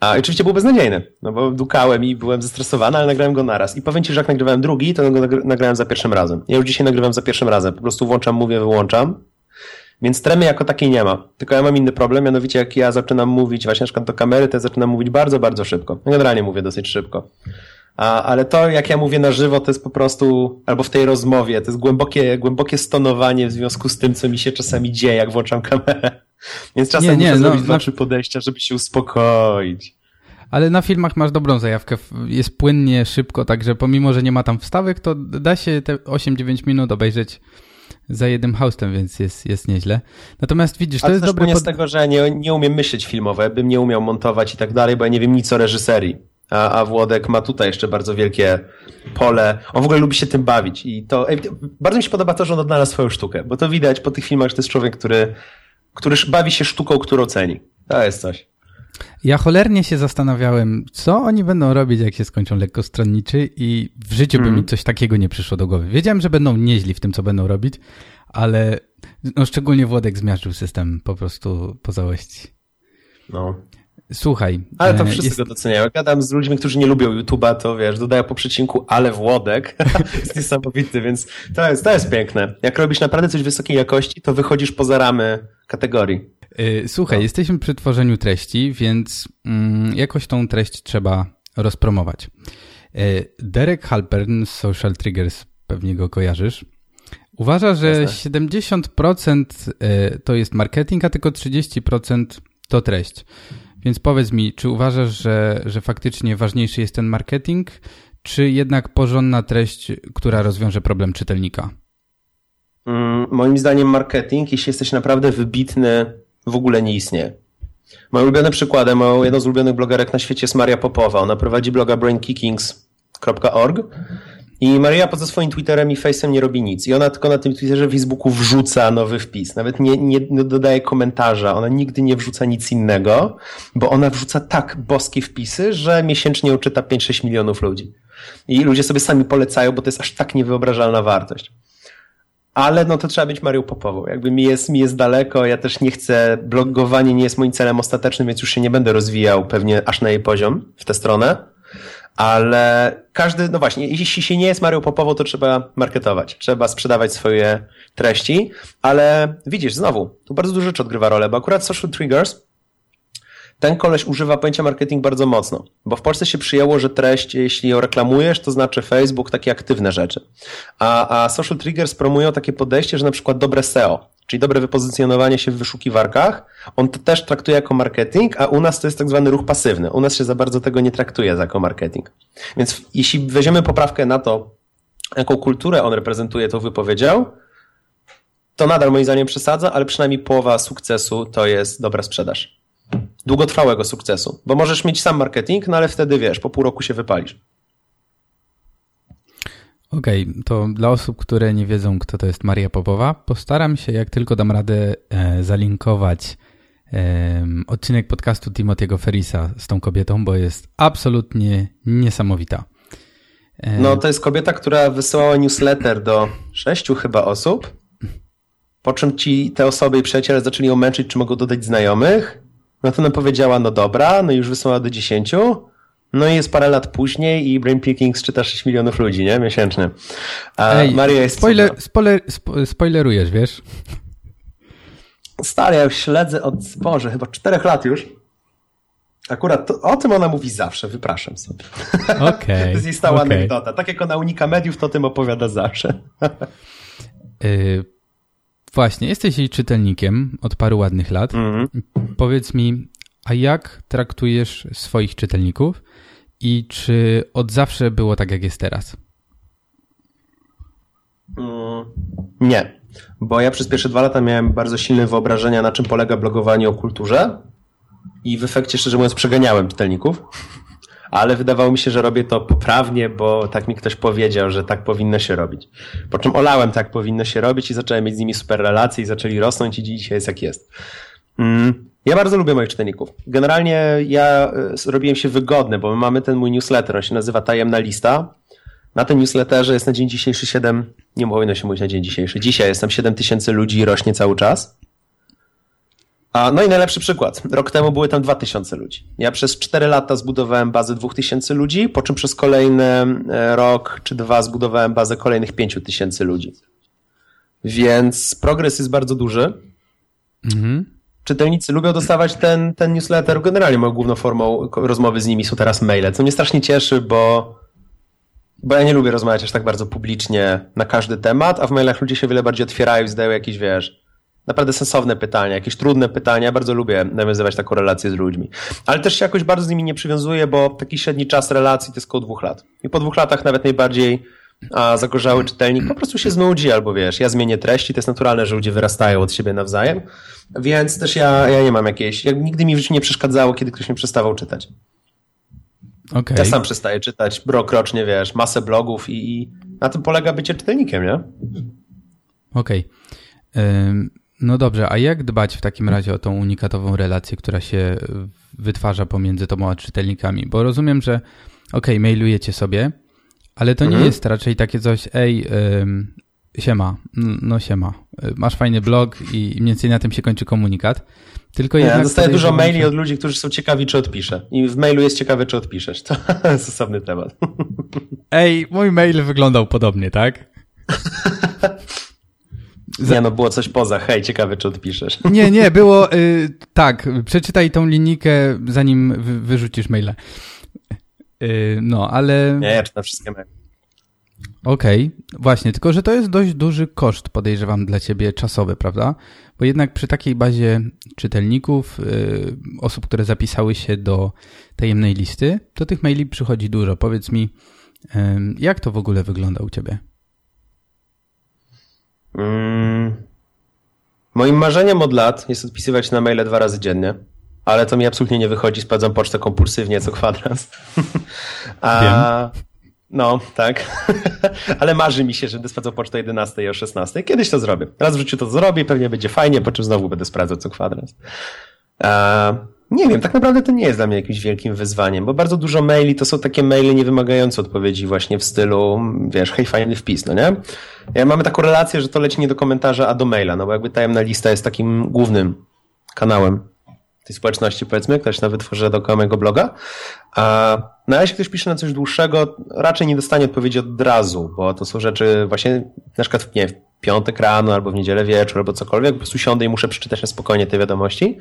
A oczywiście był beznadziejny, no bo dukałem i byłem zestresowany, ale nagrałem go naraz. I powiem ci, że jak nagrywałem drugi, to go nagrałem za pierwszym razem. Ja już dzisiaj nagrywam za pierwszym razem. Po prostu włączam, mówię, wyłączam więc tremy jako takiej nie ma. Tylko ja mam inny problem, mianowicie jak ja zaczynam mówić właśnie na przykład do kamery, to ja zaczynam mówić bardzo, bardzo szybko. Generalnie mówię dosyć szybko. A, ale to, jak ja mówię na żywo, to jest po prostu, albo w tej rozmowie, to jest głębokie, głębokie stonowanie w związku z tym, co mi się czasami dzieje, jak włączam kamerę. Więc czasem nie, nie, muszę no, zrobić dwa, trzy podejścia, żeby się uspokoić. Ale na filmach masz dobrą zajawkę, jest płynnie, szybko, także pomimo, że nie ma tam wstawek, to da się te 8-9 minut obejrzeć za jednym hostem, więc jest, jest nieźle. Natomiast widzisz, to Ale jest dobre... Pod... z tego, że nie, nie umiem myśleć filmowe, bym nie umiał montować i tak dalej, bo ja nie wiem nic o reżyserii. A, a Włodek ma tutaj jeszcze bardzo wielkie pole. On w ogóle lubi się tym bawić i to bardzo mi się podoba to, że on odnalazł swoją sztukę, bo to widać po tych filmach, że to jest człowiek, który, który bawi się sztuką, którą ceni. To jest coś. Ja cholernie się zastanawiałem, co oni będą robić, jak się skończą lekkostronniczy i w życiu mm. by mi mhm. coś takiego nie przyszło do głowy. Wiedziałem, że będą nieźli w tym, co będą robić, ale no, szczególnie Włodek zmiażdżył system po prostu po całości. No. Słuchaj. Ale to e, wszyscy jest... go doceniają. Jak gadam z ludźmi, którzy nie lubią YouTube'a, to wiesz, dodają po przecinku, ale Włodek jest niesamowity, więc to jest, to jest piękne. Jak robisz naprawdę coś wysokiej jakości, to wychodzisz poza ramy kategorii. Y, słuchaj, no. jesteśmy przy tworzeniu treści, więc mm, jakoś tą treść trzeba rozpromować. Y, Derek Halpern z Social Triggers, pewnie go kojarzysz, uważa, że Jasne. 70% y, to jest marketing, a tylko 30% to treść. Więc powiedz mi, czy uważasz, że, że faktycznie ważniejszy jest ten marketing, czy jednak porządna treść, która rozwiąże problem czytelnika? Mm, moim zdaniem marketing, jeśli jesteś naprawdę wybitny w ogóle nie istnieje. Moim ulubionym przykładem, moją jedną z ulubionych blogerek na świecie jest Maria Popowa. Ona prowadzi bloga Brain Kickings .org i Maria poza swoim Twitterem i Face'em nie robi nic. I ona tylko na tym Twitterze, Facebooku wrzuca nowy wpis. Nawet nie, nie, dodaje komentarza. Ona nigdy nie wrzuca nic innego, bo ona wrzuca tak boskie wpisy, że miesięcznie uczyta 5-6 milionów ludzi. I ludzie sobie sami polecają, bo to jest aż tak niewyobrażalna wartość. Ale no to trzeba być Marią Popową. Jakby mi jest, mi jest daleko, ja też nie chcę, blogowanie nie jest moim celem ostatecznym, więc już się nie będę rozwijał pewnie aż na jej poziom w tę stronę ale każdy, no właśnie, jeśli się nie jest Marią Popową, to trzeba marketować, trzeba sprzedawać swoje treści, ale widzisz, znowu, tu bardzo dużo rzeczy odgrywa rolę, bo akurat Social Triggers, ten koleś używa pojęcia marketing bardzo mocno, bo w Polsce się przyjęło, że treść, jeśli ją reklamujesz, to znaczy Facebook, takie aktywne rzeczy. A, a Social Triggers promują takie podejście, że na przykład dobre SEO, czyli dobre wypozycjonowanie się w wyszukiwarkach, on to też traktuje jako marketing, a u nas to jest tak zwany ruch pasywny. U nas się za bardzo tego nie traktuje jako marketing. Więc jeśli weźmiemy poprawkę na to, jaką kulturę on reprezentuje tą wypowiedział, to nadal moim zdaniem przesadza, ale przynajmniej połowa sukcesu to jest dobra sprzedaż. Długotrwałego sukcesu. Bo możesz mieć sam marketing, no ale wtedy wiesz, po pół roku się wypalisz. Okej, okay, to dla osób, które nie wiedzą, kto to jest Maria Popowa, postaram się, jak tylko dam radę, e, zalinkować e, odcinek podcastu Timothy'ego Ferisa z tą kobietą, bo jest absolutnie niesamowita. E... No, to jest kobieta, która wysyłała newsletter do sześciu chyba osób, po czym ci te osoby i przyjaciele zaczęli ją męczyć, czy mogą dodać znajomych. No to ona powiedziała, no dobra, no już wysłała do dziesięciu. No i jest parę lat później i Brain Pickings czyta 6 milionów ludzi, nie? Miesięcznie. A Ej, Maria jest spoiler, spoiler, spoilerujesz, wiesz? Stary, ja już śledzę od, Boże, chyba 4 lat już. Akurat to, o tym ona mówi zawsze, wypraszam sobie. Okej. Okay, to jest jej stała okay. anegdota. Tak jak ona unika mediów, to o tym opowiada zawsze. yy, właśnie, jesteś jej czytelnikiem od paru ładnych lat. Mm -hmm. Powiedz mi, a jak traktujesz swoich czytelników? I czy od zawsze było tak, jak jest teraz? Mm, nie, bo ja przez pierwsze dwa lata miałem bardzo silne wyobrażenia, na czym polega blogowanie o kulturze i w efekcie, szczerze mówiąc, przeganiałem czytelników, ale wydawało mi się, że robię to poprawnie, bo tak mi ktoś powiedział, że tak powinno się robić. Po czym olałem, tak powinno się robić i zacząłem mieć z nimi super relacje i zaczęli rosnąć i dzisiaj jest jak jest. Mm. Ja bardzo lubię moich czytelników. Generalnie ja e, robiłem się wygodny, bo my mamy ten mój newsletter, on się nazywa Tajemna Lista. Na tym newsletterze jest na dzień dzisiejszy 7, nie powinno się mówić na dzień dzisiejszy, dzisiaj jest tam 7 tysięcy ludzi i rośnie cały czas. A, no i najlepszy przykład. Rok temu były tam 2000 ludzi. Ja przez 4 lata zbudowałem bazę 2000 ludzi, po czym przez kolejny e, rok czy dwa zbudowałem bazę kolejnych 5000 ludzi. Więc progres jest bardzo duży. Mhm czytelnicy lubią dostawać ten, ten newsletter. Generalnie moją główną formą rozmowy z nimi są teraz maile, co mnie strasznie cieszy, bo, bo ja nie lubię rozmawiać aż tak bardzo publicznie na każdy temat, a w mailach ludzie się wiele bardziej otwierają i zadają jakieś, wiesz, naprawdę sensowne pytania, jakieś trudne pytania. Bardzo lubię nawiązywać taką relację z ludźmi. Ale też się jakoś bardzo z nimi nie przywiązuję, bo taki średni czas relacji to jest około dwóch lat. I po dwóch latach nawet najbardziej a zagorzały czytelnik po prostu się znudzi, albo wiesz, ja zmienię treści, to jest naturalne, że ludzie wyrastają od siebie nawzajem, więc też ja, ja nie mam jakiejś, jak nigdy mi w życiu nie przeszkadzało, kiedy ktoś mnie przestawał czytać. Okay. Ja sam przestaję czytać rokrocznie, wiesz, masę blogów i, i na tym polega bycie czytelnikiem, nie? Okej. Okay. No dobrze, a jak dbać w takim razie o tą unikatową relację, która się wytwarza pomiędzy tobą a czytelnikami? Bo rozumiem, że okej, okay, mailujecie sobie, ale to mhm. nie jest raczej takie coś, ej, ym, siema, no siema, masz fajny blog i mniej więcej na tym się kończy komunikat. Tylko ja dostaję dużo maili od ludzi, którzy są ciekawi, czy odpiszę. I w mailu jest ciekawe, czy odpiszesz. To jest osobny temat. Ej, mój mail wyglądał podobnie, tak? Nie, no było coś poza, hej, ciekawe, czy odpiszesz. Nie, nie, było y, tak, przeczytaj tą linijkę, zanim wy, wyrzucisz maila. Yy, no, ale... Nie, ja czytam wszystkie maile. Okej, okay. właśnie, tylko że to jest dość duży koszt, podejrzewam, dla ciebie czasowy, prawda? Bo jednak przy takiej bazie czytelników, yy, osób, które zapisały się do tajemnej listy, to tych maili przychodzi dużo. Powiedz mi, yy, jak to w ogóle wygląda u ciebie? Mm. Moim marzeniem od lat jest odpisywać na maile dwa razy dziennie ale to mi absolutnie nie wychodzi. Sprawdzam pocztę kompulsywnie co kwadrans. A, No, tak. Ale marzy mi się, że będę sprawdzał pocztę o 11 i o 16. Kiedyś to zrobię. Raz w życiu to zrobię, pewnie będzie fajnie, po czym znowu będę sprawdzał co kwadrans. Eee, nie wiem, tak naprawdę to nie jest dla mnie jakimś wielkim wyzwaniem, bo bardzo dużo maili to są takie maile nie wymagające odpowiedzi właśnie w stylu, wiesz, hej, fajny wpis, no nie? Ja mamy taką relację, że to leci nie do komentarza, a do maila, no bo jakby tajemna lista jest takim głównym kanałem tej społeczności, powiedzmy, ktoś nawet tworzy do mojego bloga. A no, jeśli ktoś pisze na coś dłuższego, raczej nie dostanie odpowiedzi od razu, bo to są rzeczy właśnie, na przykład nie, w piątek rano, albo w niedzielę wieczór, albo cokolwiek, po prostu siądę i muszę przeczytać na spokojnie te wiadomości,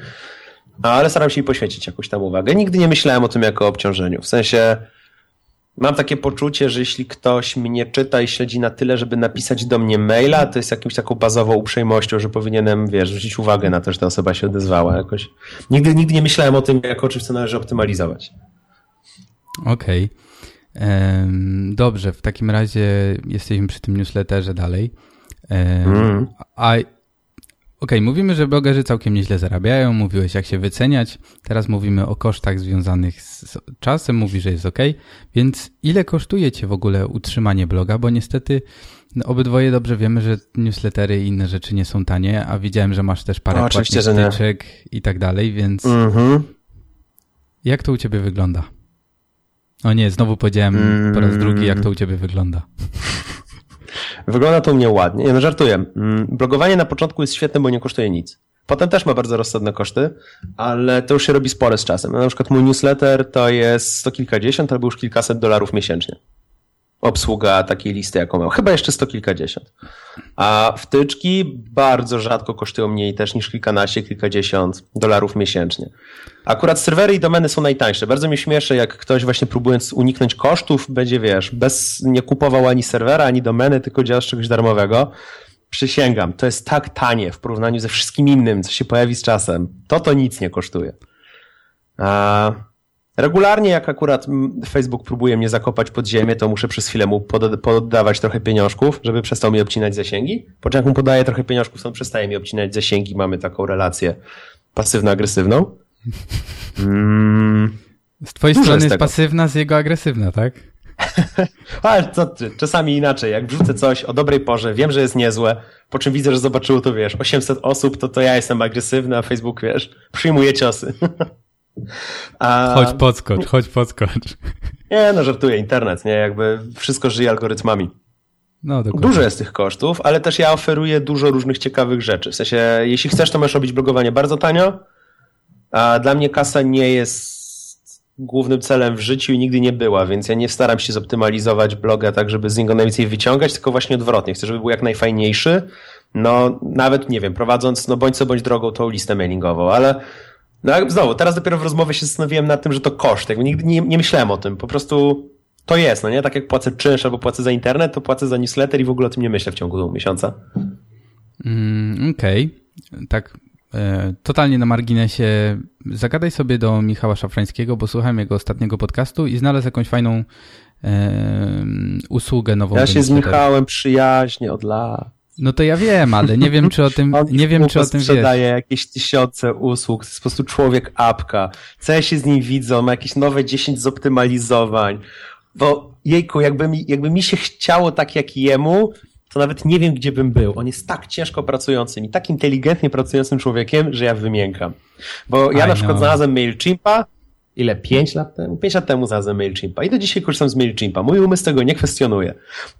ale staram się jej poświęcić jakąś tam uwagę. Nigdy nie myślałem o tym jako o obciążeniu. W sensie mam takie poczucie, że jeśli ktoś mnie czyta i śledzi na tyle, żeby napisać do mnie maila, to jest jakimś taką bazową uprzejmością, że powinienem, wiesz, zwrócić uwagę na to, że ta osoba się odezwała jakoś. Nigdy, nigdy nie myślałem o tym jako o czymś, co należy optymalizować. Okej. Okay. Dobrze, w takim razie jesteśmy przy tym newsletterze dalej. Mm. A okay, mówimy, że blogerzy całkiem nieźle zarabiają, mówiłeś jak się wyceniać, teraz mówimy o kosztach związanych z czasem, mówi, że jest ok, więc ile kosztuje cię w ogóle utrzymanie bloga, bo niestety no, obydwoje dobrze wiemy, że newslettery i inne rzeczy nie są tanie, a widziałem, że masz też parę płatnych i tak dalej, więc mm -hmm. jak to u ciebie wygląda? O nie, znowu powiedziałem mm po raz drugi, jak to u ciebie wygląda. Wygląda to u mnie ładnie. Nie, no żartuję. Mm, blogowanie na początku jest świetne, bo nie kosztuje nic. Potem też ma bardzo rozsądne koszty, ale to już się robi spore z czasem. Na przykład mój newsletter to jest sto kilkadziesiąt albo już kilkaset dolarów miesięcznie obsługa takiej listy, jaką miał. Chyba jeszcze sto kilkadziesiąt. A wtyczki bardzo rzadko kosztują mniej też niż kilkanaście, kilkadziesiąt dolarów miesięcznie. Akurat serwery i domeny są najtańsze. Bardzo mnie śmieszy, jak ktoś właśnie próbując uniknąć kosztów, będzie, wiesz, bez, nie kupował ani serwera, ani domeny, tylko działa z czegoś darmowego. Przysięgam, to jest tak tanie w porównaniu ze wszystkim innym, co się pojawi z czasem. To to nic nie kosztuje. A Regularnie, jak akurat Facebook próbuje mnie zakopać pod ziemię, to muszę przez chwilę mu poddawać trochę pieniążków, żeby przestał mi obcinać zasięgi. Po czym jak mu podaję trochę pieniążków, to on przestaje mi obcinać zasięgi. Mamy taką relację pasywno-agresywną. Mm. Z twojej strony jest pasywna, z jego agresywna, tak? Ale co ty, czasami inaczej. Jak wrzucę coś o dobrej porze, wiem, że jest niezłe, po czym widzę, że zobaczyło to, wiesz, 800 osób, to to ja jestem agresywny, a Facebook, wiesz, przyjmuje ciosy. A... Chodź podskocz, chodź podskocz. Nie, no żartuję, internet, nie? Jakby wszystko żyje algorytmami. No. Dużo jest tych kosztów, ale też ja oferuję dużo różnych ciekawych rzeczy. W sensie, jeśli chcesz, to możesz robić blogowanie bardzo tanio, a dla mnie kasa nie jest głównym celem w życiu i nigdy nie była, więc ja nie staram się zoptymalizować bloga tak, żeby z niego najwięcej wyciągać, tylko właśnie odwrotnie. Chcę, żeby był jak najfajniejszy. No, nawet, nie wiem, prowadząc, no bądź co bądź drogą tą listę mailingową, ale no znowu, teraz dopiero w rozmowie się zastanowiłem nad tym, że to koszt. Jakby nigdy nie, nie myślałem o tym. Po prostu to jest, no nie? Tak jak płacę czynsz albo płacę za internet, to płacę za newsletter i w ogóle o tym nie myślę w ciągu miesiąca. Mm, Okej. Okay. Tak e, totalnie na marginesie zagadaj sobie do Michała Szafrańskiego, bo słuchałem jego ostatniego podcastu i znalazł jakąś fajną e, usługę nową. Ja się z Michałem przyjaźnie od lat. No to ja wiem, ale nie wiem, czy o tym, nie wiem, czy o tym sprzedaje wiesz. jakieś tysiące usług, to jest po prostu człowiek apka. Co ja się z nim widzę, ma jakieś nowe 10 zoptymalizowań. Bo jejku, jakby mi, jakby mi się chciało tak jak jemu, to nawet nie wiem, gdzie bym był. On jest tak ciężko pracującym i tak inteligentnie pracującym człowiekiem, że ja wymiękam. Bo ja I na przykład znalazłem MailChimpa, ile? Pięć lat temu? Pięć lat temu znalazłem MailChimpa i do dzisiaj korzystam z MailChimpa. Mój umysł tego nie kwestionuje.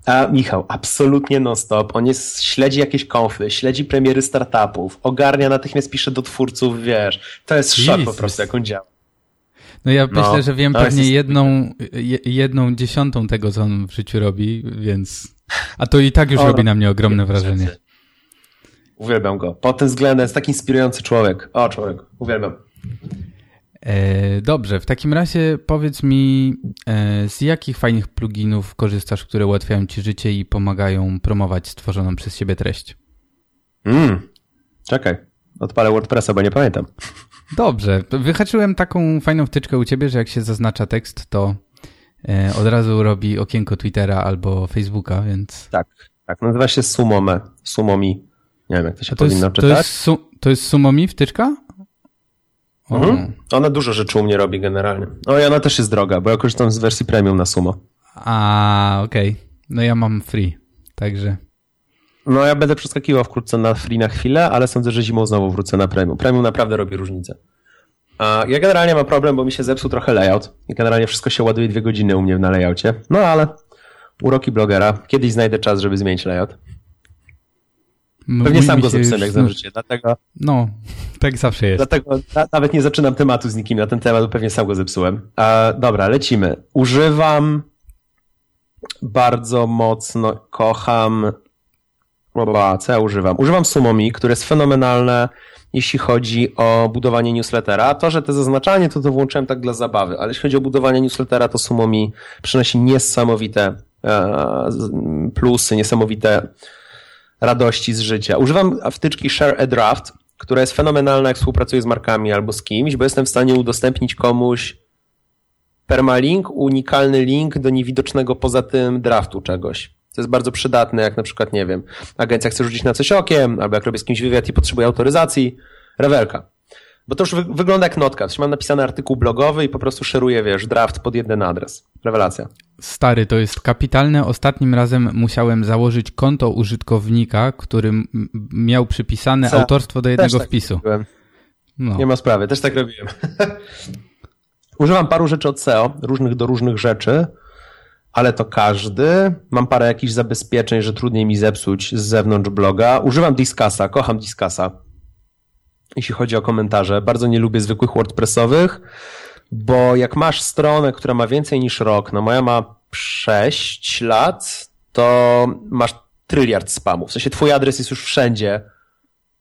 A Michał, absolutnie non-stop. On jest, śledzi jakieś konfy, śledzi premiery startupów, ogarnia, natychmiast pisze do twórców, wiesz. To jest szok po prostu, jak on działa. No ja no, myślę, że wiem pewnie jedną, jedną dziesiątą tego, co on w życiu robi, więc... A to i tak już o, robi na mnie ogromne wrażenie. Uwielbiam go. Pod tym względem jest taki inspirujący człowiek. O, człowiek. Uwielbiam. E, dobrze, w takim razie powiedz mi, e, z jakich fajnych pluginów korzystasz, które ułatwiają Ci życie i pomagają promować stworzoną przez siebie treść? Mm, czekaj, odpalę WordPressa, bo nie pamiętam. Dobrze, wyhaczyłem taką fajną wtyczkę u Ciebie, że jak się zaznacza tekst, to e, od razu robi okienko Twittera albo Facebooka, więc... Tak, tak, nazywa się Sumome, Sumomi. Nie wiem, jak to się to powinno jest, czytać. To jest, su, to jest Sumomi wtyczka? Mhm. Ona dużo rzeczy u mnie robi generalnie. O i ona też jest droga, bo ja korzystam z wersji premium na Sumo. A, okej. Okay. No ja mam free, także... No ja będę przeskakiwał wkrótce na free na chwilę, ale sądzę, że zimą znowu wrócę na premium. Premium naprawdę robi różnicę. Ja generalnie mam problem, bo mi się zepsuł trochę layout i generalnie wszystko się ładuje dwie godziny u mnie na layoutie. No ale uroki blogera. Kiedyś znajdę czas, żeby zmienić layout. Pewnie sam go zepsułem, jak znam życie, dlatego... No, tak zawsze jest. Dlatego na, nawet nie zaczynam tematu z nikim na ten temat, bo pewnie sam go zepsułem. A, dobra, lecimy. Używam bardzo mocno, kocham... Oba, co ja używam? Używam Sumomi, które jest fenomenalne, jeśli chodzi o budowanie newslettera. To, że te zaznaczanie, to to włączyłem tak dla zabawy, ale jeśli chodzi o budowanie newslettera, to Sumomi przynosi niesamowite e, plusy, niesamowite radości z życia. Używam wtyczki Share a Draft, która jest fenomenalna, jak współpracuję z markami albo z kimś, bo jestem w stanie udostępnić komuś permalink, unikalny link do niewidocznego poza tym draftu czegoś. To jest bardzo przydatne, jak na przykład, nie wiem, agencja chce rzucić na coś okiem, albo jak robię z kimś wywiad i potrzebuje autoryzacji, rewelka. Bo to już wy wygląda jak notka. Mam napisany artykuł blogowy i po prostu szeruję, wiesz, draft pod jeden adres. Rewelacja. Stary, to jest kapitalne. Ostatnim razem musiałem założyć konto użytkownika, który miał przypisane Co? autorstwo do jednego tak wpisu. No. Nie ma sprawy, też tak robiłem. Używam paru rzeczy od SEO, różnych do różnych rzeczy, ale to każdy. Mam parę jakichś zabezpieczeń, że trudniej mi zepsuć z zewnątrz bloga. Używam Discasa, kocham Discasa jeśli chodzi o komentarze. Bardzo nie lubię zwykłych WordPressowych, bo jak masz stronę, która ma więcej niż rok, no moja ma 6 lat, to masz tryliard spamów. W sensie twój adres jest już wszędzie,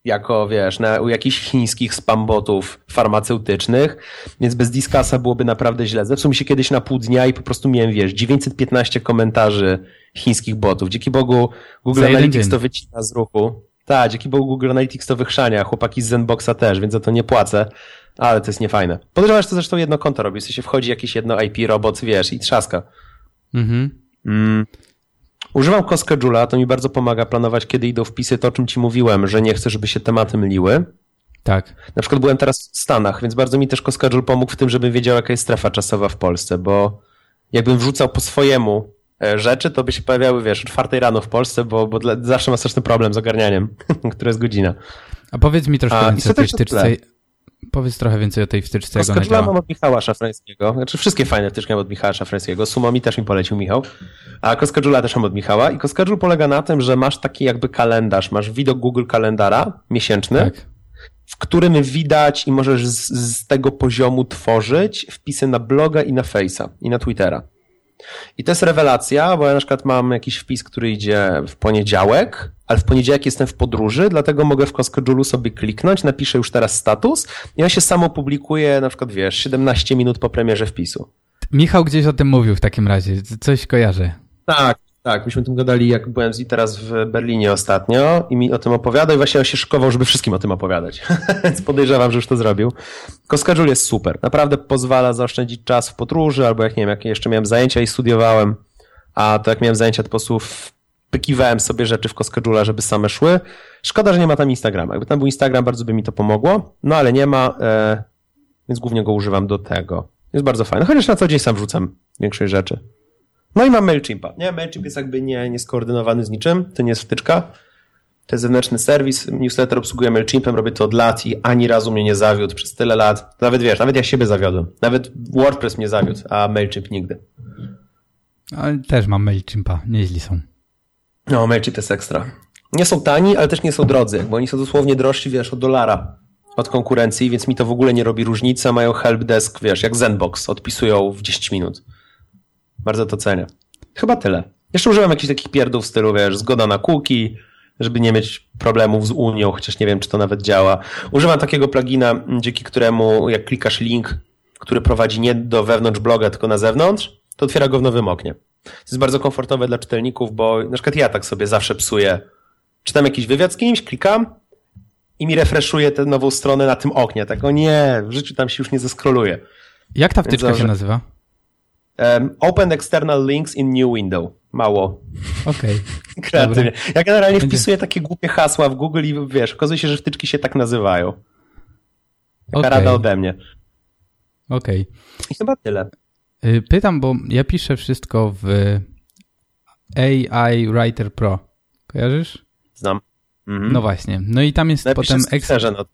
jako wiesz, na, u jakichś chińskich spambotów farmaceutycznych, więc bez Discasa byłoby naprawdę źle. Zepsuł mi się kiedyś na pół dnia i po prostu miałem, wiesz, 915 komentarzy chińskich botów. Dzięki Bogu Google Analytics to wycina z ruchu. Tak, dzięki Bogu Google Analytics to wychrzania, chłopaki z Zenboxa też, więc za to nie płacę, ale to jest niefajne. Podejrzewam, że to zresztą jedno konto robi, w sensie wchodzi jakieś jedno IP robot, wiesz, i trzaska. Mhm. Mm. Używam CoSchedula, to mi bardzo pomaga planować, kiedy idą wpisy, to o czym ci mówiłem, że nie chcę, żeby się tematy myliły. Tak. Na przykład byłem teraz w Stanach, więc bardzo mi też CoSchedule pomógł w tym, żebym wiedział, jaka jest strefa czasowa w Polsce, bo jakbym wrzucał po swojemu rzeczy, to by się pojawiały, wiesz, o czwartej rano w Polsce, bo, bo dla, zawsze ma straszny problem z ogarnianiem, które jest godzina. A powiedz mi troszkę więcej o tej wtyczce. Powiedz trochę więcej o tej wtyczce, ona mam od Michała Szafrańskiego. Znaczy wszystkie fajne wtyczki mam od Michała Szafrańskiego. Sumomi też mi polecił Michał. A Koskadżula też mam od Michała. I Koskadżul polega na tym, że masz taki jakby kalendarz, masz widok Google kalendara miesięczny, tak. w którym widać i możesz z, z tego poziomu tworzyć wpisy na bloga i na Face'a i na Twittera. I to jest rewelacja, bo ja na przykład mam jakiś wpis, który idzie w poniedziałek, ale w poniedziałek jestem w podróży, dlatego mogę w CoSchedule sobie kliknąć, napiszę już teraz status i on się samo publikuje na przykład, wiesz, 17 minut po premierze wpisu. Michał gdzieś o tym mówił w takim razie, coś kojarzę. Tak, tak, myśmy o tym gadali, jak byłem z teraz w Berlinie ostatnio i mi o tym opowiadał i właśnie on się szykował, żeby wszystkim o tym opowiadać. Więc podejrzewam, że już to zrobił. CoSchedule jest super. Naprawdę pozwala zaoszczędzić czas w podróży, albo jak nie wiem, jak jeszcze miałem zajęcia i studiowałem, a to jak miałem zajęcia, to po prostu wpykiwałem sobie rzeczy w CoSchedule, żeby same szły. Szkoda, że nie ma tam Instagrama. Jakby tam był Instagram, bardzo by mi to pomogło, no ale nie ma, e, więc głównie go używam do tego. Jest bardzo fajny, chociaż na co dzień sam wrzucam większość rzeczy. No i mam MailChimpa. Nie, MailChimp jest jakby nie, nie skoordynowany z niczym, to nie jest wtyczka. To jest zewnętrzny serwis, newsletter obsługuję MailChimpem, robię to od lat i ani razu mnie nie zawiódł przez tyle lat. Nawet wiesz, nawet ja siebie zawiodłem. Nawet WordPress mnie zawiódł, a MailChimp nigdy. Ale też mam MailChimpa, nieźli są. No, MailChimp jest ekstra. Nie są tani, ale też nie są drodzy, bo oni są dosłownie drożsi, wiesz, od dolara od konkurencji, więc mi to w ogóle nie robi różnicy. Mają helpdesk, wiesz, jak Zenbox, odpisują w 10 minut. Bardzo to cenię. Chyba tyle. Jeszcze użyłem jakichś takich pierdów w stylu, wiesz, zgoda na cookie, żeby nie mieć problemów z Unią, chociaż nie wiem, czy to nawet działa. Używam takiego plugina, dzięki któremu jak klikasz link, który prowadzi nie do wewnątrz bloga, tylko na zewnątrz, to otwiera go w nowym oknie. To jest bardzo komfortowe dla czytelników, bo na przykład ja tak sobie zawsze psuję. Czytam jakiś wywiad z kimś, klikam i mi refreshuje tę nową stronę na tym oknie. Tak, o nie, w życiu tam się już nie zeskroluje. Jak ta wtyczka Więc, się nazywa? Um, open external links in new window. Mało. Okej. Okay. Kreatywnie. Ja generalnie Będzie... wpisuję takie głupie hasła w Google i wiesz, okazuje się, że wtyczki się tak nazywają. Taka okay. rada ode mnie. Okej. Okay. I chyba tyle. Y, pytam, bo ja piszę wszystko w AI Writer Pro. Kojarzysz? Znam. Mhm. No właśnie. No i tam jest Napiszę potem... Ekserze, no.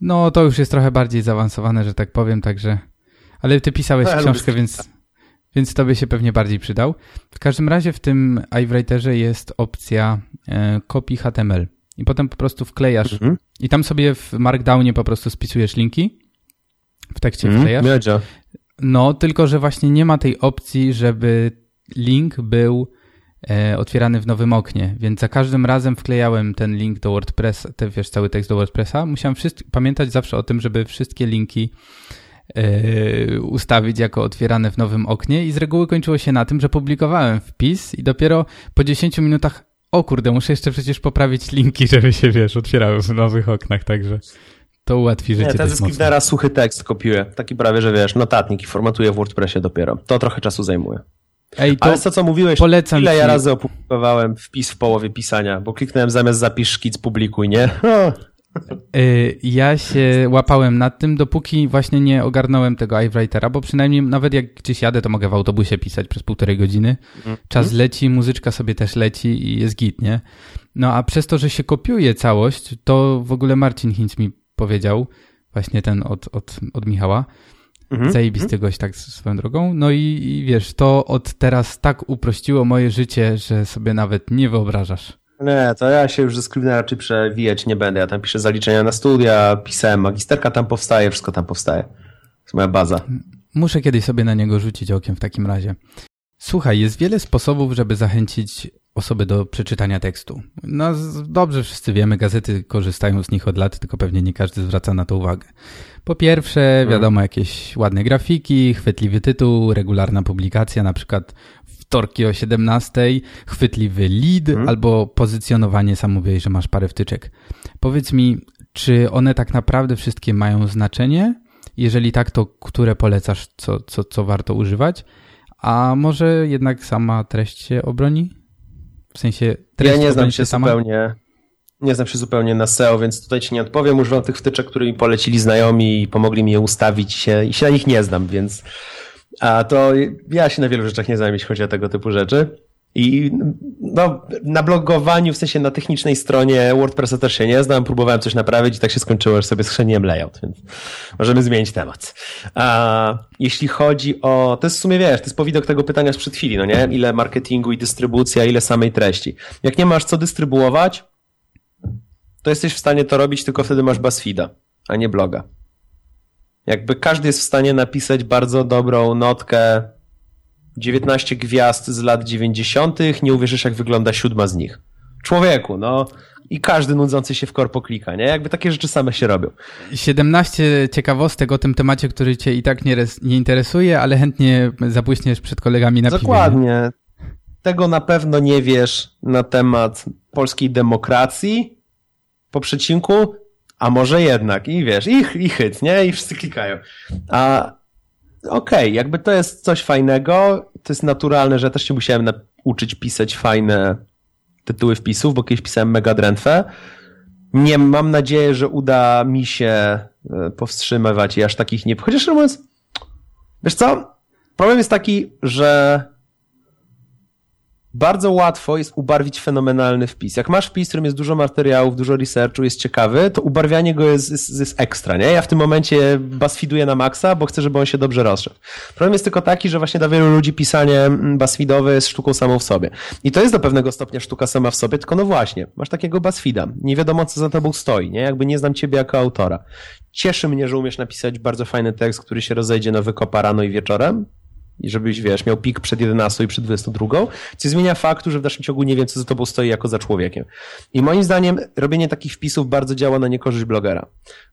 no to już jest trochę bardziej zaawansowane, że tak powiem, także... Ale ty pisałeś ja książkę, więc, więc tobie się pewnie bardziej przydał. W każdym razie w tym iWriterze jest opcja e, copy HTML. I potem po prostu wklejasz. Mhm. I tam sobie w Markdownie po prostu spisujesz linki. W tekście mhm. wklejasz. Miodzio. No, tylko że właśnie nie ma tej opcji, żeby link był e, otwierany w nowym oknie, więc za każdym razem wklejałem ten link do WordPressa, ten wiesz, cały tekst do WordPressa. Musiałem pamiętać zawsze o tym, żeby wszystkie linki ustawić jako otwierane w nowym oknie i z reguły kończyło się na tym, że publikowałem wpis i dopiero po 10 minutach o kurde, muszę jeszcze przecież poprawić linki, żeby się, wiesz, otwierały w nowych oknach, także to ułatwi życie. Nie, ten ze Scriptera suchy tekst kopiuję. Taki prawie, że wiesz, notatnik i formatuje w WordPressie dopiero. To trochę czasu zajmuje. Ej, to Ale to, co mówiłeś, polecam ile ci... ja razy opublikowałem wpis w połowie pisania, bo kliknąłem zamiast zapisz szkic, publikuj, nie? Y, ja się łapałem nad tym, dopóki właśnie nie ogarnąłem tego iWritera, bo przynajmniej nawet jak gdzieś jadę, to mogę w autobusie pisać przez półtorej godziny. Mhm. Czas leci, muzyczka sobie też leci i jest git, nie? No a przez to, że się kopiuje całość, to w ogóle Marcin Hinz mi powiedział, właśnie ten od, od, od Michała, mhm. zajebisty gość tak swoją drogą. No i, i wiesz, to od teraz tak uprościło moje życie, że sobie nawet nie wyobrażasz. Nie, to ja się już ze Scrivener raczej przewijać nie będę. Ja tam piszę zaliczenia na studia, pisałem magisterka tam powstaje, wszystko tam powstaje. To jest moja baza. Muszę kiedyś sobie na niego rzucić okiem w takim razie. Słuchaj, jest wiele sposobów, żeby zachęcić osoby do przeczytania tekstu. No dobrze, wszyscy wiemy, gazety korzystają z nich od lat, tylko pewnie nie każdy zwraca na to uwagę. Po pierwsze, mhm. wiadomo, jakieś ładne grafiki, chwytliwy tytuł, regularna publikacja, na przykład wtorki o 17, chwytliwy lead hmm. albo pozycjonowanie, sam mówiłeś, że masz parę wtyczek. Powiedz mi, czy one tak naprawdę wszystkie mają znaczenie? Jeżeli tak, to które polecasz, co, co, co warto używać? A może jednak sama treść się obroni? W sensie treść Ja nie znam się zupełnie. Nie znam się zupełnie na SEO, więc tutaj ci nie odpowiem. Używam tych wtyczek, które mi polecili znajomi i pomogli mi je ustawić się, i się na nich nie znam, więc a to ja się na wielu rzeczach nie znam, jeśli chodzi o tego typu rzeczy. I no, na blogowaniu, w sensie na technicznej stronie WordPressa też się nie znam, próbowałem coś naprawić i tak się skończyło, że sobie schrzeniłem layout, więc możemy zmienić temat. A jeśli chodzi o, to jest w sumie wiesz, to jest powidok tego pytania sprzed chwili, no nie? Ile marketingu i dystrybucja, ile samej treści. Jak nie masz co dystrybuować, to jesteś w stanie to robić, tylko wtedy masz BuzzFeeda, a nie bloga. Jakby każdy jest w stanie napisać bardzo dobrą notkę 19 gwiazd z lat 90., nie uwierzysz jak wygląda siódma z nich. Człowieku, no i każdy nudzący się w korpo klika, nie? Jakby takie rzeczy same się robią. 17 ciekawostek o tym temacie, który cię i tak nie, nie interesuje, ale chętnie zabłyśniesz przed kolegami na Dokładnie. Piwie. Tego na pewno nie wiesz na temat polskiej demokracji. Po przecinku a może jednak i wiesz, i, i nie? I wszyscy klikają. A okej, okay, jakby to jest coś fajnego, to jest naturalne, że też się musiałem nauczyć pisać fajne tytuły wpisów, bo kiedyś pisałem mega drętwe. Nie mam nadzieję, że uda mi się e, powstrzymywać i aż takich nie... Chociaż mówiąc, wiesz co? Problem jest taki, że bardzo łatwo jest ubarwić fenomenalny wpis. Jak masz wpis, w którym jest dużo materiałów, dużo researchu, jest ciekawy, to ubarwianie go jest, jest, jest ekstra, nie? Ja w tym momencie buzzfeeduję na maksa, bo chcę, żeby on się dobrze rozszedł. Problem jest tylko taki, że właśnie dla wielu ludzi pisanie mm, buzzfeedowe jest sztuką samą w sobie. I to jest do pewnego stopnia sztuka sama w sobie, tylko no właśnie, masz takiego buzzfeeda. Nie wiadomo, co za tobą stoi, nie? Jakby nie znam ciebie jako autora. Cieszy mnie, że umiesz napisać bardzo fajny tekst, który się rozejdzie na wykopa rano i wieczorem, i żebyś, wiesz, miał pik przed 11 i przed 22, co zmienia faktu, że w dalszym ciągu nie wiem, co za tobą stoi jako za człowiekiem. I moim zdaniem robienie takich wpisów bardzo działa na niekorzyść blogera,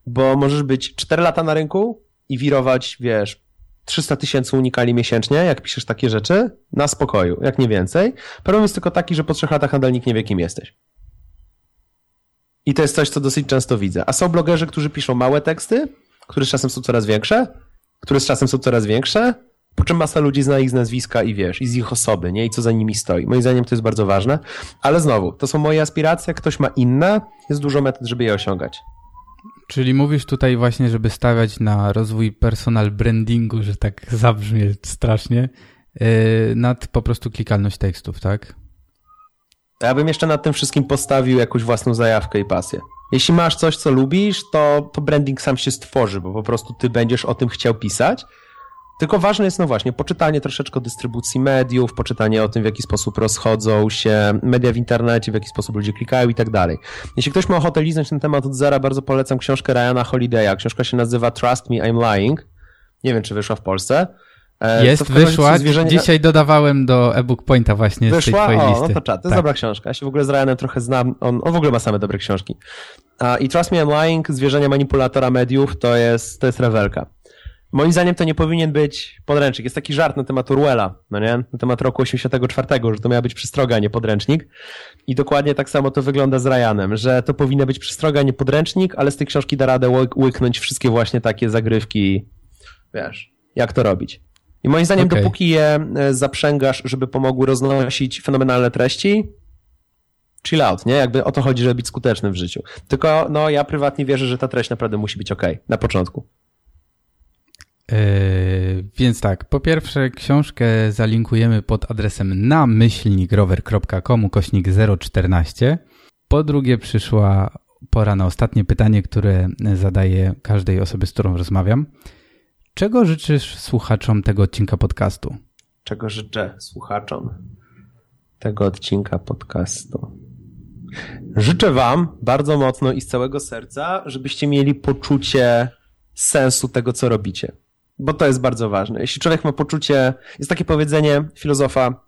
bo możesz być 4 lata na rynku i wirować, wiesz, 300 tysięcy unikali miesięcznie, jak piszesz takie rzeczy, na spokoju, jak nie więcej. Problem jest tylko taki, że po trzech latach nadal nikt nie wie, kim jesteś. I to jest coś, co dosyć często widzę. A są blogerzy, którzy piszą małe teksty, które z czasem są coraz większe, które z czasem są coraz większe, po czym masa ludzi zna ich z nazwiska i wiesz, i z ich osoby, nie? I co za nimi stoi. Moim zdaniem to jest bardzo ważne. Ale znowu, to są moje aspiracje, ktoś ma inne, jest dużo metod, żeby je osiągać. Czyli mówisz tutaj właśnie, żeby stawiać na rozwój personal brandingu, że tak zabrzmie strasznie, yy, nad po prostu klikalność tekstów, tak? Ja bym jeszcze nad tym wszystkim postawił jakąś własną zajawkę i pasję. Jeśli masz coś, co lubisz, to, to branding sam się stworzy, bo po prostu ty będziesz o tym chciał pisać. Tylko ważne jest, no właśnie, poczytanie troszeczkę o dystrybucji mediów, poczytanie o tym, w jaki sposób rozchodzą się media w internecie, w jaki sposób ludzie klikają i tak dalej. Jeśli ktoś ma ochotę liznąć ten temat od zera, bardzo polecam książkę Ryana Holiday'a. Książka się nazywa Trust Me, I'm Lying. Nie wiem, czy wyszła w Polsce. E, Jest, wyszła. Zwierzenia... Dzisiaj dodawałem do e-book Pointa właśnie wyszła? z tej twojej listy. O, no to czad. To jest tak. dobra książka. Ja się w ogóle z Ryanem trochę znam. On, on w ogóle ma same dobre książki. I Trust Me, I'm Lying, Zwierzenia manipulatora mediów, to jest, to jest rewelka. Moim zdaniem to nie powinien być podręcznik. Jest taki żart na temat Orwella, no nie? Na temat roku 84, że to miała być przestroga, a nie podręcznik. I dokładnie tak samo to wygląda z Ryanem, że to powinna być przestroga, a nie podręcznik, ale z tej książki da radę łyknąć wszystkie właśnie takie zagrywki, wiesz, jak to robić. I moim zdaniem, okay. dopóki je e, zaprzęgasz, żeby pomogły roznosić fenomenalne treści, chill out, nie? Jakby o to chodzi, żeby być skutecznym w życiu. Tylko, no, ja prywatnie wierzę, że ta treść naprawdę musi być ok na początku. Yy, więc tak, po pierwsze książkę zalinkujemy pod adresem namyślnikrower.com kośnik 014. Po drugie przyszła pora na ostatnie pytanie, które zadaję każdej osobie, z którą rozmawiam. Czego życzysz słuchaczom tego odcinka podcastu? Czego życzę słuchaczom tego odcinka podcastu? Życzę Wam bardzo mocno i z całego serca, żebyście mieli poczucie sensu tego, co robicie bo to jest bardzo ważne. Jeśli człowiek ma poczucie, jest takie powiedzenie filozofa,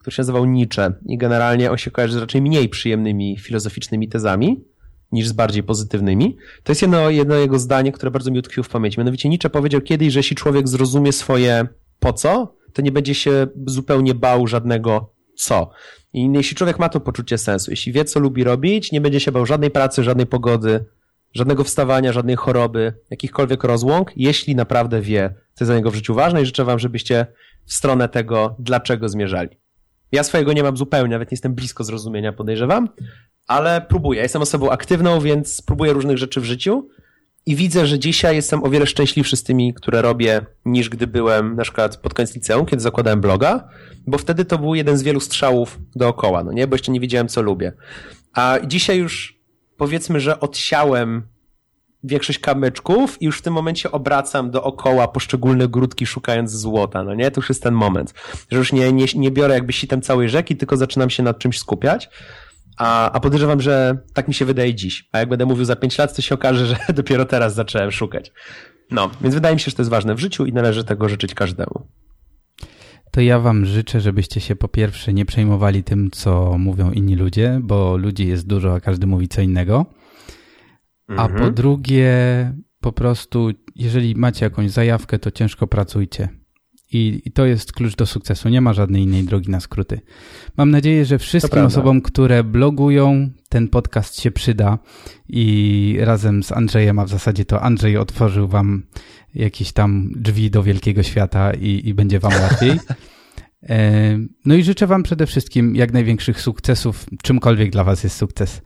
który się nazywał Nietzsche i generalnie on się kojarzy z raczej mniej przyjemnymi filozoficznymi tezami niż z bardziej pozytywnymi. To jest jedno, jedno jego zdanie, które bardzo mi utkwiło w pamięci. Mianowicie Nietzsche powiedział kiedyś, że jeśli człowiek zrozumie swoje po co, to nie będzie się zupełnie bał żadnego co. I jeśli człowiek ma to poczucie sensu, jeśli wie, co lubi robić, nie będzie się bał żadnej pracy, żadnej pogody, żadnego wstawania, żadnej choroby, jakichkolwiek rozłąk, jeśli naprawdę wie, co jest dla niego w życiu ważne i życzę wam, żebyście w stronę tego, dlaczego zmierzali. Ja swojego nie mam zupełnie, nawet nie jestem blisko zrozumienia, podejrzewam, ale próbuję. Jestem osobą aktywną, więc próbuję różnych rzeczy w życiu i widzę, że dzisiaj jestem o wiele szczęśliwszy z tymi, które robię, niż gdy byłem na przykład pod koniec liceum, kiedy zakładałem bloga, bo wtedy to był jeden z wielu strzałów dookoła, no nie? Bo jeszcze nie wiedziałem, co lubię. A dzisiaj już powiedzmy, że odsiałem większość kamyczków i już w tym momencie obracam dookoła poszczególne grudki szukając złota, no nie? To już jest ten moment, że już nie, nie, nie biorę jakby sitem całej rzeki, tylko zaczynam się nad czymś skupiać. A, a podejrzewam, że tak mi się wydaje dziś. A jak będę mówił za pięć lat, to się okaże, że dopiero teraz zacząłem szukać. No, więc wydaje mi się, że to jest ważne w życiu i należy tego życzyć każdemu. To ja wam życzę, żebyście się po pierwsze nie przejmowali tym, co mówią inni ludzie, bo ludzi jest dużo, a każdy mówi co innego. A po mhm. drugie, po prostu, jeżeli macie jakąś zajawkę, to ciężko pracujcie. I, I, to jest klucz do sukcesu. Nie ma żadnej innej drogi na skróty. Mam nadzieję, że wszystkim osobom, które blogują, ten podcast się przyda i razem z Andrzejem, a w zasadzie to Andrzej otworzył wam jakieś tam drzwi do wielkiego świata i, i będzie wam łatwiej. E, no i życzę wam przede wszystkim jak największych sukcesów, czymkolwiek dla was jest sukces.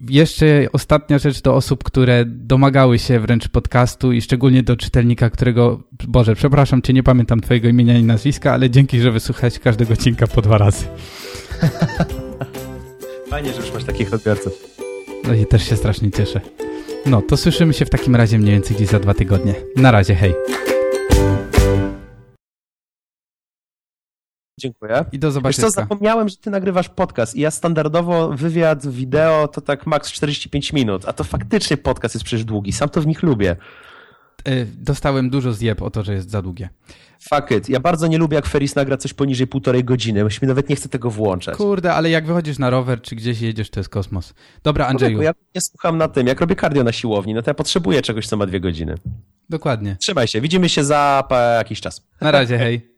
Jeszcze ostatnia rzecz do osób, które domagały się wręcz podcastu i szczególnie do czytelnika, którego, Boże, przepraszam cię, nie pamiętam twojego imienia i nazwiska, ale dzięki, że wysłuchałeś każdego odcinka po dwa razy. Fajnie, że już masz takich odbiorców. No i też się strasznie cieszę. No, to słyszymy się w takim razie mniej więcej gdzieś za dwa tygodnie. Na razie, hej. Dziękuję. I do zobaczenia. Wiesz co, zapomniałem, że ty nagrywasz podcast i ja standardowo wywiad wideo to tak maks 45 minut, a to faktycznie podcast jest przecież długi. Sam to w nich lubię. E, dostałem dużo zjeb o to, że jest za długie. Fuck it. Ja bardzo nie lubię, jak Ferris nagra coś poniżej półtorej godziny. Myśmy nawet nie chcę tego włączać. Kurde, ale jak wychodzisz na rower, czy gdzieś jedziesz, to jest kosmos. Dobra, Andrzeju. ja nie słucham na tym. Jak robię cardio na siłowni, no to ja potrzebuję czegoś, co ma dwie godziny. Dokładnie. Trzymaj się. Widzimy się za jakiś czas. Na razie, hej.